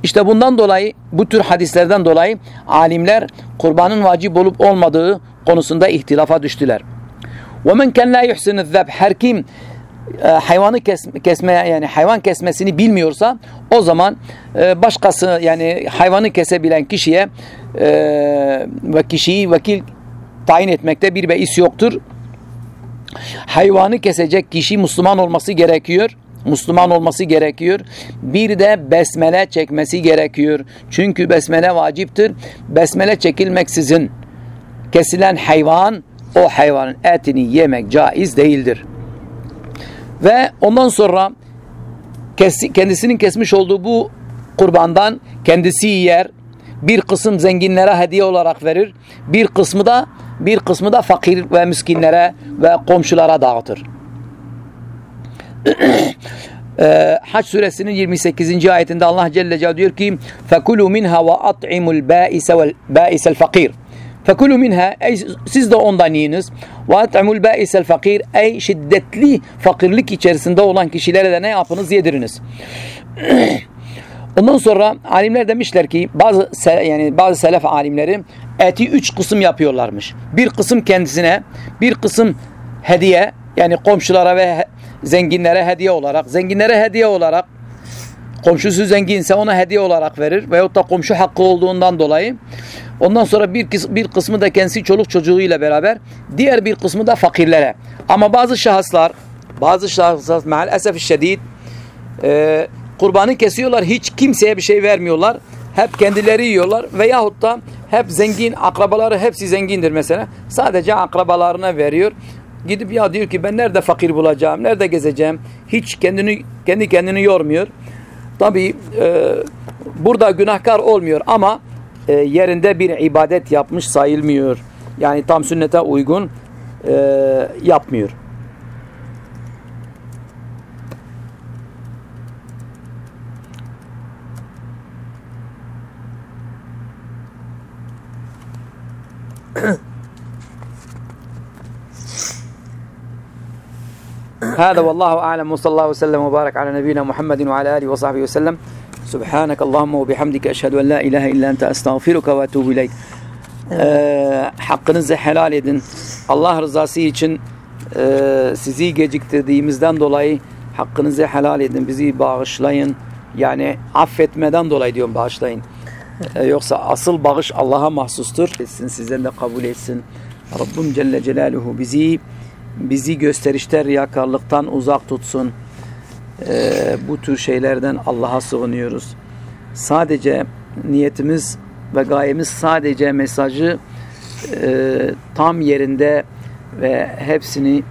İşte bundan dolayı bu tür hadislerden dolayı alimler kurbanın vacip olup olmadığı konusunda ihtilafa düştüler. وَمَنْ كَنْ لَا يُحْسِنُ الذَّبْ Her kim e, hayvanı kes, kesme yani hayvan kesmesini bilmiyorsa o zaman e, başkası yani hayvanı kesebilen kişiye e, ve kişiyi vekil tayin etmekte bir beis yoktur. Hayvanı kesecek kişi Müslüman olması gerekiyor. Müslüman olması gerekiyor. Bir de besmele çekmesi gerekiyor. Çünkü besmele vaciptir. Besmele çekilmeksizin kesilen hayvan o hayvanın etini yemek caiz değildir. Ve ondan sonra kendisinin kesmiş olduğu bu kurbandan kendisi yer. Bir kısım zenginlere hediye olarak verir. Bir kısmı da bir kısmı da fakir ve miskinlere ve komşulara dağıtır. Ee, Haç suresinin 28. ayetinde Allah Celle Celaluhu diyor ki: "Fekulu minha ve at'imul ba'ise vel ba'isel fakir." Fekulu minha ey siz de ondan yiyiniz. Ve at'amul ba'isel fakir ey şiddetli fakirlik içerisinde olan kişilere de ne yapınız yediriniz. Ondan sonra alimler demişler ki bazı yani bazı selef alimleri eti üç kısım yapıyorlarmış. Bir kısım kendisine, bir kısım hediye yani komşulara ve zenginlere hediye olarak, zenginlere hediye olarak komşusu zenginse ona hediye olarak verir veyahut da komşu hakkı olduğundan dolayı Ondan sonra bir, bir kısmı da kendisi çoluk çocuğuyla beraber, diğer bir kısmı da fakirlere. Ama bazı şahıslar, bazı şahıslar maalesef şiddet kurbanı kesiyorlar, hiç kimseye bir şey vermiyorlar. Hep kendileri yiyorlar veyahut da hep zengin, akrabaları hepsi zengindir mesela. Sadece akrabalarına veriyor. Gidip ya diyor ki ben nerede fakir bulacağım, nerede gezeceğim. Hiç kendini kendi kendini yormuyor. Tabi e, burada günahkar olmuyor ama e, yerinde bir ibadet yapmış sayılmıyor. Yani tam sünnete uygun e, yapmıyor. هذا والله أعلم وصلى الله وسلم وبارك على نبينا محمد وعلى آله وصحبه وسلم Subhanak Allahumma ve bihamdike eşhedü en la ilahe illa ente estağfiruka ve etûbü ileyk. Ee, hakkınızı helal edin. Allah rızası için e, sizi geciktirdiğimizden dolayı hakkınızı helal edin. Bizi bağışlayın. Yani affetmeden dolayı diyorum bağışlayın. Ee, yoksa asıl bağış Allah'a mahsustur. Etsin, sizden de kabul etsin. Rabbim Celle Celaluhu bizi bizi gösterişte riyakarlıktan uzak tutsun e, bu tür şeylerden Allah'a sığınıyoruz. Sadece niyetimiz ve gayemiz sadece mesajı e, tam yerinde ve hepsini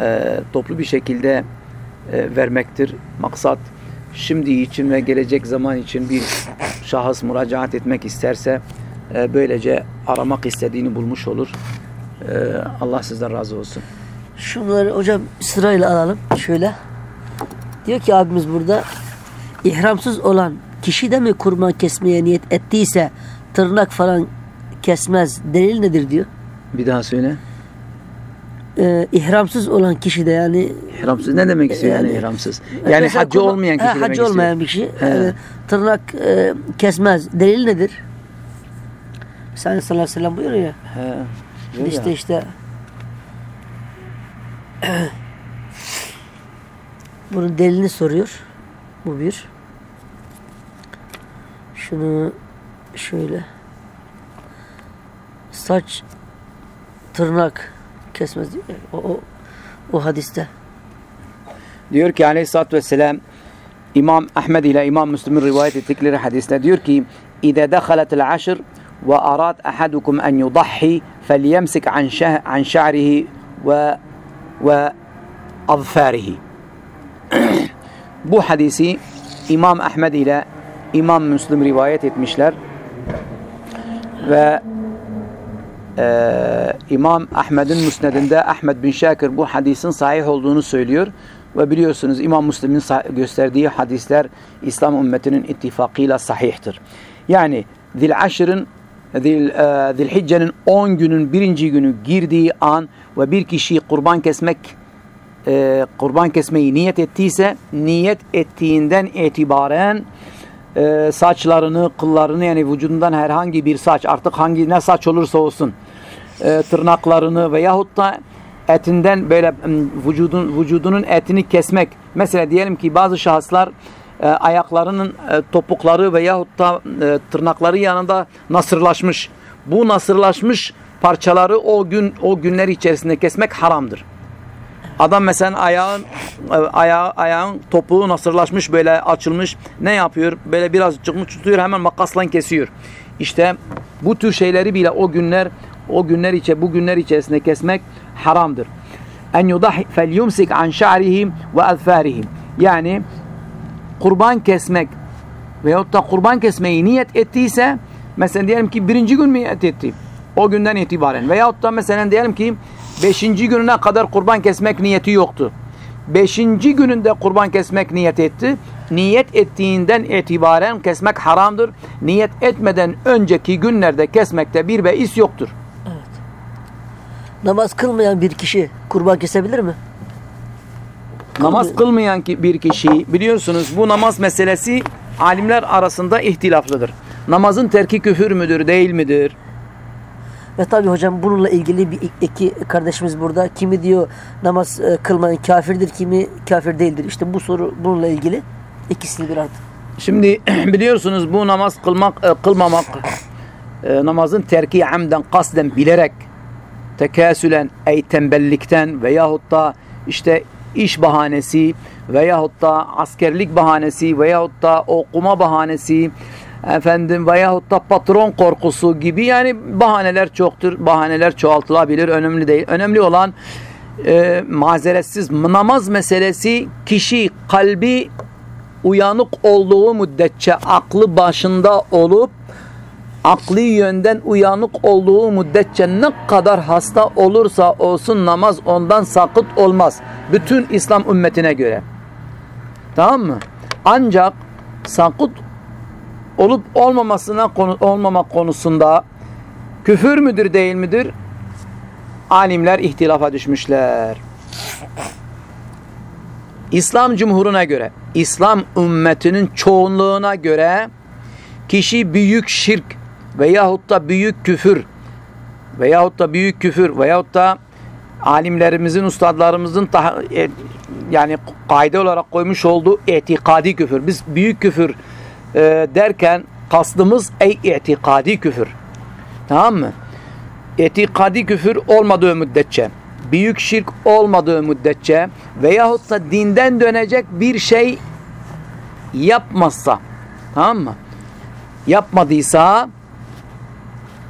e, toplu bir şekilde e, vermektir. Maksat şimdi için ve gelecek zaman için bir şahıs müracaat etmek isterse e, böylece aramak istediğini bulmuş olur. E, Allah sizden razı olsun. Şunları hocam sırayla alalım. Şöyle. Diyor ki abimiz burada ihramsız olan kişi de mi kurban kesmeye niyet ettiyse tırnak falan kesmez. Delil nedir diyor. Bir daha söyle. Ee, ihramsız olan kişi de yani ihramsız ne demek istiyor yani, yani ihramsız? Yani kurban, olmayan kişi he, demek haccı olmayan bir kişi yani, tırnak e, kesmez. Delil nedir? Sen sallallahu aleyhi ve sellem buyuruyor ya. He. İşte ya. işte Bunun delini soruyor. Bu bir. Şunu şöyle. Saç tırnak kesmez mi? O, o, o hadiste. Diyor ki aleyhissalatü vesselam İmam Ahmed ile İmam Müslim'in rivayet ettikleri hadiste diyor ki aşr ve arad ahadukum en yudahhi felyemsik an, an şa'rihi ve azfarihi bu hadisi İmam Ahmed ile İmam Müslim rivayet etmişler. Ve e, İmam Ahmed'in müsnedinde Ahmed bin Şakir bu hadisin sahih olduğunu söylüyor. Ve biliyorsunuz İmam Müslim'in gösterdiği hadisler İslam ümmetinin ittifakıyla sahihtir. Yani Zil, e, Zilhicce'nin 10 günün birinci günü girdiği an ve bir kişi kurban kesmek e, kurban kesmeyi niyet ettiyse niyet ettiğinden itibaren e, saçlarını, kıllarını yani vücudundan herhangi bir saç artık hangi ne saç olursa olsun e, tırnaklarını veyahut da etinden böyle vücudun vücudunun etini kesmek. Mesela diyelim ki bazı şahıslar e, ayaklarının e, topukları veyahut da e, tırnakları yanında nasırlaşmış. Bu nasırlaşmış parçaları o gün o günler içerisinde kesmek haramdır. Adam mesela ayağın e, ayağı, ayağın topuğu nasırlaşmış böyle açılmış. Ne yapıyor? Böyle biraz çıkmış tutuyor hemen makasla kesiyor. İşte bu tür şeyleri bile o günler o günler içe bu günler içerisinde kesmek haramdır. En yudahi fel an şa'rihim ve azfarihim. Yani kurban kesmek veyahut da kurban kesmeyi niyet ettiyse mesela diyelim ki birinci gün mü niyet etti? O günden itibaren. Veyahut da mesela diyelim ki beşinci gününe kadar kurban kesmek niyeti yoktu. Beşinci gününde kurban kesmek niyet etti. Niyet ettiğinden itibaren kesmek haramdır. Niyet etmeden önceki günlerde kesmekte bir beis yoktur. Evet. Namaz kılmayan bir kişi kurban kesebilir mi? Namaz kılmayan bir kişi biliyorsunuz bu namaz meselesi alimler arasında ihtilaflıdır. Namazın terki küfür müdür değil midir? Ve tabi hocam bununla ilgili bir iki kardeşimiz burada. Kimi diyor namaz e, kılmayan kafirdir, kimi kafir değildir. İşte bu soru bununla ilgili ikisini bir artık. Şimdi biliyorsunuz bu namaz kılmak, e, kılmamak e, namazın terki amden, kasden bilerek tekasülen, ey tembellikten veyahut da işte iş bahanesi veyahut da askerlik bahanesi veyahut da okuma bahanesi efendim veyahut da patron korkusu gibi yani bahaneler çoktur. Bahaneler çoğaltılabilir. Önemli değil. Önemli olan e, mazeretsiz namaz meselesi kişi kalbi uyanık olduğu müddetçe aklı başında olup akli yönden uyanık olduğu müddetçe ne kadar hasta olursa olsun namaz ondan sakıt olmaz. Bütün İslam ümmetine göre. Tamam mı? Ancak sakıt olup olmamasına konu, olmamak konusunda küfür müdür değil midir? Alimler ihtilafa düşmüşler. İslam cumhuruna göre, İslam ümmetinin çoğunluğuna göre kişi büyük şirk veyahut da büyük küfür veyahut da büyük küfür veyahut da alimlerimizin, ustadlarımızın e, yani kaide olarak koymuş olduğu etikadi küfür. Biz büyük küfür e, derken kastımız ey itikadi küfür. Tamam mı? Etikadi küfür olmadığı müddetçe, büyük şirk olmadığı müddetçe veyahut da dinden dönecek bir şey yapmazsa, tamam mı? Yapmadıysa,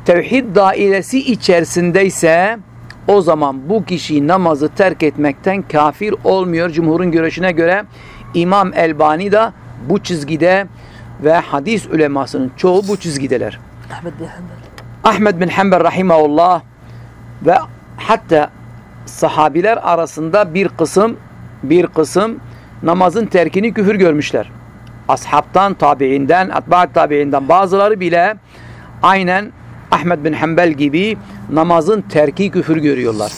tevhid dairesi içerisindeyse o zaman bu kişi namazı terk etmekten kafir olmuyor. Cumhurun görüşüne göre İmam Elbani da bu çizgide ve hadis ulemasının çoğu bu çizgideler. Ahmet bin Hanbel. Ahmet bin Hanbel rahimahullah ve hatta sahabiler arasında bir kısım bir kısım namazın terkini küfür görmüşler. Ashabtan, tabiinden, atba'at tabiinden bazıları bile aynen Ahmet bin Hanbel gibi namazın terki küfür görüyorlar.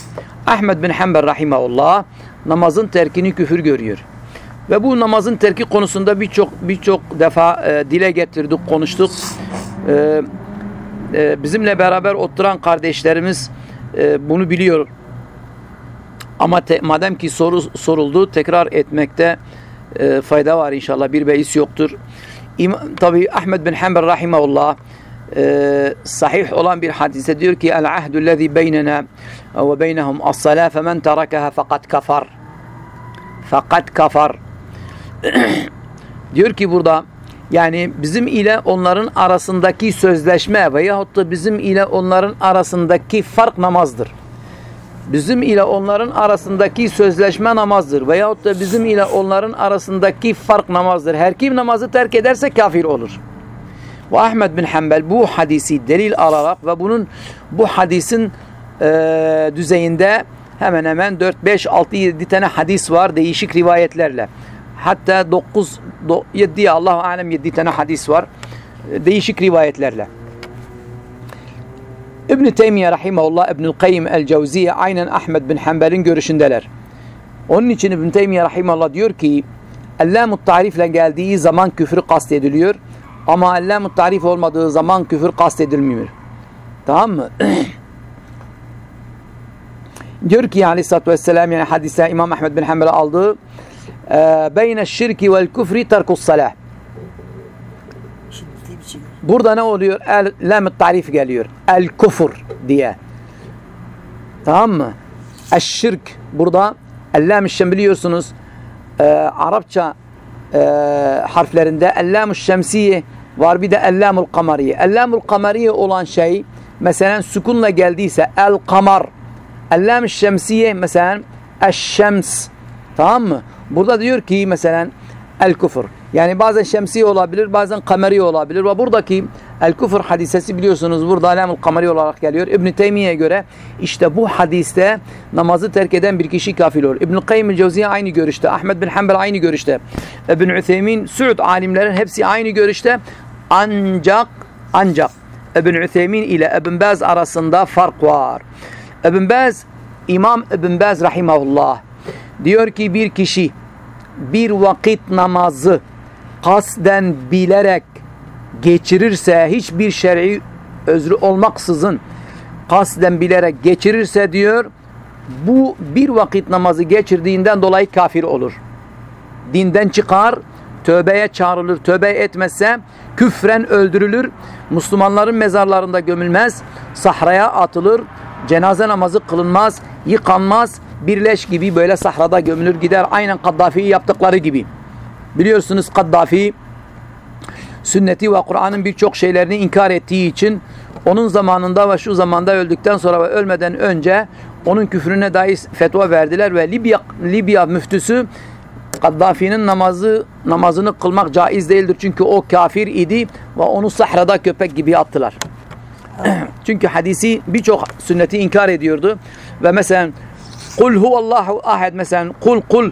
Ahmet bin Hanbel rahimahullah namazın terkini küfür görüyor. Ve bu namazın terki konusunda birçok birçok defa e, dile getirdik, konuştuk. E, e, bizimle beraber oturan kardeşlerimiz e, bunu biliyor. Ama te, madem ki soru soruldu, tekrar etmekte e, fayda var inşallah. Bir beis yoktur. Tabi Ahmed bin Hanbel rahimahullah e, sahih olan bir hadise diyor ki el ahdu lezi beynena ve beynehum as-salâ femen terakaha fakat kafar fakat kafar diyor ki burada yani bizim ile onların arasındaki sözleşme veyahut da bizim ile onların arasındaki fark namazdır. Bizim ile onların arasındaki sözleşme namazdır. Veyahut da bizim ile onların arasındaki fark namazdır. Her kim namazı terk ederse kafir olur. Ve Ahmed bin Hanbel bu hadisi delil alarak ve bunun bu hadisin e, düzeyinde hemen hemen 4, 5, 6, 7 tane hadis var değişik rivayetlerle. Hatta 9, 7 Allah alem 7 tane hadis var değişik rivayetlerle. İbn Teymiye rahimehullah İbnül Kayyim el-Cevziye aynen Ahmed bin Hanbel'in görüşündeler. Onun için İbn Teymiye rahimehullah diyor ki Ellamut tarifle geldiği zaman küfür kastediliyor ama Ellamut tarif olmadığı zaman küfür kastedilmiyor. Tamam mı? diyor ki aleyhissalatü vesselam yani hadise İmam Ahmed bin Hanbel'e aldığı beyne şirki vel küfri terkus salah Burada ne oluyor? El tarif geliyor. El kufur diye. Tamam mı? Eşşirk burada ellam biliyorsunuz e, Arapça e, harflerinde ellam şemsiye var bir de ellamul kamariye. Ellamul kamariye olan şey mesela sükunla geldiyse el kamar. Ellam şemsiye mesela eşşems. Tamam mı? Burada diyor ki mesela el kufur. Yani bazen şemsi olabilir, bazen kameri olabilir. Ve buradaki el kufur hadisesi biliyorsunuz burada alamul kameri olarak geliyor. İbn Teymiye'ye göre işte bu hadiste namazı terk eden bir kişi kafir olur. İbn Kayyim el-Cevziye aynı görüşte, Ahmed bin Hanbel aynı görüşte. İbn Ütheymin, Suud alimlerin hepsi aynı görüşte. Ancak ancak İbn Ütheymin ile İbn Baz arasında fark var. İbn Baz İmam İbn Baz rahimahullah diyor ki bir kişi bir vakit namazı kasden bilerek geçirirse hiçbir şer'i özrü olmaksızın kasden bilerek geçirirse diyor bu bir vakit namazı geçirdiğinden dolayı kafir olur. Dinden çıkar, tövbeye çağrılır. Tövbe etmezse küfren öldürülür. Müslümanların mezarlarında gömülmez, sahraya atılır, cenaze namazı kılınmaz, yıkanmaz, birleş gibi böyle sahrada gömülür gider. Aynen Kaddafi'yi yaptıkları gibi. Biliyorsunuz Kaddafi sünneti ve Kur'an'ın birçok şeylerini inkar ettiği için onun zamanında ve şu zamanda öldükten sonra ve ölmeden önce onun küfrüne dair fetva verdiler ve Libya, Libya müftüsü Kaddafi'nin namazı namazını kılmak caiz değildir. Çünkü o kafir idi ve onu sahrada köpek gibi attılar. Çünkü hadisi birçok sünneti inkar ediyordu. Ve mesela kul huvallahu ahad mesela kul kul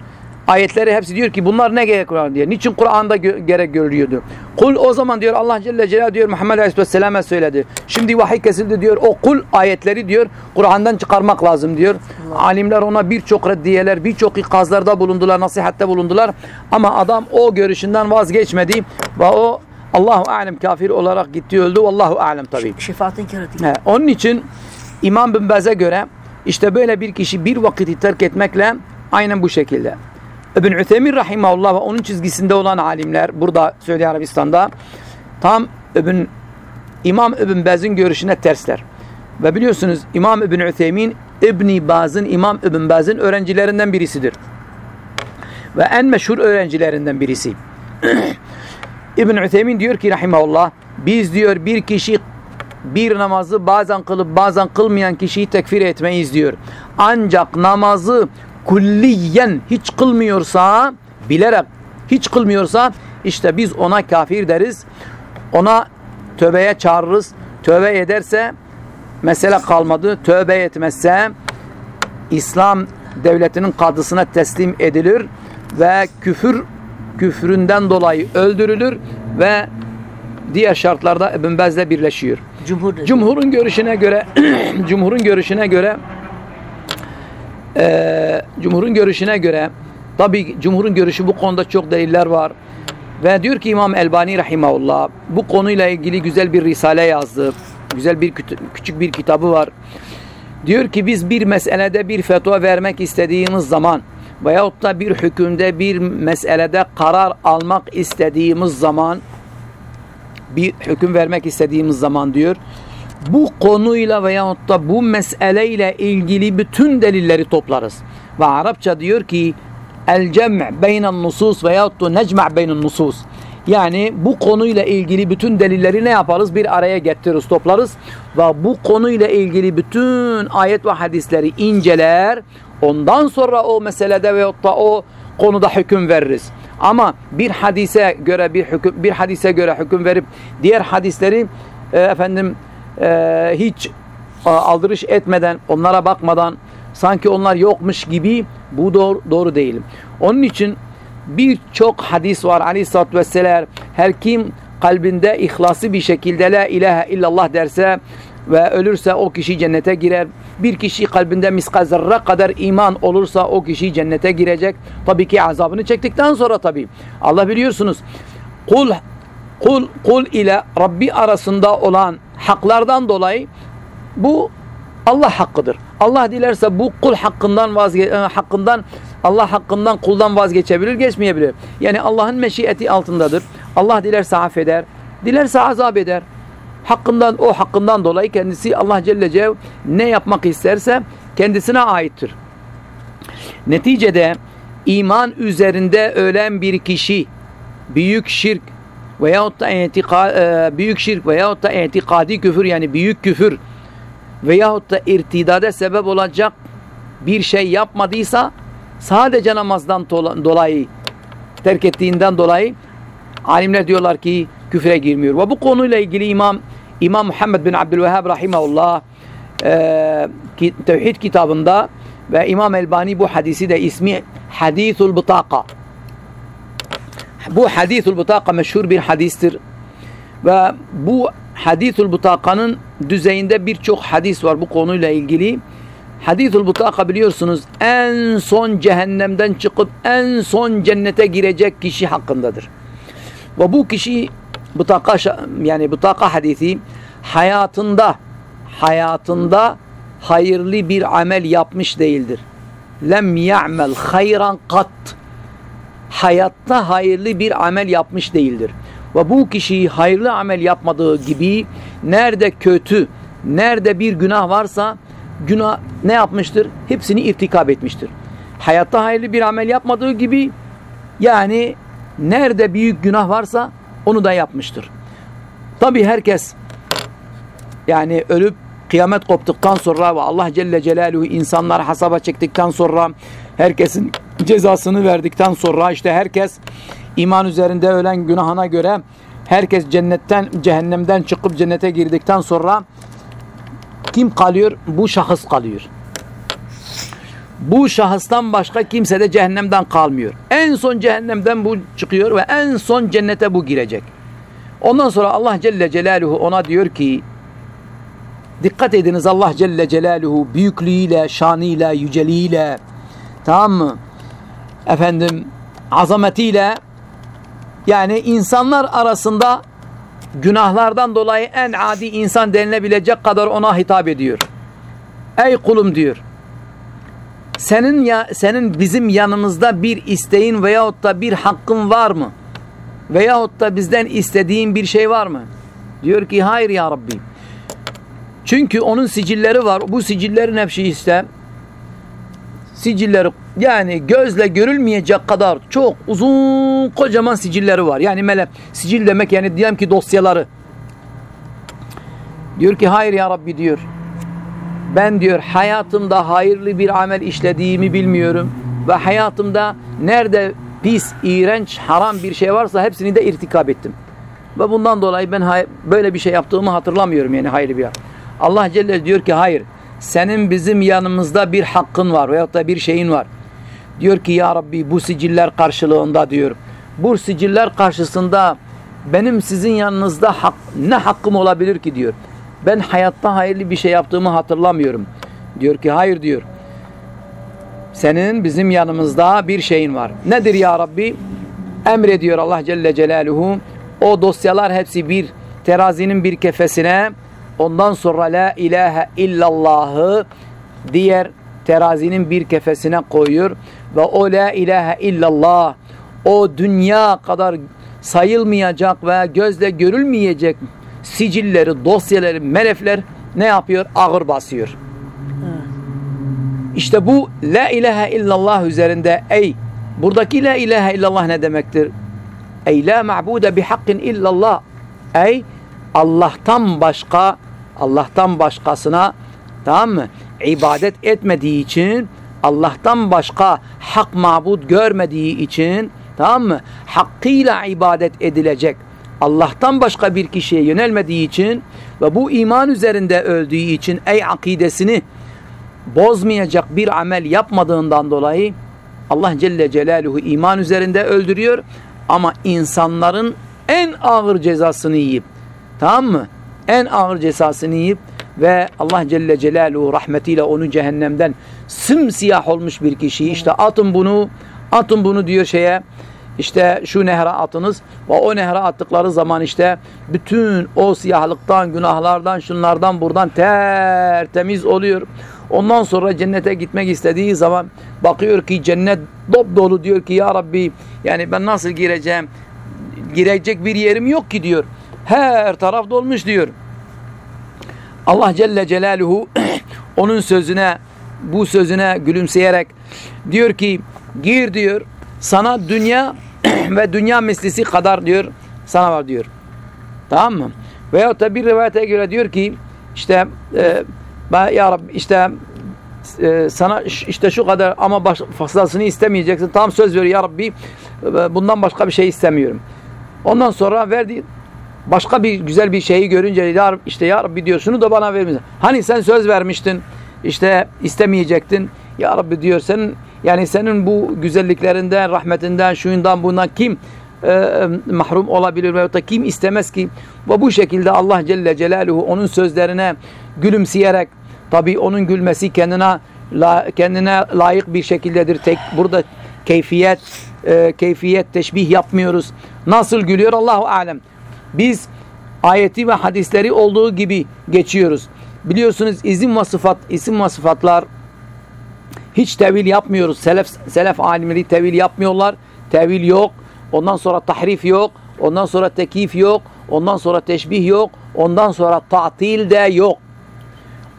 ayetleri hepsi diyor ki bunlar ne gerek Kur'an diye. Niçin Kur'an'da gö gerek görülüyordu? Kul o zaman diyor Allah Celle Celaluhu diyor Muhammed Aleyhisselam'a söyledi. Şimdi vahiy kesildi diyor. O kul ayetleri diyor Kur'an'dan çıkarmak lazım diyor. Allah. Alimler ona birçok reddiyeler, birçok ikazlarda bulundular, nasihatte bulundular. Ama adam o görüşünden vazgeçmedi ve o Allahu alem kafir olarak gitti öldü. Allahu alem tabii. Şefaatin kerati. Onun için İmam bin Baz'a göre işte böyle bir kişi bir vakiti terk etmekle aynen bu şekilde. İbn Üthemin rahimahullah ve onun çizgisinde olan alimler burada Suudi Arabistan'da tam İbn İmam İbn Baz'ın görüşüne tersler. Ve biliyorsunuz İmam İbn Üthemin İbn Baz'ın İmam İbn Baz'ın öğrencilerinden birisidir. Ve en meşhur öğrencilerinden birisi. İbn Üthemin diyor ki rahimahullah biz diyor bir kişi bir namazı bazen kılıp bazen kılmayan kişiyi tekfir etmeyiz diyor. Ancak namazı kulliyen hiç kılmıyorsa bilerek hiç kılmıyorsa işte biz ona kafir deriz. Ona tövbeye çağırırız. Tövbe ederse mesele kalmadı. Tövbe etmezse İslam devletinin kadısına teslim edilir ve küfür küfründen dolayı öldürülür ve diğer şartlarda İbn Bez'le birleşiyor. Cumhur Cumhurun görüşüne göre Cumhurun görüşüne göre e, Cumhurun görüşüne göre tabi Cumhurun görüşü bu konuda çok deliller var. Ve diyor ki İmam Elbani Rahimahullah bu konuyla ilgili güzel bir risale yazdı. Güzel bir küçük bir kitabı var. Diyor ki biz bir meselede bir fetva vermek istediğimiz zaman veyahut da bir hükümde bir meselede karar almak istediğimiz zaman bir hüküm vermek istediğimiz zaman diyor bu konuyla veyahut da bu meseleyle ilgili bütün delilleri toplarız. Ve Arapça diyor ki el cem' beynen nusus veyahut da necma beynen nusus. Yani bu konuyla ilgili bütün delilleri ne yaparız? Bir araya getiririz, toplarız ve bu konuyla ilgili bütün ayet ve hadisleri inceler. Ondan sonra o meselede veyahut da o konuda hüküm veririz. Ama bir hadise göre bir hüküm bir hadise göre hüküm verip diğer hadisleri e, efendim e, hiç aldırış etmeden, onlara bakmadan sanki onlar yokmuş gibi bu doğru, doğru değil. Onun için birçok hadis var aleyhissalatü vesselam her kim kalbinde ihlası bir şekilde la ilahe illallah derse ve ölürse o kişi cennete girer. Bir kişi kalbinde miskal zerre kadar iman olursa o kişi cennete girecek. Tabii ki azabını çektikten sonra tabii. Allah biliyorsunuz. Kul kul kul ile Rabbi arasında olan haklardan dolayı bu Allah hakkıdır. Allah dilerse bu kul hakkından vazge e, hakkından Allah hakkından kuldan vazgeçebilir, geçmeyebilir. Yani Allah'ın meşiyeti altındadır. Allah dilerse affeder, dilerse azap eder. Hakkından o hakkından dolayı kendisi Allah Celle Celaluhu ne yapmak isterse kendisine aittir. Neticede iman üzerinde ölen bir kişi büyük şirk veyahut da etika, e, büyük şirk veyahut da etikadi küfür yani büyük küfür veyahut da irtidade sebep olacak bir şey yapmadıysa sadece namazdan dolayı terk ettiğinden dolayı alimler diyorlar ki küfre girmiyor. Ve bu konuyla ilgili İmam İmam Muhammed bin Abdülvehhab rahimahullah e, Tevhid kitabında ve İmam Elbani bu hadisi de ismi Hadithul Butaka. Bu Hadithul Butaka meşhur bir hadistir. Ve bu Hadithul Butaka'nın düzeyinde birçok hadis var bu konuyla ilgili. Hadithul Butaka biliyorsunuz en son cehennemden çıkıp en son cennete girecek kişi hakkındadır. Ve bu kişi Butaka yani Butaka hadisi hayatında hayatında hayırlı bir amel yapmış değildir. Lem ya'mel hayran kat. Hayatta hayırlı bir amel yapmış değildir. Ve bu kişi hayırlı amel yapmadığı gibi nerede kötü, nerede bir günah varsa günah ne yapmıştır? Hepsini irtikap etmiştir. Hayatta hayırlı bir amel yapmadığı gibi yani nerede büyük günah varsa onu da yapmıştır. Tabi herkes yani ölüp kıyamet koptuktan sonra ve Allah Celle Celaluhu insanlar hasaba çektikten sonra herkesin cezasını verdikten sonra işte herkes iman üzerinde ölen günahına göre herkes cennetten cehennemden çıkıp cennete girdikten sonra kim kalıyor? Bu şahıs kalıyor. Bu şahıstan başka kimse de cehennemden kalmıyor. En son cehennemden bu çıkıyor ve en son cennete bu girecek. Ondan sonra Allah Celle Celaluhu ona diyor ki dikkat ediniz Allah Celle Celaluhu büyüklüğüyle, şanıyla, yüceliğiyle tamam mı? Efendim azametiyle yani insanlar arasında günahlardan dolayı en adi insan denilebilecek kadar ona hitap ediyor. Ey kulum diyor. Senin ya senin bizim yanımızda bir isteğin veyahut da bir hakkın var mı? Veyahut da bizden istediğin bir şey var mı? Diyor ki hayır ya Rabbi. Çünkü onun sicilleri var. Bu sicillerin hepsi işte sicilleri yani gözle görülmeyecek kadar çok uzun kocaman sicilleri var. Yani mele sicil demek yani diyelim ki dosyaları. Diyor ki hayır ya Rabbi diyor. Ben diyor hayatımda hayırlı bir amel işlediğimi bilmiyorum. Ve hayatımda nerede pis, iğrenç, haram bir şey varsa hepsini de irtikap ettim. Ve bundan dolayı ben böyle bir şey yaptığımı hatırlamıyorum yani hayırlı bir Allah Celle diyor ki hayır senin bizim yanımızda bir hakkın var veyahut da bir şeyin var. Diyor ki ya Rabbi bu siciller karşılığında diyor. Bu siciller karşısında benim sizin yanınızda hak, ne hakkım olabilir ki diyor. Ben hayatta hayırlı bir şey yaptığımı hatırlamıyorum. Diyor ki hayır diyor. Senin bizim yanımızda bir şeyin var. Nedir ya Rabbi? Emrediyor Allah Celle Celaluhu. O dosyalar hepsi bir terazinin bir kefesine ondan sonra la ilahe illallahı diğer terazinin bir kefesine koyuyor ve o la ilahe illallah o dünya kadar sayılmayacak ve gözle görülmeyecek sicilleri, dosyaları, melefler ne yapıyor? Ağır basıyor. İşte bu la ilahe illallah üzerinde ey buradaki la ilahe illallah ne demektir? Ey la ma'bude bihakkin illallah ey Allah'tan başka Allah'tan başkasına tamam mı? ibadet etmediği için Allah'tan başka hak mabud görmediği için tamam mı? Hakkıyla ibadet edilecek. Allah'tan başka bir kişiye yönelmediği için ve bu iman üzerinde öldüğü için ey akidesini bozmayacak bir amel yapmadığından dolayı Allah Celle Celaluhu iman üzerinde öldürüyor ama insanların en ağır cezasını yiyip tamam mı? En ağır cezasını yiyip ve Allah Celle Celaluhu rahmetiyle onu cehennemden sımsiyah olmuş bir kişiyi işte atın bunu atın bunu diyor şeye işte şu nehre atınız ve o nehre attıkları zaman işte bütün o siyahlıktan, günahlardan, şunlardan buradan tertemiz oluyor. Ondan sonra cennete gitmek istediği zaman bakıyor ki cennet dop dolu diyor ki ya Rabbi yani ben nasıl gireceğim? Girecek bir yerim yok ki diyor. Her taraf dolmuş diyor. Allah Celle Celaluhu onun sözüne bu sözüne gülümseyerek diyor ki gir diyor sana dünya ve dünya mislisi kadar diyor sana var diyor. Tamam mı? Veyahut da bir rivayete göre diyor ki işte e, ya Rabbi işte e, sana işte şu kadar ama baş, fazlasını istemeyeceksin. Tam söz veriyor ya Rabbi e, bundan başka bir şey istemiyorum. Ondan sonra verdi başka bir güzel bir şeyi görünce ya, işte ya Rabbi diyor şunu da bana vermişsin. Hani sen söz vermiştin işte istemeyecektin. Ya Rabbi diyor sen yani senin bu güzelliklerinden, rahmetinden, şuyundan bundan kim e, e, mahrum olabilir veyahut da kim istemez ki? Ve bu şekilde Allah Celle Celaluhu onun sözlerine gülümseyerek tabi onun gülmesi kendine la, kendine layık bir şekildedir. Tek burada keyfiyet e, keyfiyet teşbih yapmıyoruz. Nasıl gülüyor Allahu alem. Biz ayeti ve hadisleri olduğu gibi geçiyoruz. Biliyorsunuz izim ve isim ve hiç tevil yapmıyoruz. Selef, selef alimleri tevil yapmıyorlar. Tevil yok. Ondan sonra tahrif yok. Ondan sonra tekif yok. Ondan sonra teşbih yok. Ondan sonra tatil de yok.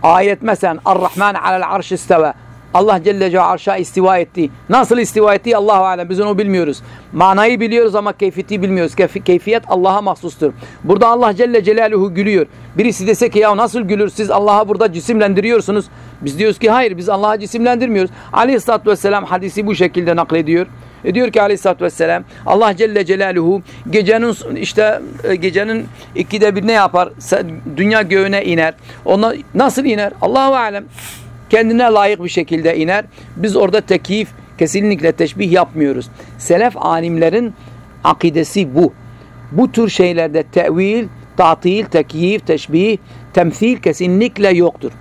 Ayet mesela Ar-Rahman alel arş isteve. Allah Celle Celle arşa istiva etti. Nasıl istiva etti Allahu alem biz onu bilmiyoruz. Manayı biliyoruz ama keyfiyeti bilmiyoruz. Keyfiyet Allah'a mahsustur. Burada Allah Celle Celaluhu gülüyor. Birisi dese ki ya nasıl gülür siz Allah'a burada cisimlendiriyorsunuz. Biz diyoruz ki hayır biz Allah'a cisimlendirmiyoruz. Aleyhisselatü Vesselam hadisi bu şekilde naklediyor. E diyor ki aleyhissalatü vesselam Allah Celle Celaluhu gecenin işte e, gecenin ikide bir ne yapar? Dünya göğüne iner. Ona nasıl iner? Allahu alem kendine layık bir şekilde iner. Biz orada tekif, kesinlikle teşbih yapmıyoruz. Selef alimlerin akidesi bu. Bu tür şeylerde tevil, tatil, tekyif, teşbih, temsil kesinlikle yoktur.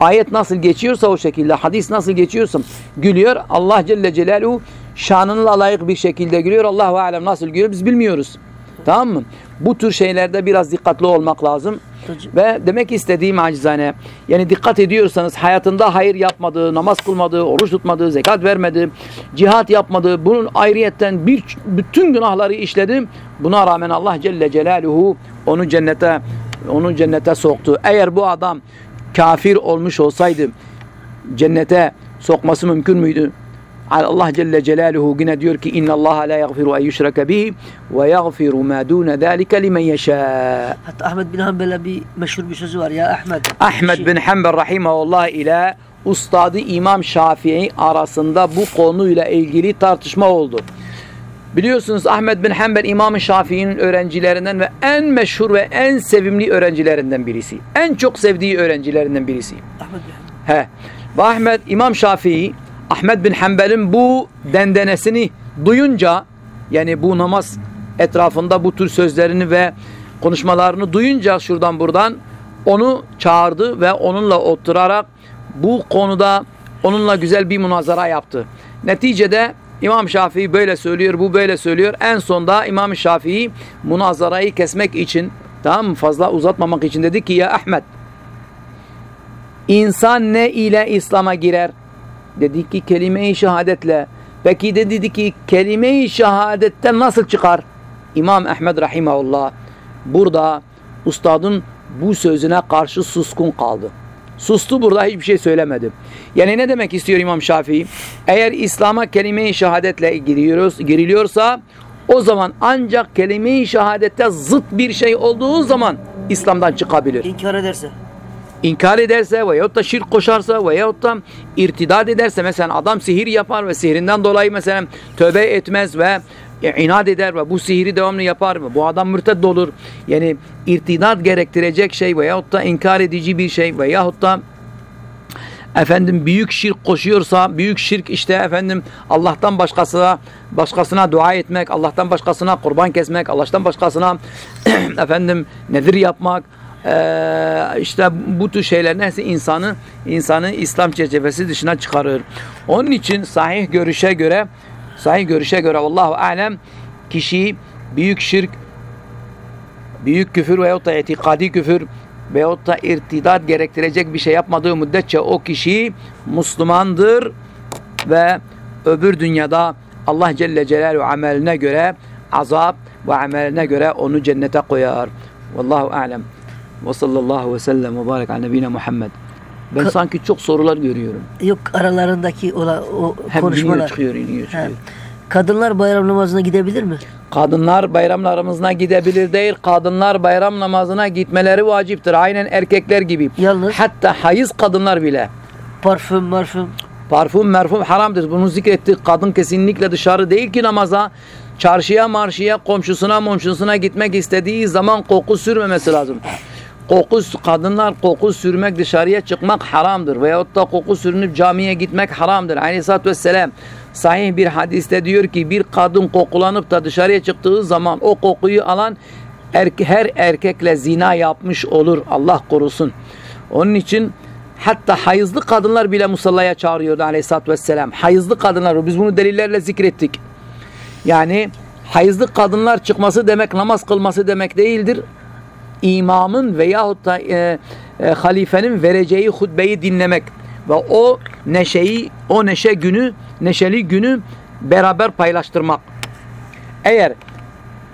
Ayet nasıl geçiyorsa o şekilde, hadis nasıl geçiyorsa gülüyor. Allah Celle Celaluhu şanınla layık bir şekilde gülüyor. Allahu Alem nasıl gülüyor biz bilmiyoruz. Tamam mı? Bu tür şeylerde biraz dikkatli olmak lazım. Ve demek istediğim acizane yani dikkat ediyorsanız hayatında hayır yapmadığı, namaz kılmadığı, oruç tutmadığı, zekat vermedi, cihat yapmadığı, bunun ayrıyetten bir bütün günahları işledi. Buna rağmen Allah Celle Celaluhu onu cennete onu cennete soktu. Eğer bu adam kafir olmuş olsaydı cennete sokması mümkün müydü? Allah Celle Celaluhu yine diyor ki inna Allah la yaghfiru en yushraka bihi ve yaghfiru ma dun zalika limen yasha. Hatta Ahmed bin Hanbel'e bir meşhur bir sözü var ya Ahmed. Ahmed bin Hanbel rahimahullah ile ustadı İmam Şafii arasında bu konuyla ilgili tartışma oldu. Biliyorsunuz Ahmed bin Hanbel İmam Şafii'nin öğrencilerinden ve en meşhur ve en sevimli öğrencilerinden birisi. En çok sevdiği öğrencilerinden birisi. Ahmed He. Ve Ahmed İmam Şafii Ahmet bin Hanbel'in bu dendenesini duyunca yani bu namaz etrafında bu tür sözlerini ve konuşmalarını duyunca şuradan buradan onu çağırdı ve onunla oturarak bu konuda onunla güzel bir münazara yaptı. Neticede İmam Şafii böyle söylüyor, bu böyle söylüyor. En sonda İmam Şafii münazarayı kesmek için, tamam mı? Fazla uzatmamak için dedi ki ya Ahmet insan ne ile İslam'a girer? Dedi ki kelime-i şehadetle. Peki de dedi ki kelime-i şehadetten nasıl çıkar? İmam Ahmed Rahimahullah burada ustadın bu sözüne karşı suskun kaldı. Sustu burada hiçbir şey söylemedi. Yani ne demek istiyor İmam Şafii? Eğer İslam'a kelime-i şehadetle giriyoruz, giriliyorsa o zaman ancak kelime-i şehadette zıt bir şey olduğu zaman İslam'dan çıkabilir. İnkar ederse inkar ederse veyahut da şirk koşarsa veyahut da irtidat ederse mesela adam sihir yapar ve sihirinden dolayı mesela tövbe etmez ve inat eder ve bu sihiri devamlı yapar ve bu adam mürted olur. Yani irtidat gerektirecek şey veyahut da inkar edici bir şey veyahut da efendim büyük şirk koşuyorsa büyük şirk işte efendim Allah'tan başkasına başkasına dua etmek, Allah'tan başkasına kurban kesmek, Allah'tan başkasına efendim nedir yapmak ee, işte bu tür şeyler neyse insanı insanı İslam çerçevesi dışına çıkarır. Onun için sahih görüşe göre sahih görüşe göre Allahu alem kişi büyük şirk büyük küfür veyahut da etikadi küfür veyahut da irtidat gerektirecek bir şey yapmadığı müddetçe o kişi Müslümandır ve öbür dünyada Allah Celle Celaluhu ameline göre azap ve ameline göre onu cennete koyar. Vallahu alem. Ve sallallahu ve sellem ve barik ala nebine Muhammed. Ben Ka- sanki çok sorular görüyorum. Yok aralarındaki ola, o Hem konuşmalar. iniyor çıkıyor, iniyor çıkıyor. He. Kadınlar bayram namazına gidebilir mi? Kadınlar bayram namazına gidebilir değil. Kadınlar bayram namazına gitmeleri vaciptir. Aynen erkekler gibi. Yalnız- Hatta hayız kadınlar bile. Parfüm, marfüm. Parfüm merfum haramdır. Bunu zikrettik. Kadın kesinlikle dışarı değil ki namaza. Çarşıya marşıya komşusuna momşusuna gitmek istediği zaman koku sürmemesi lazım. Koku, kadınlar koku sürmek dışarıya çıkmak haramdır. Veyahut da koku sürünüp camiye gitmek haramdır. Aleyhisselatü Vesselam sahih bir hadiste diyor ki bir kadın kokulanıp da dışarıya çıktığı zaman o kokuyu alan erke, her erkekle zina yapmış olur. Allah korusun. Onun için hatta hayızlı kadınlar bile musallaya çağırıyordu Aleyhisselatü Vesselam. Hayızlı kadınlar biz bunu delillerle zikrettik. Yani hayızlı kadınlar çıkması demek namaz kılması demek değildir. İmamın veyahut da e, e, halifenin vereceği hutbeyi dinlemek ve o neşeyi, o neşe günü, neşeli günü beraber paylaştırmak. Eğer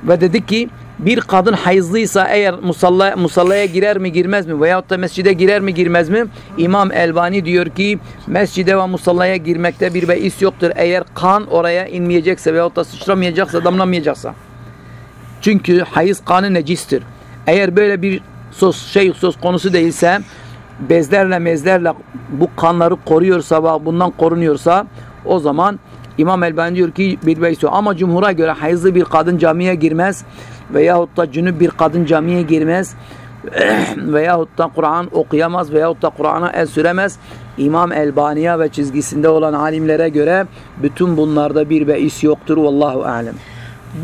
ve dedi ki bir kadın hayızlıysa eğer musalla, musallaya girer mi girmez mi veyahut da mescide girer mi girmez mi? İmam Elbani diyor ki mescide ve musallaya girmekte bir beis yoktur. Eğer kan oraya inmeyecekse veyahut da sıçramayacaksa damlamayacaksa. Çünkü hayız kanı necistir. Eğer böyle bir söz, şey söz konusu değilse bezlerle mezlerle bu kanları koruyorsa ve bundan korunuyorsa o zaman İmam Elbani diyor ki bir yok. Ama cumhura göre hayızlı bir kadın camiye girmez veyahut da cünüp bir kadın camiye girmez veyahut da Kur'an okuyamaz veyahut da Kur'an'a el süremez. İmam Elbaniye ve çizgisinde olan alimlere göre bütün bunlarda bir beis yoktur. Vallahu alem.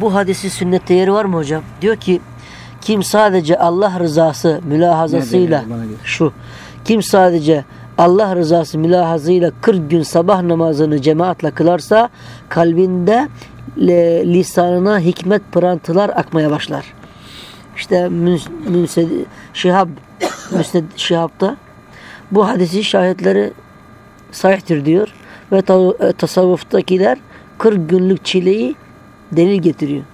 Bu hadisi sünnette yeri var mı hocam? Diyor ki kim sadece Allah rızası mülahazasıyla şu kim sadece Allah rızası mülahazıyla 40 gün sabah namazını cemaatle kılarsa kalbinde lisanına hikmet pırantılar akmaya başlar. İşte Müns- Münsed- Şihab Müsned Şihab'da bu hadisi şahitleri sahihtir diyor ve e, tasavvuftakiler 40 günlük çileyi delil getiriyor.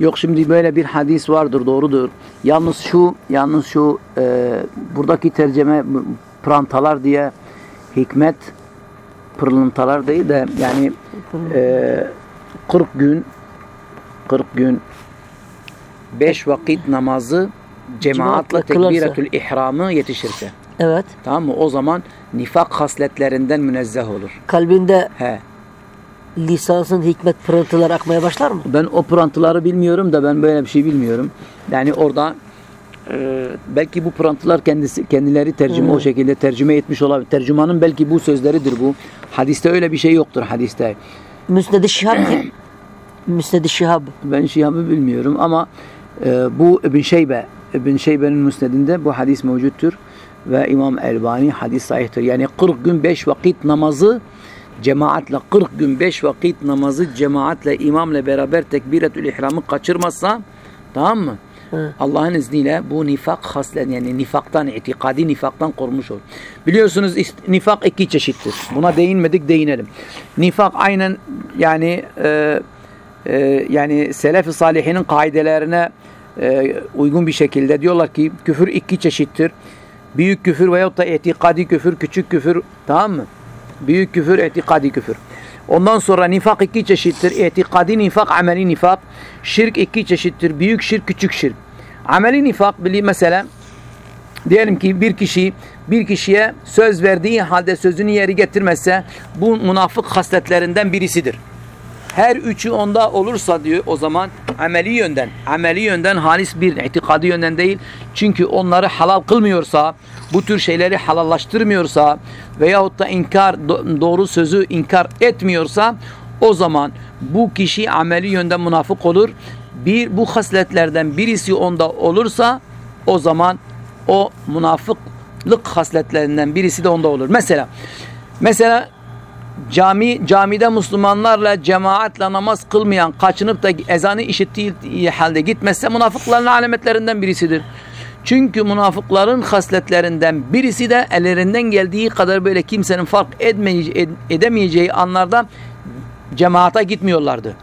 Yok şimdi böyle bir hadis vardır doğrudur. Yalnız şu yalnız şu e, buradaki tercüme prantalar diye hikmet pırlıntalar değil de yani e, 40 gün 40 gün 5 vakit namazı kılarsa. tekbiretül ihramı yetişirse. Evet. Tamam mı? O zaman nifak hasletlerinden münezzeh olur. Kalbinde He. Lisansın hikmet pırıntılar akmaya başlar mı? Ben o pırantıları bilmiyorum da ben böyle bir şey bilmiyorum. Yani orada e, belki bu pırantılar kendisi kendileri tercüme o şekilde tercüme etmiş olabilir. Tercümanın belki bu sözleridir bu. Hadiste öyle bir şey yoktur hadiste. Müsned-i Şihab kim? Müsned-i Şihab. Ben Şihab'ı bilmiyorum ama e, bu İbn Şeybe İbn Şeybe'nin müsnedinde bu hadis mevcuttur ve İmam Elbani hadis sahihtir. Yani 40 gün 5 vakit namazı cemaatle 40 gün 5 vakit namazı cemaatle imamla beraber tekbiretül ihramı kaçırmazsa tamam mı? Hı. Allah'ın izniyle bu nifak haslen yani nifaktan, itikadi nifaktan korumuş olur. Biliyorsunuz nifak iki çeşittir. Buna değinmedik değinelim. Nifak aynen yani e, e, yani selef-i salihinin kaidelerine e, uygun bir şekilde diyorlar ki küfür iki çeşittir. Büyük küfür veyahut da etikadi küfür, küçük küfür tamam mı? Büyük küfür, etikadi küfür. Ondan sonra nifak iki çeşittir. Etikadi nifak, ameli nifak. Şirk iki çeşittir. Büyük şirk, küçük şirk. Ameli nifak bili mesela diyelim ki bir kişi bir kişiye söz verdiği halde sözünü yeri getirmezse bu münafık hasletlerinden birisidir. Her üçü onda olursa diyor o zaman ameli yönden, ameli yönden halis bir itikadi yönden değil. Çünkü onları halal kılmıyorsa, bu tür şeyleri halallaştırmıyorsa veyahut da inkar doğru sözü inkar etmiyorsa o zaman bu kişi ameli yönden münafık olur. Bir bu hasletlerden birisi onda olursa o zaman o münafıklık hasletlerinden birisi de onda olur. Mesela mesela cami camide Müslümanlarla cemaatle namaz kılmayan kaçınıp da ezanı işittiği halde gitmezse münafıkların alametlerinden birisidir. Çünkü münafıkların hasletlerinden birisi de ellerinden geldiği kadar böyle kimsenin fark edemeyeceği anlarda cemaata gitmiyorlardı.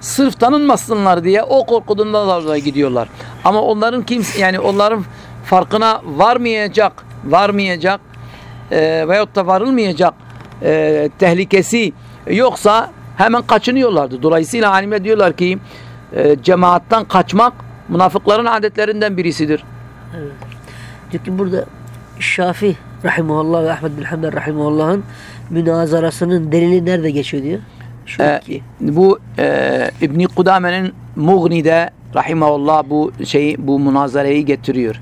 Sırf tanınmasınlar diye o korkudan da gidiyorlar. Ama onların kimse yani onların farkına varmayacak, varmayacak e, veyahut da varılmayacak e, tehlikesi yoksa hemen kaçınıyorlardı. Dolayısıyla alimler diyorlar ki e, cemaattan kaçmak münafıkların adetlerinden birisidir. Evet. Çünkü burada Şafi Rahimullah ve Ahmet bin Hanbel Rahimullah'ın münazarasının delili nerede geçiyor diyor? Şu ee, bu e, İbn Kudame'nin Mughni'de Rahimullah bu şeyi bu münazareyi getiriyor.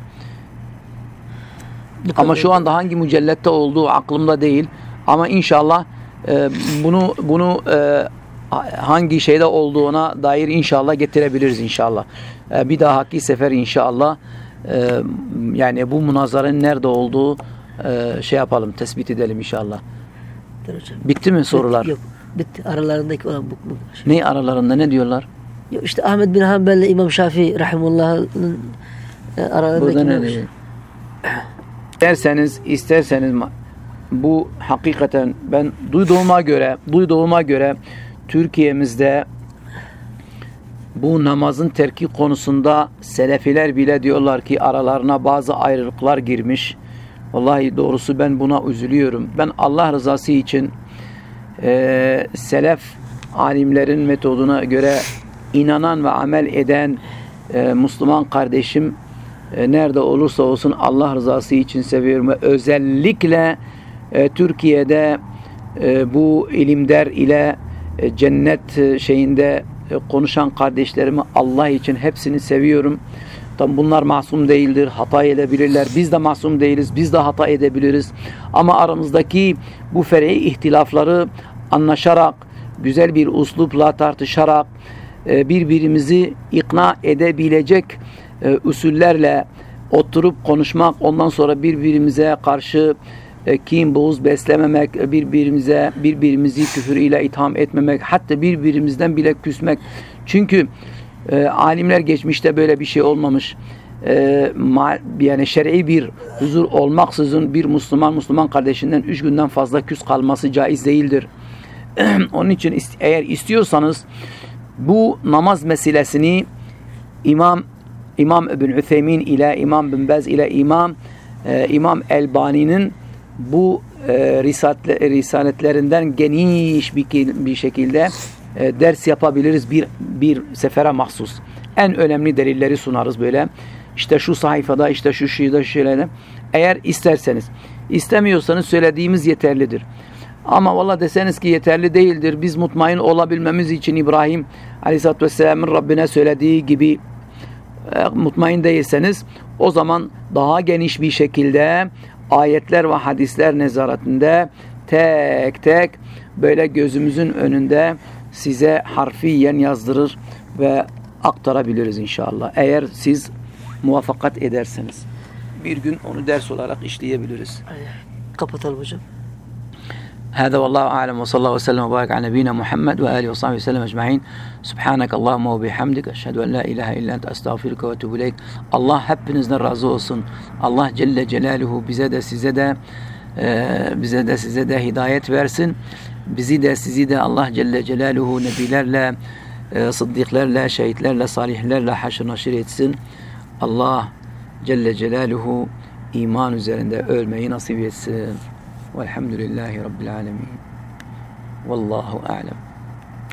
Ama şu anda hangi mücellette olduğu aklımda değil. Ama inşallah e, bunu bunu e, hangi şeyde olduğuna dair inşallah getirebiliriz inşallah. E, bir dahaki sefer inşallah e, yani bu münazarın nerede olduğu e, şey yapalım, tespit edelim inşallah. Bitti mi sorular? Yok, bitti. Aralarındaki olan bu. bu şey. Ne aralarında ne diyorlar? Yok işte Ahmet bin Hanbel ile İmam Şafii rahimullah'ın e, aralarındaki Burada ne diyor? İsterseniz, isterseniz bu hakikaten ben duyduğuma göre duyduğuma göre Türkiye'mizde bu namazın terki konusunda selefiler bile diyorlar ki aralarına bazı ayrılıklar girmiş. Vallahi doğrusu ben buna üzülüyorum. Ben Allah rızası için e, selef alimlerin metoduna göre inanan ve amel eden e, Müslüman kardeşim e, nerede olursa olsun Allah rızası için seviyorum ve özellikle e, Türkiye'de e, bu ilimder ile e, cennet şeyinde konuşan kardeşlerimi Allah için hepsini seviyorum. Tam bunlar masum değildir. Hata edebilirler. Biz de masum değiliz. Biz de hata edebiliriz. Ama aramızdaki bu fer'i ihtilafları anlaşarak, güzel bir uslupla tartışarak birbirimizi ikna edebilecek usullerle oturup konuşmak, ondan sonra birbirimize karşı e, kim, buğuz beslememek, e, birbirimize birbirimizi küfür ile itham etmemek, hatta birbirimizden bile küsmek. Çünkü e, alimler geçmişte böyle bir şey olmamış. E, ma, yani şer'i bir huzur olmaksızın bir Müslüman Müslüman kardeşinden üç günden fazla küs kalması caiz değildir. Onun için eğer istiyorsanız bu namaz meselesini İmam İmam İbn Üthemin ile İmam Bin Bez ile İmam e, İmam Elbani'nin bu e, risaletlerinden geniş bir, bir şekilde e, ders yapabiliriz bir, bir sefere mahsus. En önemli delilleri sunarız böyle. İşte şu sayfada, işte şu şurada, şöyle. Eğer isterseniz. istemiyorsanız söylediğimiz yeterlidir. Ama valla deseniz ki yeterli değildir. Biz mutmain olabilmemiz için İbrahim Aleyhisselatü Vesselam'ın Rabbine söylediği gibi e, mutmain değilseniz o zaman daha geniş bir şekilde ayetler ve hadisler nezaretinde tek tek böyle gözümüzün önünde size harfiyen yazdırır ve aktarabiliriz inşallah. Eğer siz muvaffakat ederseniz. Bir gün onu ders olarak işleyebiliriz. Kapatalım hocam. هذا والله أعلم وصلى الله وسلم وبارك على نبينا محمد وآله وصحبه وسلم أجمعين سبحانك اللهم وبحمدك أشهد أن لا إله إلا أنت أستغفرك وأتوب إليك Allah hepinizden razı olsun. Allah Celle Celaluhu bize de size de e, bize de size de hidayet versin. Bizi de sizi de Allah Celle Celaluhu nebilerle, e, sıddıklarla, şehitlerle, salihlerle haşr naşir etsin. Allah Celle Celaluhu iman üzerinde ölmeyi nasip etsin. والحمد لله رب العالمين. والله أعلم.